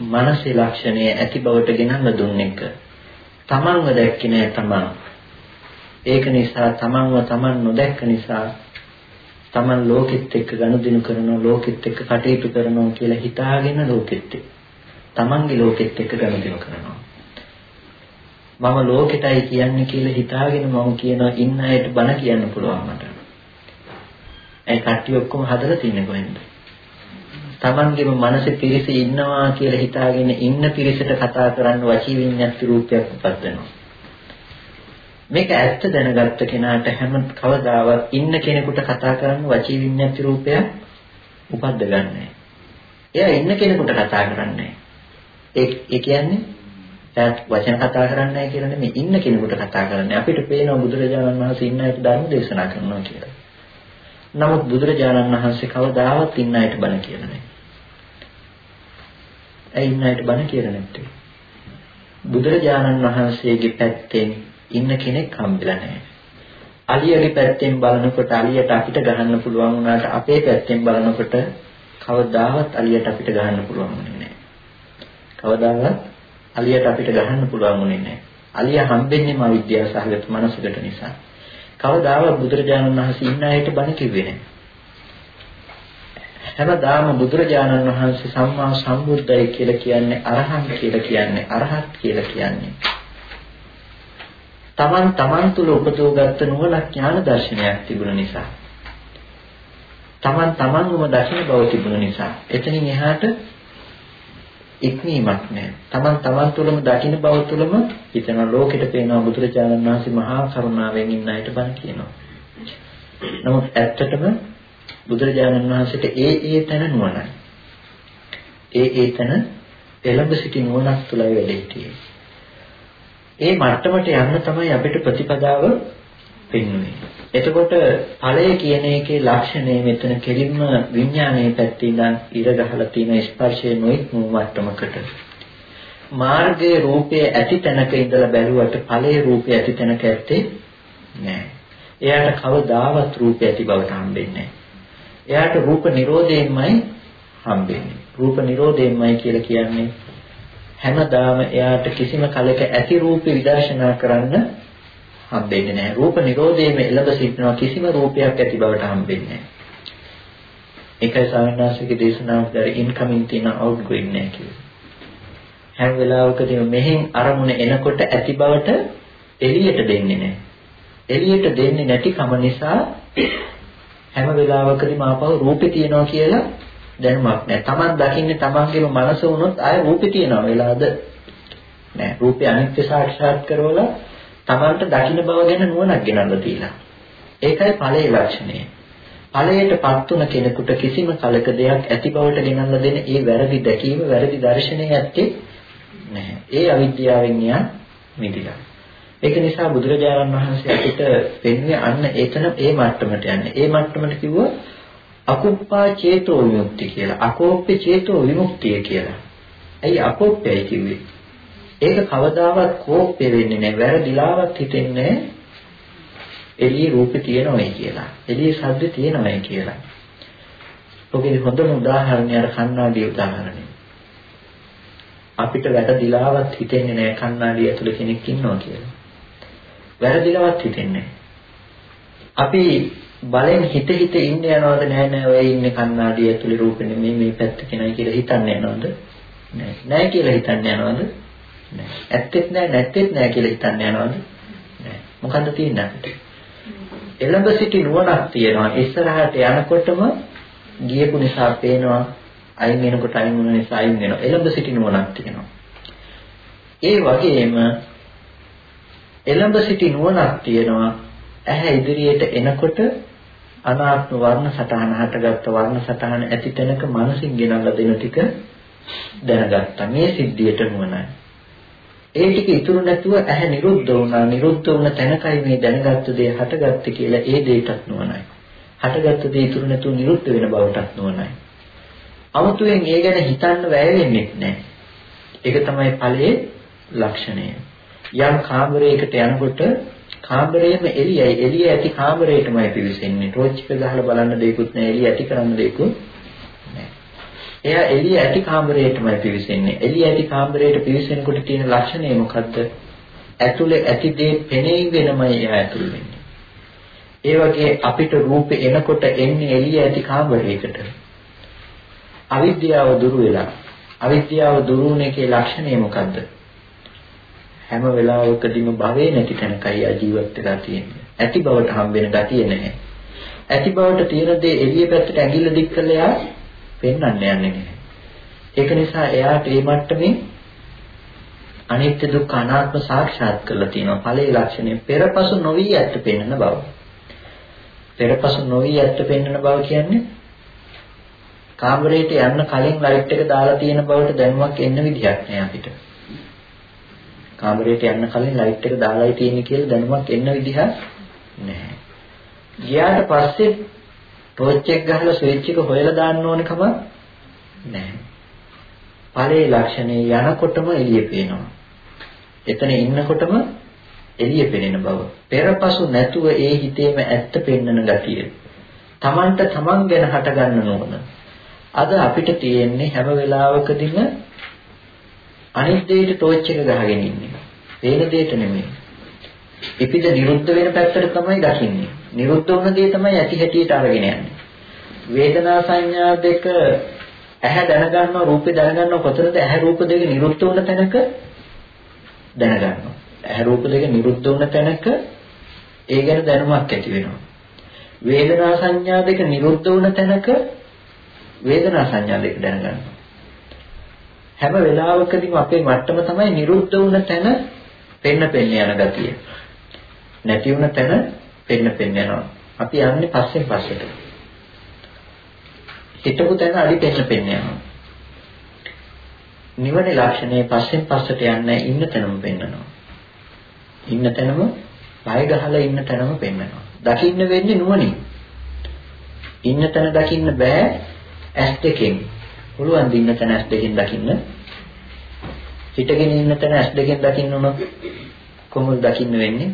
මනසේ ලක්ෂණය ඇති බවට ගෙනල්ලා දුන්න එක. Tamanව දැක්කේ නෑ Taman. ඒක නිසා Tamanව Taman නොදැක්ක නිසා Taman ලෝකෙත් එක්ක ගනුදෙනු කරනවා ලෝකෙත් එක්ක කටයුතු කරනවා කියලා හිතාගෙන ලෝකෙත් එක්ක Tamanගේ ලෝකෙත් එක්ක ගනුදෙනු කරනවා. මම ලෝකෙටයි කියන්නේ කියලා හිතාගෙන මම කියනවා ඉන්න අයට බන කියන්න පුළුවන් මට. ඒ කට්ටිය ඔක්කොම හදලා තින්නේ කොහෙන්ද? Tamanගේම මනසේ පිරිස ඉන්නවා කියලා හිතාගෙන ඉන්න පිරිසට කතා කරන්න වචී විඤ්ඤාති රූපයක් උපදිනවා. මේක ඇත්ත දැනගත්ත කෙනාට හැම කවදාවත් ඉන්න කෙනෙකුට කතා කරන්න වචී විඤ්ඤාති රූපයක් උපද්ද ගන්නෑ. එයා ඉන්න කෙනෙකුට කතා කරන්නේ. ඒ ඒ කියන්නේ එයාත් වචන කතා කරන්නේ නැහැ කියලා නෙමෙයි ඉන්න කෙනෙකුට කතා කරන්නේ. අපිට පේනවා බුදුරජාණන් වහන්සේ ඉන්න අයට ධර්ම දේශනා කරනවා කියලා. නමුත් බුදුරජාණන් වහන්සේ කවදාවත් ඉන්න අයට බණ කියලා නැහැ. ඇයි ඉන්න අයට බණ කියලා නැත්තේ? බුදුරජාණන් වහන්සේගේ පැත්තෙන් ඉන්න කෙනෙක් හම්බෙලා නැහැ. අලියගේ පැත්තෙන් බලනකොට අලියට අපිට ගහන්න පුළුවන් වුණාට අපේ පැත්තෙන් බලනකොට කවදාවත් අලියට අපිට ගහන්න පුළුවන් වෙන්නේ නැහැ. කවදාවත් අලියට අපිට ගහන්න පුළුවන් වුණේ නැහැ. අලිය හම්බෙන්නේම අවිද්‍යාව සහගත මනසකට නිසා. කවදාවත් බුදුරජාණන් වහන්සේ ඉන්න අයට බණ කිව්වේ නැහැ. හැමදාම බුදුරජාණන් වහන්සේ සම්මා සම්බුද්ධයි කියලා කියන්නේ අරහන් කියලා කියන්නේ අරහත් කියලා කියන්නේ. තමන් තමන් තුළ උපදෝගත්ත නුවණක් ඥාන දර්ශනයක් තිබුණ නිසා. තමන් තමන්වම දකින්න බව තිබුණ නිසා. එතනින් එහාට ඉක්මීමක් නැහැ. Taman taman තුළම දකින්න බව තුළම හිතන ලෝකෙට පේනවා බුදුරජාණන් වහන්සේ මහා කරුණාවෙන් ඉන්න අයට බණ කියනවා. නමුත් ඇත්තටම බුදුරජාණන් වහන්සේට ඒ ඒ තැන නුවණයි. ඒ ඒ තැන එළඹ සිටි නුවණක් තුලයි වැඩ සිටියේ. ඒ මට්ටමට යන්න තමයි අපිට ප්‍රතිපදාව පෙන්වන්නේ. එතකොට ඵලය කියන එකේ ලක්ෂණය මෙතන කෙලින්ම විඥානයේ පැත්තේ ඉඳන් ඉර ගහලා තියෙන ස්පර්ශයේ නොයික් මට්ටමකට. මාර්ගයේ රූපයේ ඇති තැනක ඉඳලා බැලුවට ඵලයේ රූපයේ ඇති තැනක ඇත්තේ නැහැ. එයාට කවදාවත් රූපය ඇති බවට හම්බෙන්නේ එයාට රූප නිරෝධයෙන්මයි හම්බෙන්නේ. රූප නිරෝධයෙන්මයි කියලා කියන්නේ හැමදාම එයාට කිසිම කලක ඇති රූපේ විදර්ශනා කරන්න හම්බෙන්නේ නැහැ. රූප නිරෝධයේම එළඹ සිටිනවා කිසිම රූපයක් ඇති බවට හම්බෙන්නේ නැහැ. ඒකයි සාමණේරගේ දේශනාවකදී ඉන්කමින් තියෙන අවුට්ගෝයින් නැහැ කියලා. හැම වෙලාවකදීම මෙහෙන් අරමුණ එනකොට ඇති බවට එළියට දෙන්නේ නැහැ. එළියට දෙන්නේ නැති කම නිසා හැම වෙලාවකදීම ආපහු රූපේ තියනවා කියලා දැනුමක් නැහැ. Taman දකින්නේ Tamanගේම මනස වුණොත් ආය රූපේ තියනවා වෙලාද? නෑ. රූපේ අනිත්‍ය සාක්ෂාත් කරවලා තමන්ට දකින්න බව ගැන නුවණක් ගෙනල්ලා තියලා. ඒකයි ඵලයේ ලක්ෂණය. ඵලයටපත් තුන කෙනෙකුට කිසිම කලක දෙයක් ඇති බවට ගෙනල්ලා දෙන ඒ වැරදි දැකීම වැරදි දර්ශනය ඇත්තේ නැහැ. ඒ අවිද්‍යාවෙන් යා මිදිලා. ඒක නිසා බුදුරජාණන් වහන්සේ අපිට පෙන්වන්නේ අන්න එතන ඒ මට්ටමට යන්නේ. ඒ මට්ටමට කිව්ව අකුප්පා චේතෝ විමුක්ති කියලා. අකෝප්පේ චේතෝ විමුක්තිය කියලා. ඇයි අකෝප්පයයි කිව්වේ? ඒක කවදාවත් කෝප්පය වෙන්නේ නැහැ. වැරදිලාවත් හිතෙන්නේ එළියේ රූපේ තියෙනවයි කියලා. එළියේ ශබ්ද තියෙනවයි කියලා. ඔකේ හොඳම උදාහරණය අර කන්නාඩිය උදාහරණය. අපිට වැරදිලාවත් හිතෙන්නේ නැහැ කන්නාඩිය ඇතුලේ කෙනෙක් ඉන්නවා කියලා. වැරදිලාවත් හිතෙන්නේ අපි බලෙන් හිත හිත ඉන්න යනවද නැහැ නෑ ඔය ඉන්නේ කන්නාඩිය ඇතුලේ රූපෙ නෙමෙයි මේ පැත්ත කෙනයි කියලා හිතන්නේ යනවද? නෑ. නෑ කියලා හිතන්නේ යනවද? නෑ. ඇත්තෙත් නෑ නැත්තෙත් නෑ කියලා හිතන්නේ යනවද? නෑ. මොකද්ද තියෙන්නේ අපිට? එළඹ සිටි නුවණක් තියෙනවා. ඉස්සරහට යනකොටම ගියපු නිසා පේනවා අයින් වෙනකොට අයින් වෙන නිසා අයින් වෙනවා. එළඹ සිටි නුවණක් තියෙනවා. ඒ වගේම එළඹ සිටි නුවණක් තියෙනවා. ඇහැ ඉදිරියට එනකොට අනාත්ම වර්ණ සටහන හටගත්ත වර්ණ සටහන ඇති තැනක මනසින් ගෙනල්ලා දෙන ටික දැනගත්තා. මේ සිද්ධියට නුවණයි. ඒ ටික ඉතුරු නැතුව ඇහැ නිරුද්ධ වුණා. නිරුද්ධ වුණ තැනකයි මේ දැනගත්ත දේ හටගත්තේ කියලා ඒ දෙයටත් නුවණයි. හටගත්ත දේ ඉතුරු නැතුව නිරුද්ධ වෙන බවටත් නුවණයි. අමුතුවෙන් ඒ ගැන හිතන්න වැය වෙන්නේ නැහැ. ඒක තමයි ඵලයේ ලක්ෂණය. යම් කාමරයකට යනකොට කාමරයේම එළියයි එළිය ඇති කාමරයටමයි පිවිසෙන්නේ. ටෝච් එක ගහලා බලන්න දෙයක්වත් නැහැ. එළිය ඇති කරන්න දෙයක්වත් එයා එළිය ඇති කාමරයටමයි පිවිසෙන්නේ. එළිය ඇති කාමරයට පිවිසෙනකොට තියෙන ලක්ෂණය මොකද්ද? ඇතුලේ ඇති දේ පෙනෙයි වෙනමයි එයා ඇතුල් වෙන්නේ. ඒ වගේ අපිට රූපේ එනකොට එන්නේ එළිය ඇති කාමරයකට. අවිද්‍යාව දුරු වෙලා. අවිද්‍යාව දුරු වුණේකේ ලක්ෂණය මොකද්ද? හැම වෙලාවකදීම භවේ නැති තැනකයි ආජීවත් වෙලා තියෙන්නේ. ඇති බවට හම්බෙන ගතිය නැහැ. ඇති බවට තියෙන දේ එළිය පැත්තට ඇඟිල්ල දික් කළා යා පෙන්වන්න යන්නේ නැහැ. ඒක නිසා එයාට මේ මට්ටමේ අනිත්‍ය දුක්ඛ අනාත්ම සාක්ෂාත් කරලා තියෙනවා. ඵලයේ ලක්ෂණය පෙරපසු නොවි ඇත්ත පෙන්වන බව. පෙරපසු නොවි ඇත්ත පෙන්වන බව කියන්නේ කාමරේට යන්න කලින් ලයිට් එක දාලා තියෙන බවට දැනුමක් එන්න විදිහක් නෑ අපිට. කාමරේට යන්න කලින් ලයිට් එක දාලායි තියෙන්නේ කියලා දැනුමක් එන්න විදිහක් නැහැ. ගියාට පස්සේ ටෝච් එක ගහලා ස්විච් එක හොයලා දාන්න ඕන කම නැහැ. ඵලයේ ලක්ෂණේ යනකොටම එළිය පේනවා. එතන ඉන්නකොටම එළිය පෙනෙන බව. පෙරපසු නැතුව ඒ හිතේම ඇත්ත පෙන්වන ගතිය. Tamanට Taman ගැන හට ගන්න ඕන. අද අපිට තියෙන්නේ හැම වෙලාවකදීම අනිත් දෙයට ටෝච් එක ගහගෙන ඉන්නේ. පේන දෙයට නෙමෙයි. ඉපිද නිරුද්ධ වෙන පැත්තට තමයි දකින්නේ. නිරුද්ධ වුණ දේ තමයි ඇති හැටියට අරගෙන යන්නේ. වේදනා සංඥා දෙක ඇහැ දැනගන්නවා රූපේ දැනගන්නවා කොතනද ඇහැ රූප දෙක නිරුද්ධ වුණ තැනක දැනගන්නවා. ඇහැ රූප දෙක නිරුද්ධ වුණ තැනක ඒ ගැන දැනුමක් ඇති වෙනවා. වේදනා සංඥා දෙක නිරුද්ධ වුණ තැනක වේදනා සංඥා දෙක දැනගන්නවා. හැම වෙලාවකදීම අපේ මට්ටම තමයි නිරුද්ධ වුණ තැන පෙන්න පෙන්න යන ගතිය. නැති වුණ තැන පෙන්න පෙන්න යනවා. අපි යන්නේ පස්සෙන් පස්සට. හිතපු තැන අඩි පෙන්න පෙන්න යනවා. නිවනේ ලක්ෂණය පස්සෙන් පස්සට යන්නේ ඉන්න තැනම පෙන්නනවා. ඉන්න තැනම බය ගහලා ඉන්න තැනම පෙන්නනවා. දකින්න වෙන්නේ නුවණින්. ඉන්න තැන දකින්න බෑ ඇස් දෙකෙන්. පුළුවන් ද ඉන්න තැන ඇස් දෙකෙන් දකින්න? හිටගෙන ඉන්න තැන ඇස් දෙකෙන් දකින්න උනොත් කොහොමද දකින්න වෙන්නේ?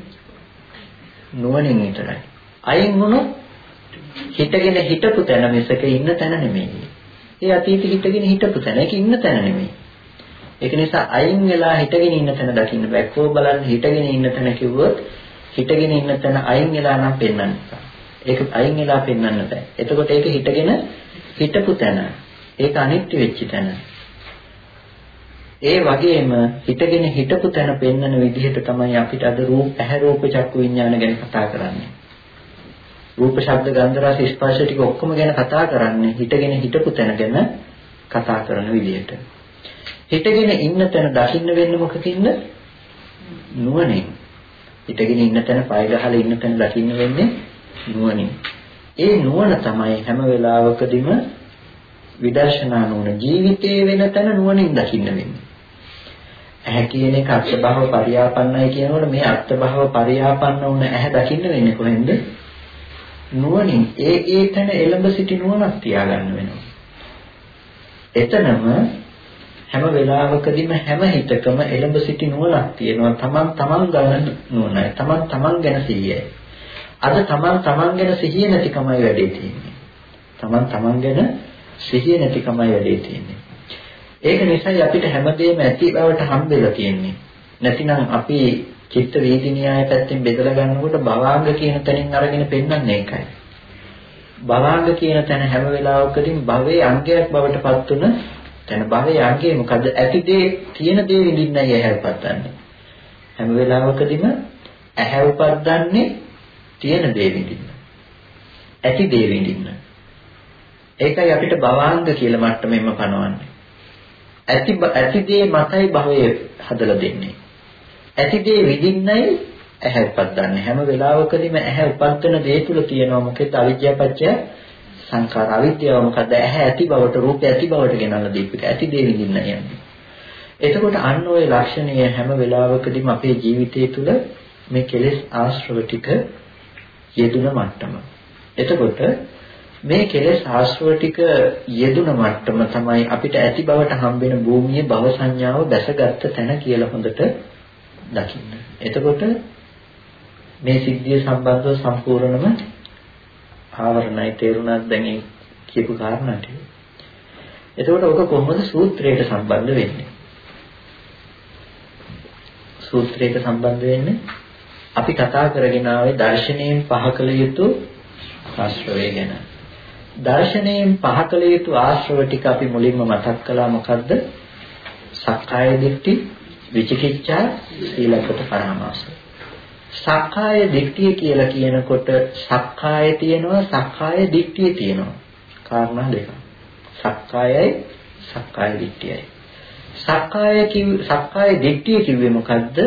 නුවණින් විතරයි. අයින් වුණොත් හිටගෙන හිටපු තැන මිසක ඉන්න තැන නෙමෙයි. ඒ අතීත හිටගෙන හිටපු තැන ඒක ඉන්න තැන නෙමෙයි. ඒක නිසා අයින් වෙලා හිටගෙන ඉන්න තැන දකින්න බෑ. කෝ බලන්න හිටගෙන ඉන්න තැන කිව්වොත් හිටගෙන ඉන්න තැන අයින් වෙලා නම් පෙන්වන්න බෑ. ඒක අයින් වෙලා පෙන්වන්න බෑ. එතකොට ඒක හිටගෙන හිටපු තැන. ඒක අනිත්‍ය වෙච්ච තැන. ඒ වගේම හිටගෙන හිටපු තැන පෙන්වන විදිහට තමයි අපිට අද රූප ඇහැ රූප චක්කු විඥාන ගැන කතා කරන්නේ. රූප ශබ්ද ගන්ධ රස ස්පර්ශ ටික ඔක්කොම ගැන කතා කරන්නේ හිටගෙන හිටපු තැන ගැන කතා කරන විදිහට. හිටගෙන ඉන්න තැන දකින්න වෙන්නේ මොකකින්ද? නුවණින්. හිටගෙන ඉන්න තැන පය ගහලා ඉන්න තැන දකින්න වෙන්නේ නුවණින්. ඒ නුවණ තමයි හැම වෙලාවකදීම විදර්ශනා නුවණ ජීවිතයේ වෙන තැන නුවණින් දකින්න වෙන්නේ. ඇහැ කියන එක අත්භව පරියාපන්නයි කියනකොට මේ අත්භව පරියාපන්න වුණ ඇහැ දකින්න වෙන්නේ කොහෙන්ද? නුවණින් ඒ ඒ තැන එළඹ සිටි නුවණක් තියාගන්න වෙනවා. එතනම හැම වෙලාවකදීම හැම හිතකම එළඹ සිටි නුවණක් තියෙනවා. Taman taman ගන්න නුවණයි. Taman taman ගැන සිහියයි. අද Taman taman ගැන සිහිය නැතිකමයි වැඩේ තියෙන්නේ. Taman taman ගැන සිහිය නැතිකමයි වැඩේ තියෙන්නේ. ඒක නිසායි අපිට හැමදේම ඇති බවට හම්බෙලා තියෙන්නේ. නැතිනම් අපි චිත්ත වේදි න්‍යාය පැත්තෙන් බෙදලා ගන්නකොට භවාංග කියන තැනින් අරගෙන පෙන්වන්නේ ඒකයි. භවාංග කියන තැන හැම වෙලාවකදීම භවයේ අංගයක් බවට පත් වුණ තැන භවයේ අංගය මොකද? ඇති දේ තියෙන දේ විඳින්නයි ඇහැ උපද්දන්නේ. හැම වෙලාවකදීම ඇහැ උපද්දන්නේ තියෙන දේ විඳින්න. ඇති දේ විඳින්න. ඒකයි අපිට භවාංග කියලා මට්ටමෙන්ම පනවන්නේ. ඇති ඇති දේ මතයි භවය හදලා දෙන්නේ. ඇති දේ විඳින්නයි ඇහැ උපද්දන්නේ. හැම වෙලාවකදීම ඇහැ උපද්දන දේ තුල තියෙනවා මොකද අවිද්‍යාපච්චය සංඛාර අවිද්‍යාව මොකද ඇහැ ඇති බවට රූපය ඇති බවට ගෙනල්ලා දීපිට ඇති දේ විඳින්න යන්නේ. එතකොට අන්න ওই ලක්ෂණය හැම වෙලාවකදීම අපේ ජීවිතය තුළ මේ කෙලෙස් ආශ්‍රව ටික යෙදුන මට්ටම. එතකොට මේ කෙලෙස් ආශ්‍රව ටික යෙදුන මට්ටම තමයි අපිට ඇති බවට හම්බෙන භූමියේ භව සංඥාව දැසගත්ත තැන කියලා හොඳට දකින්න. එතකොට මේ සිද්ධිය සම්බන්ධව සම්පූර්ණම ආවරණයි තේරුණාද දැන් මේ කියපු කාරණා ටික. එතකොට ඔක කොහොමද සූත්‍රයට සම්බන්ධ වෙන්නේ? සූත්‍රයට සම්බන්ධ වෙන්නේ අපි කතා කරගෙන ආවේ දර්ශනයෙන් පහ කළ යුතු ආශ්‍රවය ගැන. දර්ශනයෙන් පහ කළ යුතු ආශ්‍රව ටික අපි මුලින්ම මතක් කළා මොකද්ද? සක්කාය දිට්ඨි, විචිකිච්ඡා, සීලපත පරාමාස. සක්කාය දිට්ඨිය කියලා කියනකොට සක්කාය තියෙනවා, සක්කාය දිට්ඨිය තියෙනවා. කාරණා දෙකක්. සක්කායයි, සක්කාය දිට්ඨියයි. සක්කාය කිව් සක්කාය දිට්ඨිය කිව්වේ මොකද්ද?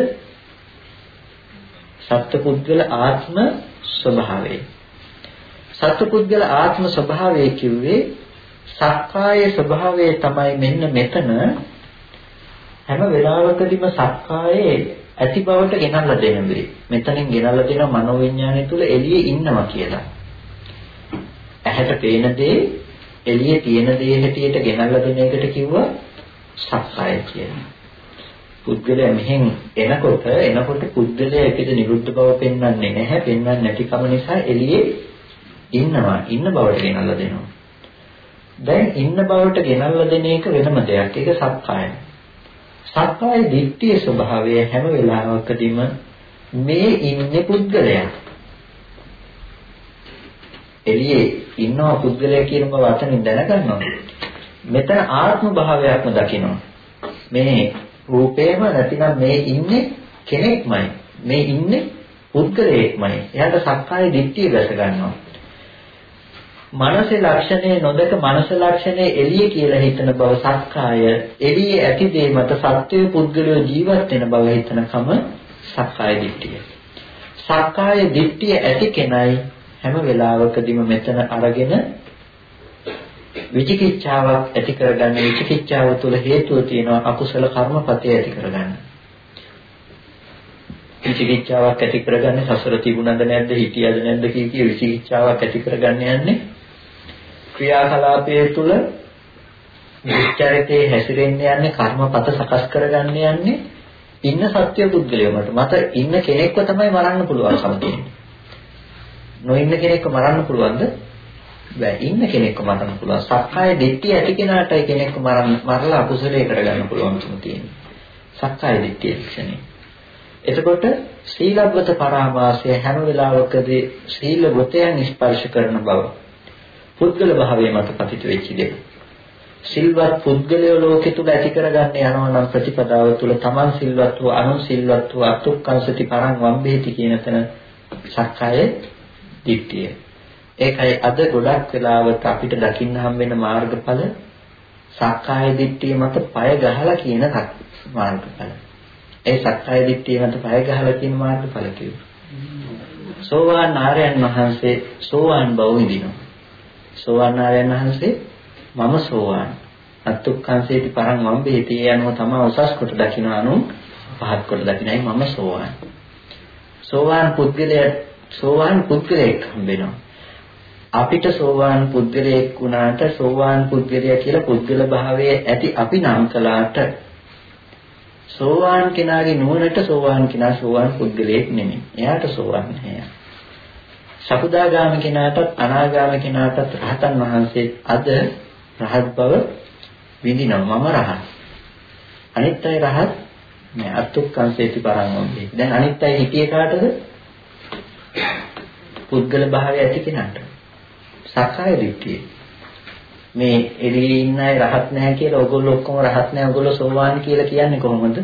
සත්පුද්ගල ආත්ම ස්වභාවය. සත්පුද්ගල ආත්ම ස්වභාවය කිව්වේ සක්කාය ස්වභාවය තමයි මෙන්න මෙතන හැම වෙලාවකදීම සක්කායේ ඇති බවට ගෙනල්ලා දෙන දේ. මෙතනින් ගෙනල්ලා දෙන මනෝවිඤ්ඤාණය තුල එළියේ ඉන්නවා කියලා. ඇහැට පේන දේ එළියේ තියෙන දේ හැටියට ගෙනල්ලා දෙන එකට කිව්වා සක්කාය කියලා. පුද්ගලයා මෙහෙන් එනකොට එනකොට පුද්ගලයා එකට නිරුද්ධ බව පෙන්වන්නේ නැහැ. පෙන්වන්නේ නැතිකම නිසා එළියේ ඉන්නවා. ඉන්න බවට ගෙනල්ලා දෙනවා. දැන් ඉන්න බවට ගෙනල්ලා දෙන එක වෙනම දෙයක්. ඒක සක්කායයි. සක්කාය දිට්ඨියේ ස්වභාවය හැම වෙලාවකදීම මේ ඉන්නේ පුද්ගලයා. එළියේ ඉන්නවා පුද්ගලයා කියන බව අතනින් දැනගන්නවා. මෙතන ආත්ම භාවයක්ම දකිනවා. මේ රූපේම නැතිනම් මේ ඉන්නේ කෙනෙක්මයි. මේ ඉන්නේ පුද්ගලයෙක්මයි. එයාට සක්කාය දිට්ඨිය දැස ගන්නවා. මනසේ ලක්ෂණය නොදක මනස ලක්ෂණය එළිය කියලා හිතන බව සක්කාය එළියේ ඇති දේ මත සත්වයේ පුද්ගලයෝ ජීවත් වෙන බව හිතනකම සක්කාය දිට්ඨිය. සක්කාය දිට්ඨිය ඇති කෙනයි හැම වෙලාවකදීම මෙතන අරගෙන විචිකිච්ඡාවක් ඇති කරගන්න විචිකිච්ඡාව තුළ හේතුව තියෙනවා අකුසල කර්මපතේ ඇති කරගන්න. විචිකිච්ඡාවක් ඇති කරගන්නේ සසර තිබුණද නැද්ද හිටියද නැද්ද කිය කිය විචිකිච්ඡාවක් ඇති කරගන්න යන්නේ ක්‍රියාකලාපයේ තුල දුක්චරිතේ හැසිරෙන්න යන්නේ කර්මපත සකස් කරගන්න යන්නේ ඉන්න සත්‍ය පුද්ගලයාට මට ඉන්න කෙනෙක්ව තමයි මරන්න පුළුවන්කම තියෙන්නේ. නොඉන්න කෙනෙක්ව මරන්න පුළුවන්ද? බෑ. ඉන්න කෙනෙක්ව මරන්න පුළුවන්. සක්කාය දිට්ඨිය ඇති කෙනාටයි කෙනෙක්ව මරන්න මරලා අකුසලයේ කරගන්න පුළුවන්කම තියෙන්නේ. සක්කාය දිට්ඨිය ක්ෂණේ. එතකොට සීලබ්බත පරාමාසය හැම වෙලාවකදී සීල වෘතයන් ස්පර්ශ කරන බව පුද්ගල භාවයේ මත පතිත වෙච්ච දෙයක්. සිල්වත් පුද්ගලයෝ ලෝකෙ තුල ඇති කරගන්න යනවා නම් ප්‍රතිපදාව තුල තමන් සිල්වත් වූ අනුන් සිල්වත් වූ අතුක්කංශති පරං වම්බේති කියන තැන සක්කාය දිට්ඨිය. ඒකයි අද ගොඩක් වෙලාවට අපිට දකින්න හම් වෙන මාර්ගඵල සක්කාය දිට්ඨිය මත පය ගහලා කියන මාර්ගඵල. ඒ සක්කාය දිට්ඨිය මත පය ගහලා කියන මාර්ගඵල කියනවා. සෝවාන් ආර්යයන් වහන්සේ සෝවාන් බව විඳිනවා. සෝවාන් ආර්යයන් වහන්සේ මම සෝවාන්. අත්ත්ුක්ඛංසේති පරං වම්බේති යනුව තමයි උසස් කොට දකින්න අනු පහත් කොට දකින්නයි මම සෝවාන්. සෝවාන් පුද්ගලයා සෝවාන් පුද්ගලයෙක් හම්බෙනවා. අපිට සෝවාන් පුද්ගලයෙක් වුණාට සෝවාන් පුද්ගලයා කියලා පුද්ගල භාවයේ ඇති අපි නම් කළාට සෝවාන් කෙනාගේ නුවණට සෝවාන් කෙනා සෝවාන් පුද්ගලයෙක් නෙමෙයි. එයාට සෝවාන් නැහැ. සකුදාගාම කෙනාටත් අනාගාම කෙනාටත් රහතන් වහන්සේ අද රහත් බව විඳිනවා මම රහත්. අනිත් අය රහත් නෑ අත්ුක්කංසේති පරංගොම්බේ. දැන් අනිත් අය හිතියේ කාටද? පුද්ගල භාවය ඇති කෙනාට. සක්කාය දිට්ඨිය. මේ එළියේ ඉන්න අය රහත් නැහැ කියලා ඔයගොල්ලෝ ඔක්කොම රහත් නැහැ ඔයගොල්ලෝ සෝවාන් කියලා කියන්නේ කොහොමද?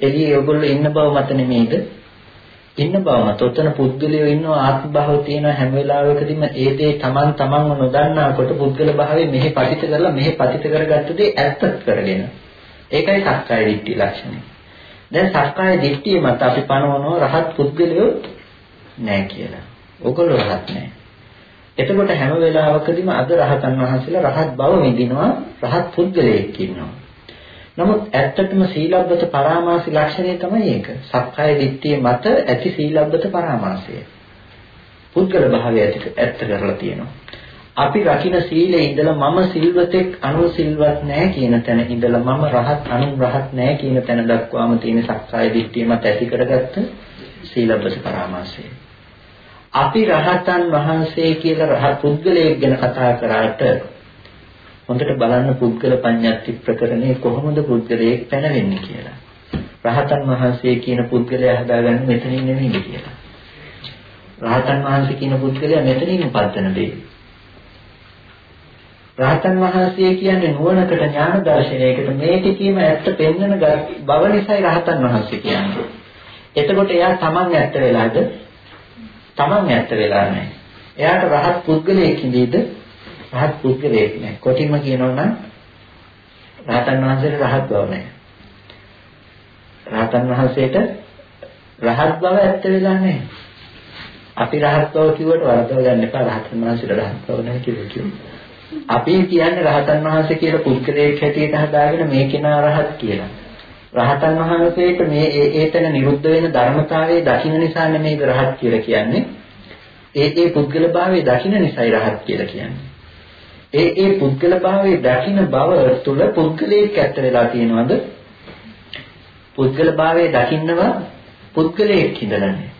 එළියේ ඔයගොල්ලෝ ඉන්න බව මත නෙමෙයිද? ඉන්න බව මත ඔතන පුද්ගලයෝ ඉන්නවා ආත්ම භාව තියෙනවා හැම වෙලාවකදීම ඒ දේ Taman Tamanව නොදන්නාකොට පුද්ගල භාවයේ මෙහි පතිත කරලා මෙහි පතිත කරගත්ත දේ ඇත්ත කරගෙන. ඒකයි සක්කාය දිට්ඨිය ලක්ෂණය. දැන් සක්කාය දිට්ඨිය මත අපි පනවනවා රහත් පුද්ගලයෝ නැහැ කියලා. ඔයගොල්ලෝ රහත් නැහැ. එතකොට හැම වෙලාවකදීම අද රහතන් වහන්සේලා රහත් බව විඳිනවා රහත් පුද්ගලයෙක් ඉන්නවා. නමුත් ඇත්තටම සීලබ්බත පරාමාසී ලක්ෂණය තමයි ඒක. සක්කාය දිට්ඨිය මත ඇති සීලබ්බත පරාමාසය. පුද්ගල භාවය ඇති ඇත්ත කරලා තියෙනවා. අපි රකින්න සීලේ ඉඳලා මම සිල්වතෙක් අනු සිල්වත් නැහැ කියන තැන ඉඳලා මම රහත් අනු රහත් නැහැ කියන තැන දක්වාම තියෙන සක්කාය දිට්ඨිය මත ඇති කරගත්ත සීලබ්බත පරාමාසය. අපි රහතන් වහන්සේ කියලා රහත් පුද්ගලයෙක් ගැන කතා කරාට හොඳට බලන්න පුද්ගල පඤ්ඤාති ප්‍රකරණේ කොහොමද පුද්ගලයෙක් පැනවෙන්නේ කියලා. රහතන් වහන්සේ කියන පුද්ගලයා හදාගන්නේ මෙතනින් නෙමෙයි කියලා. රහතන් වහන්සේ කියන පුද්ගලයා මෙතනින් උපදින දෙයි. රහතන් වහන්සේ කියන්නේ නුවණකට ඥාන දර්ශනයකට මේ ටිකීම ඇත්ත පෙන්වන බව නිසායි රහතන් වහන්සේ කියන්නේ. එතකොට එයා තමන් ඇත්ත වෙලාද? තමන් ඇත්ත වෙලා නැහැ. එයාට රහත් පුද්ගලයෙක් ඉඳීද රහත් පුද්ගලයෙක් නෑ. කොටින්ම කියනවා නම් රහතන් වහන්සේට රහත් බව නෑ. රහතන් වහන්සේට රහත් බව ඇත්ත වෙලා නෑ. අපි රහත් බව කිව්වට වරදව ගන්න එපා රහතන් වහන්සේට රහත් බව නැහැ කියලා කිව්වා. අපි කියන්නේ රහතන් වහන්සේ කියලා පුද්ගලයෙක් හැටියට හදාගෙන මේ කෙනා රහත් කියලා. රහතන් වහන්සේට මේ ඒතන නිරුද්ධ වෙන ධර්මතාවයේ දකින්න නිසා නෙමෙයි රහත් කියලා කියන්නේ. ඒ ඒ පුද්ගල භාවයේ දකින්න නිසායි රහත් කියලා කියන්නේ. ඒ ඒ පුද්ගල භාවයේ දකින්න බව තුළ පුද්ගලයෙක් ඇත්ත වෙලා තියෙනවද? පුද්ගල භාවයේ දකින්නවා පුද්ගලයෙක් හිඳලානේ.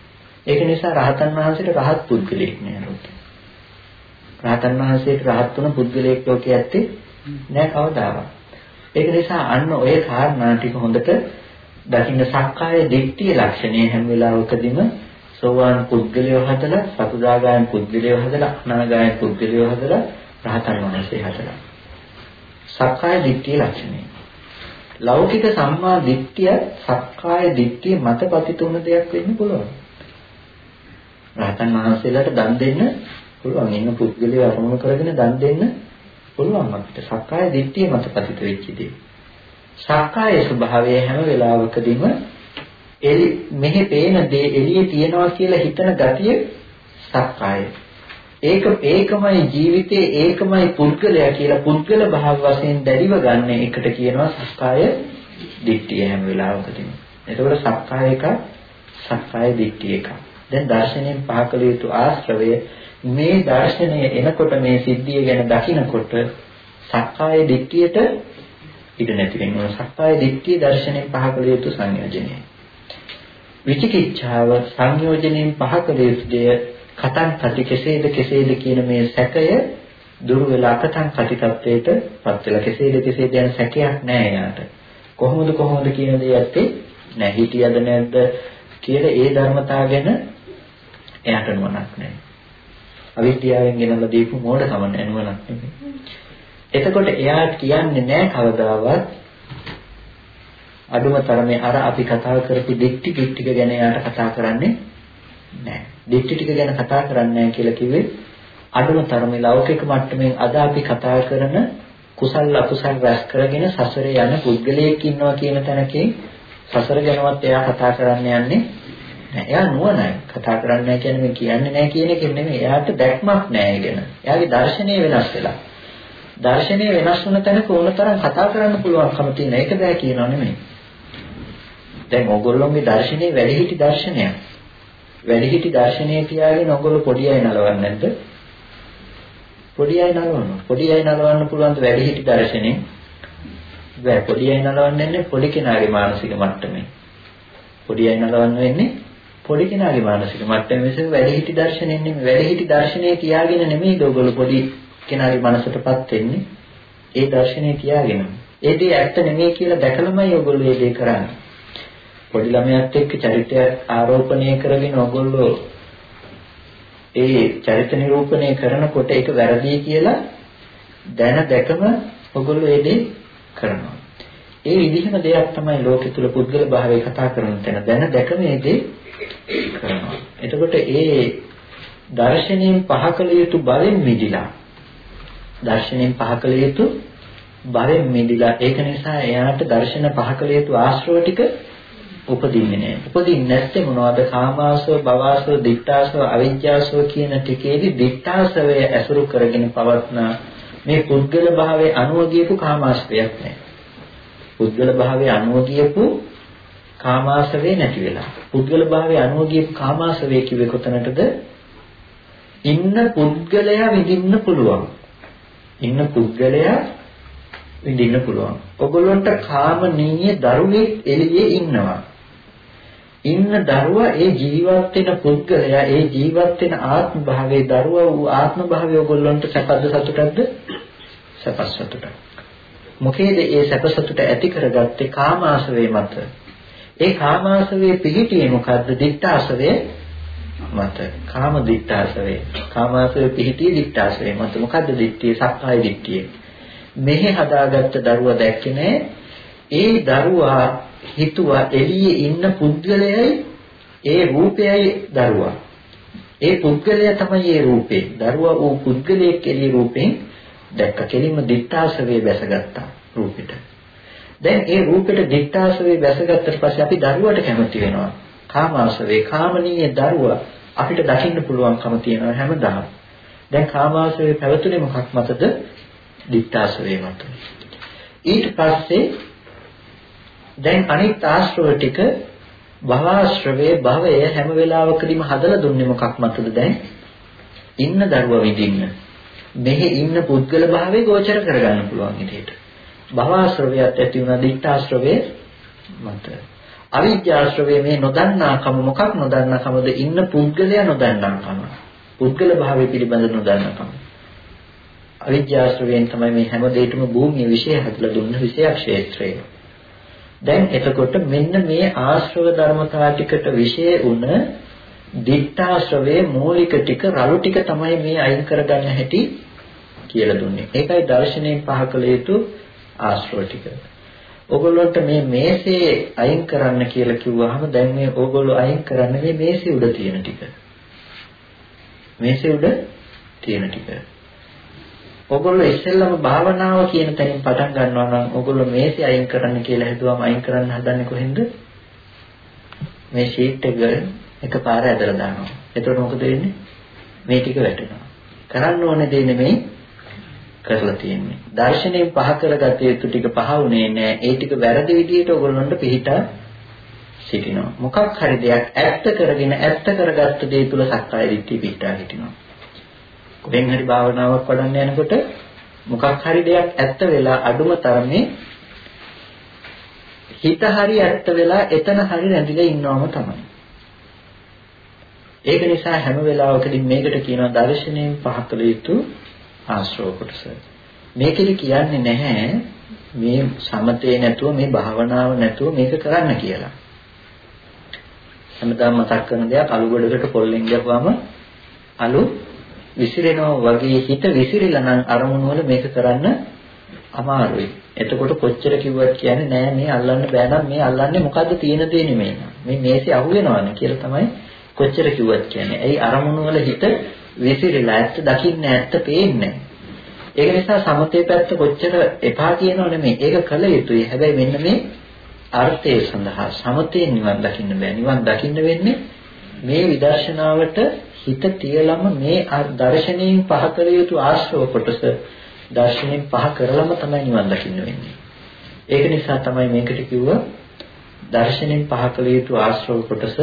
ඒක නිසා රහතන් වහන්සේට රහත් පුද්ගලයෙක් නෑ ලෝකේ. රහතන් වහන්සේට රහත් වුණ පුද්ගලයෙක් ලෝකේ ඇත්තේ නෑ කවදාවත්. ඒක නිසා අන්න ඔය කාරණා ටික හොඳට දකින්න සක්කාය දිට්ඨිය ලක්ෂණය හැම වෙලාවකදීම සෝවාන් පුද්ගලයෝ හදලා සතුදාගායන් පුද්ගලයෝ හදලා අනාගායන් පුද්ගලයෝ හදලා රහතන් වහන්සේ හදලා. සක්කාය දිට්ඨිය ලක්ෂණය. ලෞකික සම්මා දිට්ඨිය සක්කාය දිට්ඨිය මත පතිතුන දෙයක් වෙන්න පුළුවන්. රහතන් වහන්සේලාට දන් දෙන්න පුළුවන්. ඉන්න පුද්ගලයා අරමුණු කරගෙන දන් දෙන්න පුළුවන් අපිට. සක්කාය දිට්ඨිය මත පතිත වෙච්ච දේ. සක්කාය ස්වභාවය හැම වෙලාවකදීම එලි මෙහි පේන දේ එළියේ තියනවා කියලා හිතන ගතිය සක්කායයි. ඒක ඒකමයි ජීවිතේ ඒකමයි පුද්ගලයා කියලා පුද්ගල භාව වශයෙන් දැඩිව ගන්න එකට කියනවා සක්කාය දිට්ඨිය හැම වෙලාවකදීම. එතකොට සක්කාය එක සක්කාය දිට්ඨිය එක. දැන් දර්ශනයෙන් පහකල යුතු ආශ්‍රවය මේ දර්ශනය එනකොට මේ සිද්ධිය ගැන දකිනකොට සක්කාය දිට්ඨියට ඉඩ නැති වෙනවා. සක්කාය දිට්ඨිය දර්ශනයෙන් පහකල යුතු සංයෝජනය. විචිකිච්ඡාව සංයෝජනයෙන් පහකල යුතු දෙය කතං කති කෙසේද කෙසේද කියන මේ සැකය දුරු වෙලා කතං කති තත්වයට පත් වෙලා කෙසේද කෙසේද යන සැකයක් නැහැ යාට. කොහොමද කොහොමද කියන දේ ඇත්තේ නැහැ. හිතියද නැද්ද කියලා ඒ ධර්මතාව ගැන එයාට නුවණක් නැහැ. අවිද්‍යාවෙන් ගෙනල්ලා දීපු මෝඩකම නුවණක් නෙමෙයි. එතකොට එයා කියන්නේ නැහැ කවදාවත් අඩුම තරමේ අර අපි කතා කරපු දික්ටි ටික ගැන එයාට කතා කරන්නේ නැහැ. දිට්ඨි ටික ගැන කතා කරන්නේ කියලා කිව්වේ අඩුම තරමේ ලෞකික මට්ටමින් අද අපි කතා කරන කුසල් අකුසල් රැස් කරගෙන සසරේ යන පුද්ගලයෙක් ඉන්නවා කියන තැනකින් සසර ගැනවත් එයා කතා කරන්න යන්නේ නෑ. එයා නුවණයි. කතා කරන්නේ කියන්නේ මේ කියන්නේ නෑ කියන එක නෙමෙයි. එයාට දැක්මක් නෑ ඒ ගැන. එයාගේ දර්ශනය වෙනස් වෙලා. දර්ශනය වෙනස් වුණ තැනක ඕනතරම් කතා කරන්න පුළුවන්කම තියෙන. ඒක බෑ කියනවා නෙමෙයි. දැන් ඕගොල්ලෝගේ දර්ශනේ වැඩිහිටි දර්ශනයක්. වැඩිහිටි දර්ශනය තියාගෙන ඔයගොල්ලෝ පොඩි අය නලවන්නේ නැද්ද? පොඩි අය නලවනවා. පොඩි අය නලවන්න පුළුවන් වැඩි හිටි දර්ශනේ. බෑ පොඩි අය නලවන්නේ පොඩි කෙනාගේ මානසික මට්ටමේ. පොඩි අය නලවන්න වෙන්නේ පොඩි කෙනාගේ මානසික මට්ටමේ මිස වැඩි හිටි දර්ශනේ නෙමෙයි. වැඩි හිටි දර්ශනේ කියාගෙන නෙමෙයි ඔයගොල්ලෝ පොඩි කෙනාගේ මනසටපත් වෙන්නේ. ඒ දර්ශනේ කියාගෙන. ඒ දේ ඇත්ත නෙමෙයි කියලා දැකලමයි ඔයගොල්ලෝ ඒ දේ කරන්නේ. පොඩි ළමයාත් එක්ක චරිතයක් ආරෝපණය කරගෙන ඔයගොල්ලෝ ඒ චරිත නිරූපණය කරනකොට ඒක වැරදි කියලා දැන දැකම ඔයගොල්ලෝ ඒ දේ කරනවා. ඒ විදිහම දෙයක් තමයි ලෝකෙ තුල පුද්ගල භාවය කතා කරන තැන දැන දැකම ඒ දේ කරනවා. එතකොට ඒ දර්ශනයෙන් පහකල යුතු බලෙන් මිදිලා දර්ශනයෙන් පහකල යුතු බලෙන් මිදිලා ඒක නිසා එයාට දර්ශන පහකල යුතු ආශ්‍රව ටික උපදින්නේ නැහැ. උපදින්නේ නැත්තේ මොනවද? කාමාසව, භවසව, දික්ඨාසව, අවිජ්ජාසව කියන ටිකේදී දික්ඨාසවය ඇසුරු කරගෙන පවත්න මේ පුද්ගල භාවයේ අනුව ගියපු කාමාශ්‍රයක් නැහැ. පුද්ගල භාවයේ අනුව ගියපු කාමාශ්‍රවේ නැති වෙලා. පුද්ගල භාවයේ අනුව ගියපු කාමාශ්‍රවේ කිව්වේ කොතනටද? ඉන්න පුද්ගලයා විඳින්න පුළුවන්. ඉන්න පුද්ගලයා විඳින්න පුළුවන්. ඔගොල්ලන්ට කාමනීය දරුවෙක් එළියේ ඉන්නවා. ඉන්න දරුවා ඒ ජීවත් වෙන පුද්ගලයා ඒ ජීවත් වෙන ආත්ම භාවයේ දරුවා වූ ආත්ම භාවය ඔයගොල්ලන්ට සැපද සතුටක්ද? සැප සතුටක්. මොකේද ඒ සැප සතුට ඇති කරගත්තේ? කාමාශවේ මත. ඒ කාමාශවේ පිහිටියේ මොකද්ද? දික්ඨාශවේ මත. කාම දික්ඨාශවේ කාමාශවේ පිහිටියේ දික්ඨාශවේ මත. මොකද්ද දික්ඨිය සක්කාය දික්ඨිය මෙහි හදාගත්ත දරුවා දැක්කේ ඒ දරුවා හිතුවා එළියේ ඉන්න පුද්ගලයයි ඒ රූපයයි දරුවා. ඒ පුද්ගලයා තමයි ඒ රූපේ. දරුවා වූ පුද්ගලයෙක් එළියේ රූපෙන් දැක්ක කෙලින්ම දික්ඨාසවේ බැසගත්තා රූපෙට. දැන් ඒ රූපෙට දික්ඨාසවේ බැසගත්තට පස්සේ අපි දරුවට කැමති වෙනවා. කාමාසවේ කාමනීය දරුවා අපිට දකින්න පුළුවන්කම තියෙනවා හැමදාම. දැන් කාමාසවේ පැවතුනේ මොකක් මතද? දික්ඨාසවේ මත. ඊට පස්සේ දැන් අනිත් ආශ්‍රව ටික භවආශ්‍රවයේ භවය හැම වෙලාවකදීම හදලා දුන්නේ මොකක් මතද දැන්? ඉන්න දරුවා විඳින්න. මෙහි ඉන්න පුද්ගල භාවයේ ගෝචර කරගන්න පුළුවන් විදිහට. භවආශ්‍රවයත් ඇති වුණා දික්ඨාශ්‍රවයේ මත අවිද්‍යාශ්‍රවයේ මේ නොදන්නාකම මොකක් නොදන්නාකමද? ඉන්න පුද්ගලයා නොදන්නාකම. පුද්ගල භාවය පිළිබඳ නොදන්නාකම. අවිද්‍යාශ්‍රවයෙන් තමයි මේ හැම දෙයකම භූමිය විශේෂ හදලා දුන්න විශේෂ ක්ෂේත්‍රය. දැන් එතකොට මෙන්න මේ ආශ්‍රව ධර්මතා ටිකට විශේෂ වුණ දික්ඨාශ්‍රවයේ මූලික ටික රළු ටික තමයි මේ අයින් කරගන්න හැටි කියලා දුන්නේ. ඒකයි දර්ශනයෙන් පහ කළ යුතු ආශ්‍රව ටික. ඕගොල්ලන්ට මේ මේසේ අයින් කරන්න කියලා කිව්වහම දැන් මේ ඕගොල්ලෝ අයින් කරන්නේ මේ මේසේ උඩ තියෙන ටික. මේසේ උඩ තියෙන ටික. ඔගොල්ලෝ ඉස්සෙල්ලම භාවනාව කියන තැනින් පටන් ගන්නවා නම් ඔගොල්ලෝ මේසෙ අයින් කරන්න කියලා හිතුවම අයින් කරන්න හදන්නේ කොහෙන්ද? මේ ෂීට් එක එකපාර ඇදලා දානවා. එතකොට මොකද වෙන්නේ? මේ ටික වැටෙනවා. කරන්න ඕනේ දේ නෙමෙයි කරලා තියෙන්නේ. දර්ශනයෙන් පහ කරගත යුතු ටික පහ වුණේ නැහැ. ඒ ටික වැරදි විදිහට ඔයගොල්ලන්ට පිළිහිටා සිටිනවා. මොකක් හරි දෙයක් ඇත්ත කරගෙන ඇත්ත කරගත්ත දේ තුල සක්කාය දිට්ඨිය පිටා හිටිනවා. කොහෙන් හරි භාවනාවක් වඩන්න යනකොට මොකක් හරි දෙයක් ඇත්ත වෙලා අඩුම තරමේ හිත හරි ඇත්ත වෙලා එතන හරි රැඳිලා ඉන්නවම තමයි. ඒක නිසා හැම වෙලාවකදී මේකට කියනවා දර්ශනයෙන් පහකල යුතු ආශ්‍රව කොටස. මේකෙදි කියන්නේ නැහැ මේ සමතේ නැතුව මේ භාවනාව නැතුව මේක කරන්න කියලා. හැමදාම මතක් කරන දෙයක් අලු ගොඩකට පොල්ලෙන් ගියපුවම අලු විසිරෙනවා වගේ හිත විසිරිලා නම් අරමුණු වල මේක කරන්න අමාරුයි. එතකොට කොච්චර කිව්වත් කියන්නේ නෑ මේ අල්ලන්න බෑ නම් මේ අල්ලන්නේ මොකද්ද තියෙන දේ නෙමෙයි. මේ මේසේ අහු වෙනවනේ කියලා තමයි කොච්චර කිව්වත් කියන්නේ. ඇයි අරමුණු වල හිත විසිරිලා ඇත්ත දකින්නේ ඇත්ත පේන්නේ ඒක නිසා සමතේ පැත්ත කොච්චර එපා කියනව නෙමෙයි. ඒක කළ යුතුයි. හැබැයි මෙන්න මේ අර්ථය සඳහා සමතේ නිවන් දකින්න බෑ. නිවන් දකින්න වෙන්නේ මේ විදර්ශනාවට හිත තියලම මේ දර්ශනයෙන් පහ කළ යුතු ආශ්‍රව කොටස දර්ශනයෙන් පහ කරලම තමයි නිවන් දකින්න වෙන්නේ. ඒක නිසා තමයි මේකට කිව්ව දර්ශනයෙන් පහ කළ යුතු ආශ්‍රව කොටස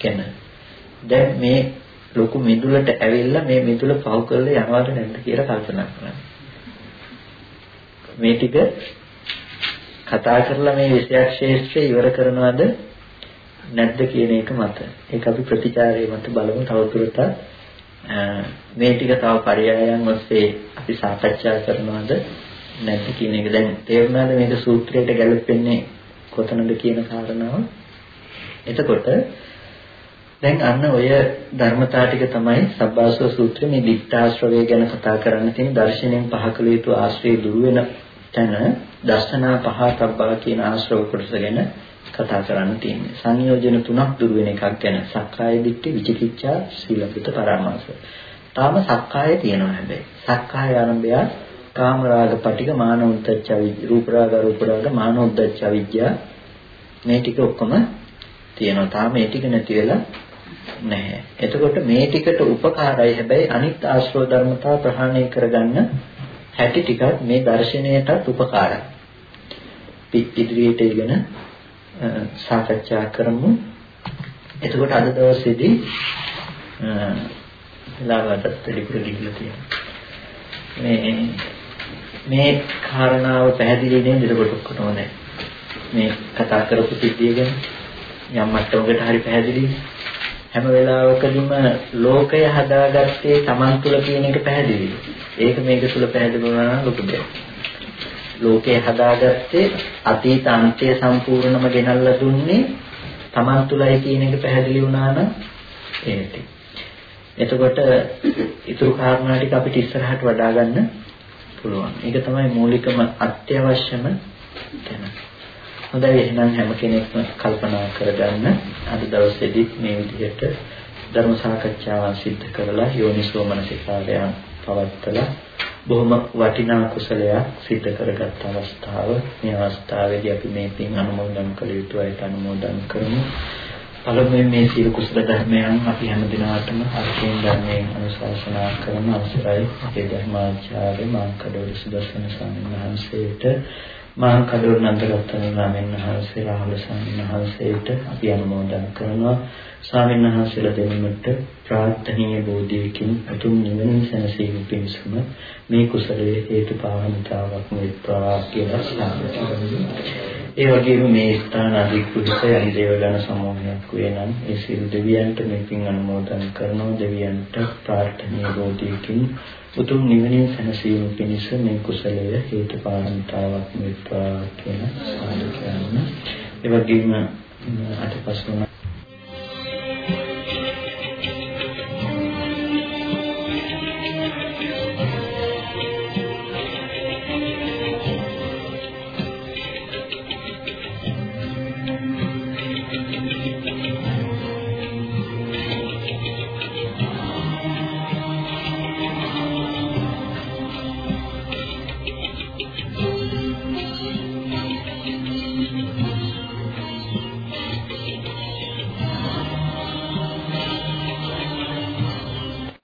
ගැන. දැන් මේ ලොකු මිදුලට ඇවිල්ලා මේ මිදුල පහු කරලා යනවද නැද්ද කියලා කල්පනා කරන්න. මේ ටික කතා කරලා මේ විෂයක් ශේෂ්ත්‍රය ඉවර කරනවද නැද්ද කියන එක මත. ඒක අපි ප්‍රතිචාරයේ මත බලමු තවදුරටත් මේ ටික තව පරයයන් ඔස්සේ අපි සාකච්ඡා කරනවද නැද්ද කියන එක දැන් තේරුණාද මේක සූත්‍රයට ගැලපෙන්නේ කොතනද කියන කාරණාව? එතකොට දැන් අන්න ඔය ධර්මතා ටික තමයි සබ්බාසව සූත්‍රයේ මේ දික්ඨාශ්‍රවය ගැන කතා කරන්න තියෙන දර්ශනයෙන් පහ කළ යුතු ආශ්‍රය දුරු වෙන තැන දර්ශනා පහතබ්බා කියන ආශ්‍රව කොටස ගැන කතා කරන්න තියෙන්නේ. සංයෝජන තුනක් දුරු වෙන එකක් ගැන. සක්කාය දිට්ඨි, විචිකිච්ඡා, සීලපිත පරාමාස. තාම සක්කාය තියෙනවා හැබැයි. සක්කාය ආරම්භය කාම රාග පටික මාන උද්දච්ච විද්‍ය රූප රාග රූප රාග මාන උද්දච්ච විද්‍යා මේ ටික ඔක්කොම තියෙනවා. තාම මේ ටික නැති වෙලා නැහැ. එතකොට මේ ටිකට උපකාරයි හැබැයි අනිත් ආශ්‍රව ධර්මතා ප්‍රහාණය කරගන්න හැටි ටිකක් මේ දර්ශනයටත් උපකාරයි. ඉදිරියට ඉගෙන සාකච්ඡා කරමු. එතකොට අද දවසේදී ලාවටත් පිළිකුර ගිහිල්ලා තියෙනවා. මේ මේ කාරණාව පැහැදිලි නේද එතකොට ඔක්කොම මේ කතා කරපු සිද්ධිය ගැන යම් මට්ටමකට හරි පැහැදිලි හැම වෙලාවකදීම ලෝකය හදාගත්තේ Taman තුල කියන එක පැහැදිලි. ඒක මේක තුල පැහැදිලි වුණා නම් ලොකු දෙයක්. ලෝකය හදාගත්තේ අතීත අන්තය සම්පූර්ණම ගෙනල්ලා දුන්නේ Taman තුලයි කියන එක පැහැදිලි වුණා නම් ඒකට. එතකොට ඊතුරු කාරණා ටික අපිට ඉස්සරහට වඩා ගන්න පුළුවන්. ඒක තමයි මූලිකම අත්‍යවශ්‍යම තැන. හොඳයි එහෙනම් හැම කෙනෙක්ම කල්පනා කරගන්න අද දවසේදී මේ විදිහට ධර්ම සාකච්ඡාවක් සිදු කරලා යෝනිසෝ මනසිකාරයන් පවත්වලා බොහොම වටිනා කුසලයක් සිදු කරගත් අවස්ථාව. මේ අවස්ථාවේදී අපි මේ පින් අනුමෝදන් කළ යුතු අයට අනුමෝදන් කරමු. පළමුවෙන් මේ සීල කුසල ධර්මයන් අපි හැම දිනකටම අර්ථයෙන් ධර්මයෙන් අනුශාසනා කරන අවසරයි. අපේ ධර්මාචාර්ය මාංකඩවල සුදර්ශන ස්වාමීන් වහන්සේට මහා කඩුව නන්දරත්න නාමෙන් වහන්සේ රාහුල ස්වාමීන් වහන්සේට අපි අනුමෝදන් කරනවා. ස්වාමීන් වහන්සේලා දෙන්නට ප්‍රාර්ථනීය බෝධියකින් උතුම් නිවන සැනසීම පිණිසම මේ කුසලයේ හේතු පාරමිතාවක් වෙත්වා කියලා ස්ථාපිත ඒ වගේම මේ ස්ථාන අධිකෘත යම් දේවගණ සමූහයක් වෙනම් ඒ සියලු දෙවියන්ට මේ පින් අනුමෝදන් කරනවා. දෙවියන්ට ප්‍රාර්ථනීය බෝධියකින් උතුම් නිවනින් සැනසීම පිණිස මේ කුසලය හේතු පාරමිතාවක් වෙත්වා කියන සාදු කියන්න. ඒ වගේම අටපස් වන